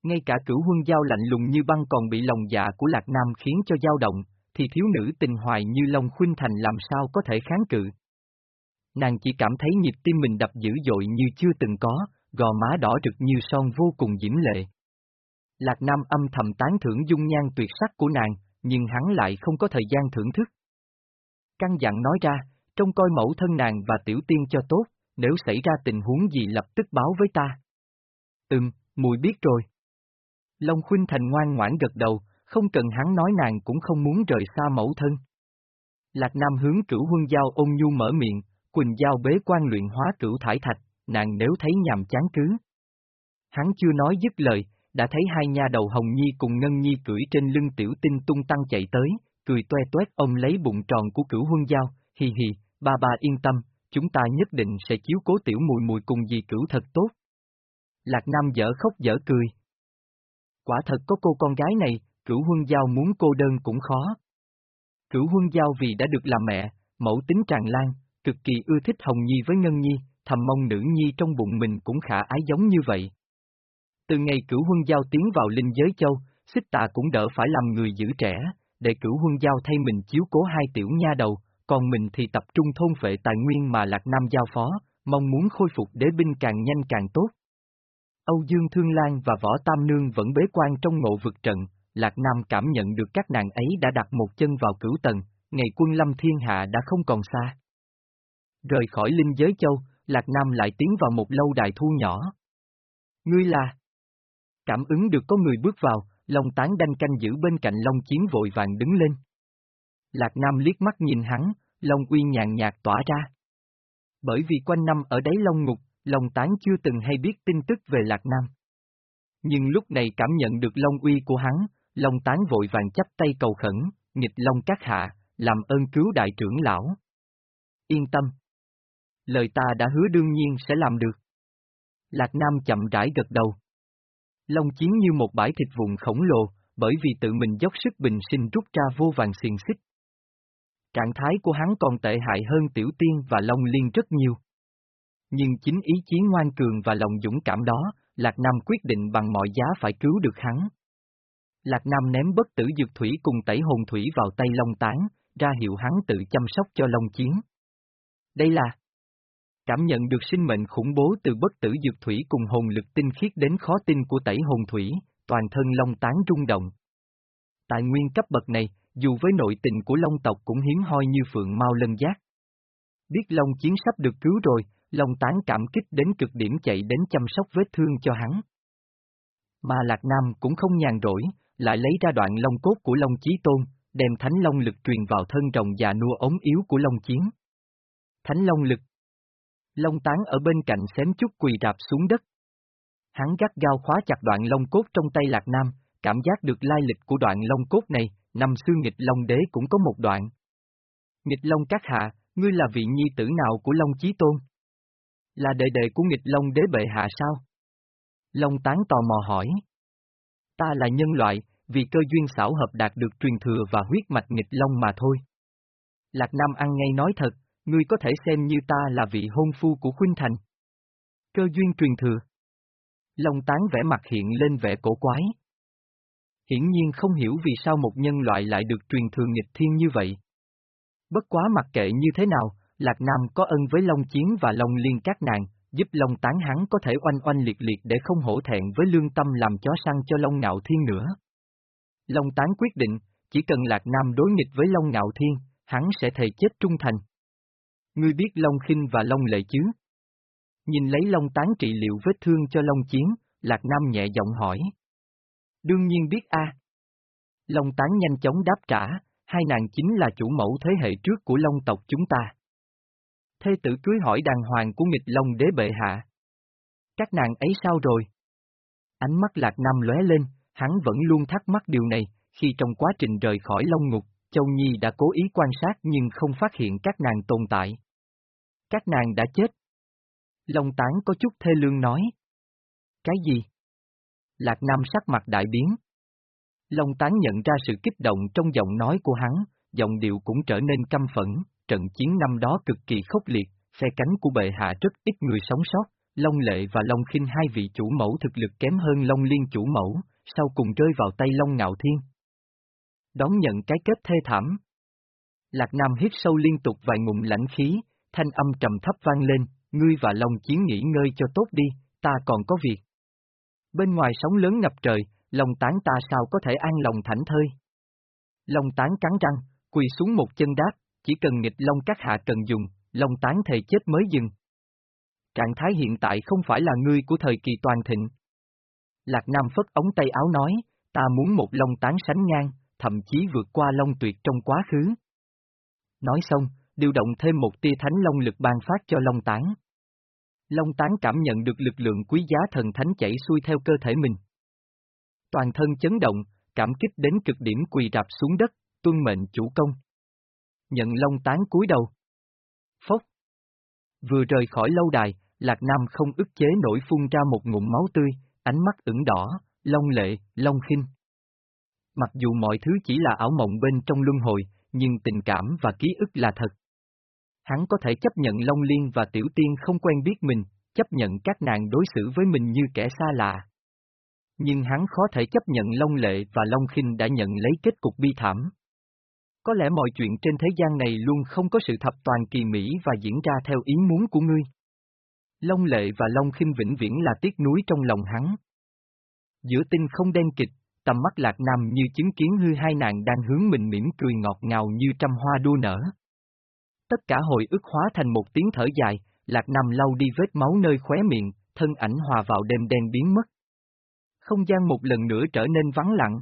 Ngay cả cửu huân giao lạnh lùng như băng còn bị lòng dạ của Lạc Nam khiến cho dao động, thì thiếu nữ tình hoài như Long Khuynh Thành làm sao có thể kháng cự. Nàng chỉ cảm thấy nhịp tim mình đập dữ dội như chưa từng có, gò má đỏ rực như son vô cùng diễm lệ. Lạc Nam âm thầm tán thưởng dung nhan tuyệt sắc của nàng, nhưng hắn lại không có thời gian thưởng thức. Căn dặn nói ra, trông coi mẫu thân nàng và tiểu tiên cho tốt, nếu xảy ra tình huống gì lập tức báo với ta. Ừm, mùi biết rồi. Long Khuynh Thành ngoan ngoãn gật đầu, không cần hắn nói nàng cũng không muốn rời xa mẫu thân. Lạc Nam hướng cửu huân giao ôn nhu mở miệng, Quỳnh giao bế quan luyện hóa cửu thải thạch, nàng nếu thấy nhàm chán cứ. Hắn chưa nói dứt lời, đã thấy hai nha đầu Hồng Nhi cùng Ngân Nhi cưỡi trên lưng tiểu tinh tung tăng chạy tới, cười toe toét ông lấy bụng tròn của cửu huân giao, hì hì, ba ba yên tâm, chúng ta nhất định sẽ chiếu cố tiểu mùi mùi cùng dì cửu thật tốt. Lạc Nam dở khóc dở cười. Quả thật có cô con gái này, cửu huân giao muốn cô đơn cũng khó. Cửu huân giao vì đã được làm mẹ, mẫu tính tràn lan, cực kỳ ưa thích Hồng Nhi với Ngân Nhi, thầm mong nữ nhi trong bụng mình cũng khả ái giống như vậy. Từ ngày cửu huân giao tiến vào linh giới châu, xích tạ cũng đỡ phải làm người giữ trẻ, để cửu huân giao thay mình chiếu cố hai tiểu nha đầu, còn mình thì tập trung thôn phệ tài nguyên mà Lạc Nam giao phó, mong muốn khôi phục đế binh càng nhanh càng tốt. Âu Dương Thương Lan và Võ Tam Nương vẫn bế quan trong ngộ vực trận, Lạc Nam cảm nhận được các nàng ấy đã đặt một chân vào cửu tầng, ngày quân lâm thiên hạ đã không còn xa. Rời khỏi linh giới châu, Lạc Nam lại tiến vào một lâu đài thu nhỏ. Ngươi là... Cảm ứng được có người bước vào, Long tán đanh canh giữ bên cạnh Long chiến vội vàng đứng lên. Lạc Nam liếc mắt nhìn hắn, Long uy nhàn nhạt tỏa ra. Bởi vì quanh năm ở đáy Long ngục, Long tán chưa từng hay biết tin tức về Lạc Nam. Nhưng lúc này cảm nhận được Long uy của hắn, Long tán vội vàng chấp tay cầu khẩn, nghịch Long các hạ, làm ơn cứu đại trưởng lão. Yên tâm. Lời ta đã hứa đương nhiên sẽ làm được. Lạc Nam chậm rãi gật đầu. Long chiến như một bãi thịt vùng khổng lồ, bởi vì tự mình dốc sức bình sinh rút ra vô vàng xiềng xích. Trạng thái của hắn còn tệ hại hơn Tiểu Tiên và Long Liên rất nhiều. Nhưng chính ý chí ngoan cường và lòng dũng cảm đó, Lạc Nam quyết định bằng mọi giá phải cứu được hắn. Lạc Nam ném bất tử dược thủy cùng tẩy hồn thủy vào tay Long Tán, ra hiệu hắn tự chăm sóc cho Long Chiến. Đây là Cảm nhận được sinh mệnh khủng bố từ bất tử dược thủy cùng hồn lực tinh khiết đến khó tin của tẩy hồn thủy, toàn thân Long Tán rung động. Tại nguyên cấp bậc này, dù với nội tình của Long tộc cũng hiếm hoi như phượng mau lân giác. Biết Long Chiến sắp được cứu rồi, Long Tán cảm kích đến cực điểm chạy đến chăm sóc vết thương cho hắn. Mà Lạc Nam cũng không nhàn rỗi, lại lấy ra đoạn Long cốt của Long Chí Tôn, đem Thánh Long lực truyền vào thân rồng già nua ống yếu của Long Chiến. Thánh Long lực Long Tán ở bên cạnh xém chút quỳ rạp xuống đất. Hắn gắt gao khóa chặt đoạn Long cốt trong tay Lạc Nam, cảm giác được lai lịch của đoạn Long cốt này, năm xưa nghịch Long đế cũng có một đoạn. Nghịch Long các hạ, ngươi là vị nhi tử nào của Long Chí Tôn? Là đệ đệ của nghịch Long đế bệ hạ sao? Long tán tò mò hỏi. Ta là nhân loại, vì cơ duyên xảo hợp đạt được truyền thừa và huyết mạch nghịch Long mà thôi. Lạc Nam ăn ngay nói thật, ngươi có thể xem như ta là vị hôn phu của Khuynh Thành. Cơ duyên truyền thừa. Long tán vẽ mặt hiện lên vẻ cổ quái. Hiển nhiên không hiểu vì sao một nhân loại lại được truyền thừa nghịch thiên như vậy. Bất quá mặc kệ như thế nào, Lạc Nam có ân với Long Chiến và Long Liên các nàng, giúp Long Tán hắn có thể oanh oanh liệt liệt để không hổ thẹn với lương tâm làm chó săn cho Long Ngạo Thiên nữa. Long Tán quyết định, chỉ cần Lạc Nam đối nghịch với Long Ngạo Thiên, hắn sẽ thề chết trung thành. Ngươi biết Long Khinh và Long Lệ chứ? Nhìn lấy Long Tán trị liệu vết thương cho Long Chiến, Lạc Nam nhẹ giọng hỏi. Đương nhiên biết a. Long Tán nhanh chóng đáp trả, hai nàng chính là chủ mẫu thế hệ trước của Long tộc chúng ta. Thê tử cưới hỏi đàng hoàng của nghịch Long đế bệ hạ. Các nàng ấy sao rồi? Ánh mắt Lạc Nam lóe lên, hắn vẫn luôn thắc mắc điều này, khi trong quá trình rời khỏi Long Ngục, Châu Nhi đã cố ý quan sát nhưng không phát hiện các nàng tồn tại. Các nàng đã chết. Long Tán có chút thê lương nói. Cái gì? Lạc Nam sắc mặt đại biến. Long Tán nhận ra sự kích động trong giọng nói của hắn, giọng điệu cũng trở nên căm phẫn, trận chiến năm đó cực kỳ khốc liệt, phe cánh của bệ hạ rất ít người sống sót, Long Lệ và Long Kinh hai vị chủ mẫu thực lực kém hơn Long Liên chủ mẫu, sau cùng rơi vào tay Long Ngạo Thiên. Đón nhận cái kết thê thảm. Lạc Nam hít sâu liên tục vài ngụm lãnh khí, thanh âm trầm thấp vang lên, ngươi và Long Chiến nghỉ ngơi cho tốt đi, ta còn có việc. Bên ngoài sóng lớn ngập trời, lòng tán ta sao có thể an lòng thảnh thơi. Long tán cắn răng, quỳ xuống một chân đáp, chỉ cần nghịch long các hạ cần dùng, long tán thề chết mới dừng. Trạng thái hiện tại không phải là ngươi của thời kỳ toàn thịnh. Lạc Nam phất ống tay áo nói, ta muốn một long tán sánh ngang, thậm chí vượt qua long tuyệt trong quá khứ. Nói xong, điều động thêm một tia thánh long lực ban phát cho long tán. Long tán cảm nhận được lực lượng quý giá thần thánh chảy xuôi theo cơ thể mình. Toàn thân chấn động, cảm kích đến cực điểm quỳ rạp xuống đất, tuân mệnh chủ công. Nhận long tán cúi đầu. Phốc. Vừa rời khỏi lâu đài, Lạc Nam không ức chế nổi phun ra một ngụm máu tươi, ánh mắt ửng đỏ, long lệ, long khinh. Mặc dù mọi thứ chỉ là ảo mộng bên trong luân hồi, nhưng tình cảm và ký ức là thật. Hắn có thể chấp nhận Long Liên và Tiểu Tiên không quen biết mình, chấp nhận các nàng đối xử với mình như kẻ xa lạ. Nhưng hắn khó thể chấp nhận Long Lệ và Long Kinh đã nhận lấy kết cục bi thảm. Có lẽ mọi chuyện trên thế gian này luôn không có sự thập toàn kỳ mỹ và diễn ra theo ý muốn của ngươi. Long lệ và Long khinh vĩnh viễn là tiếc núi trong lòng hắn. Giữa tinh không đen kịch, tầm mắt Lạc Nam như chứng kiến hư hai nàng đang hướng mình mỉm cười ngọt ngào như trăm hoa đua nở. Tất cả hồi ức hóa thành một tiếng thở dài, Lạc Nam lau đi vết máu nơi khóe miệng, thân ảnh hòa vào đêm đen biến mất. Không gian một lần nữa trở nên vắng lặng.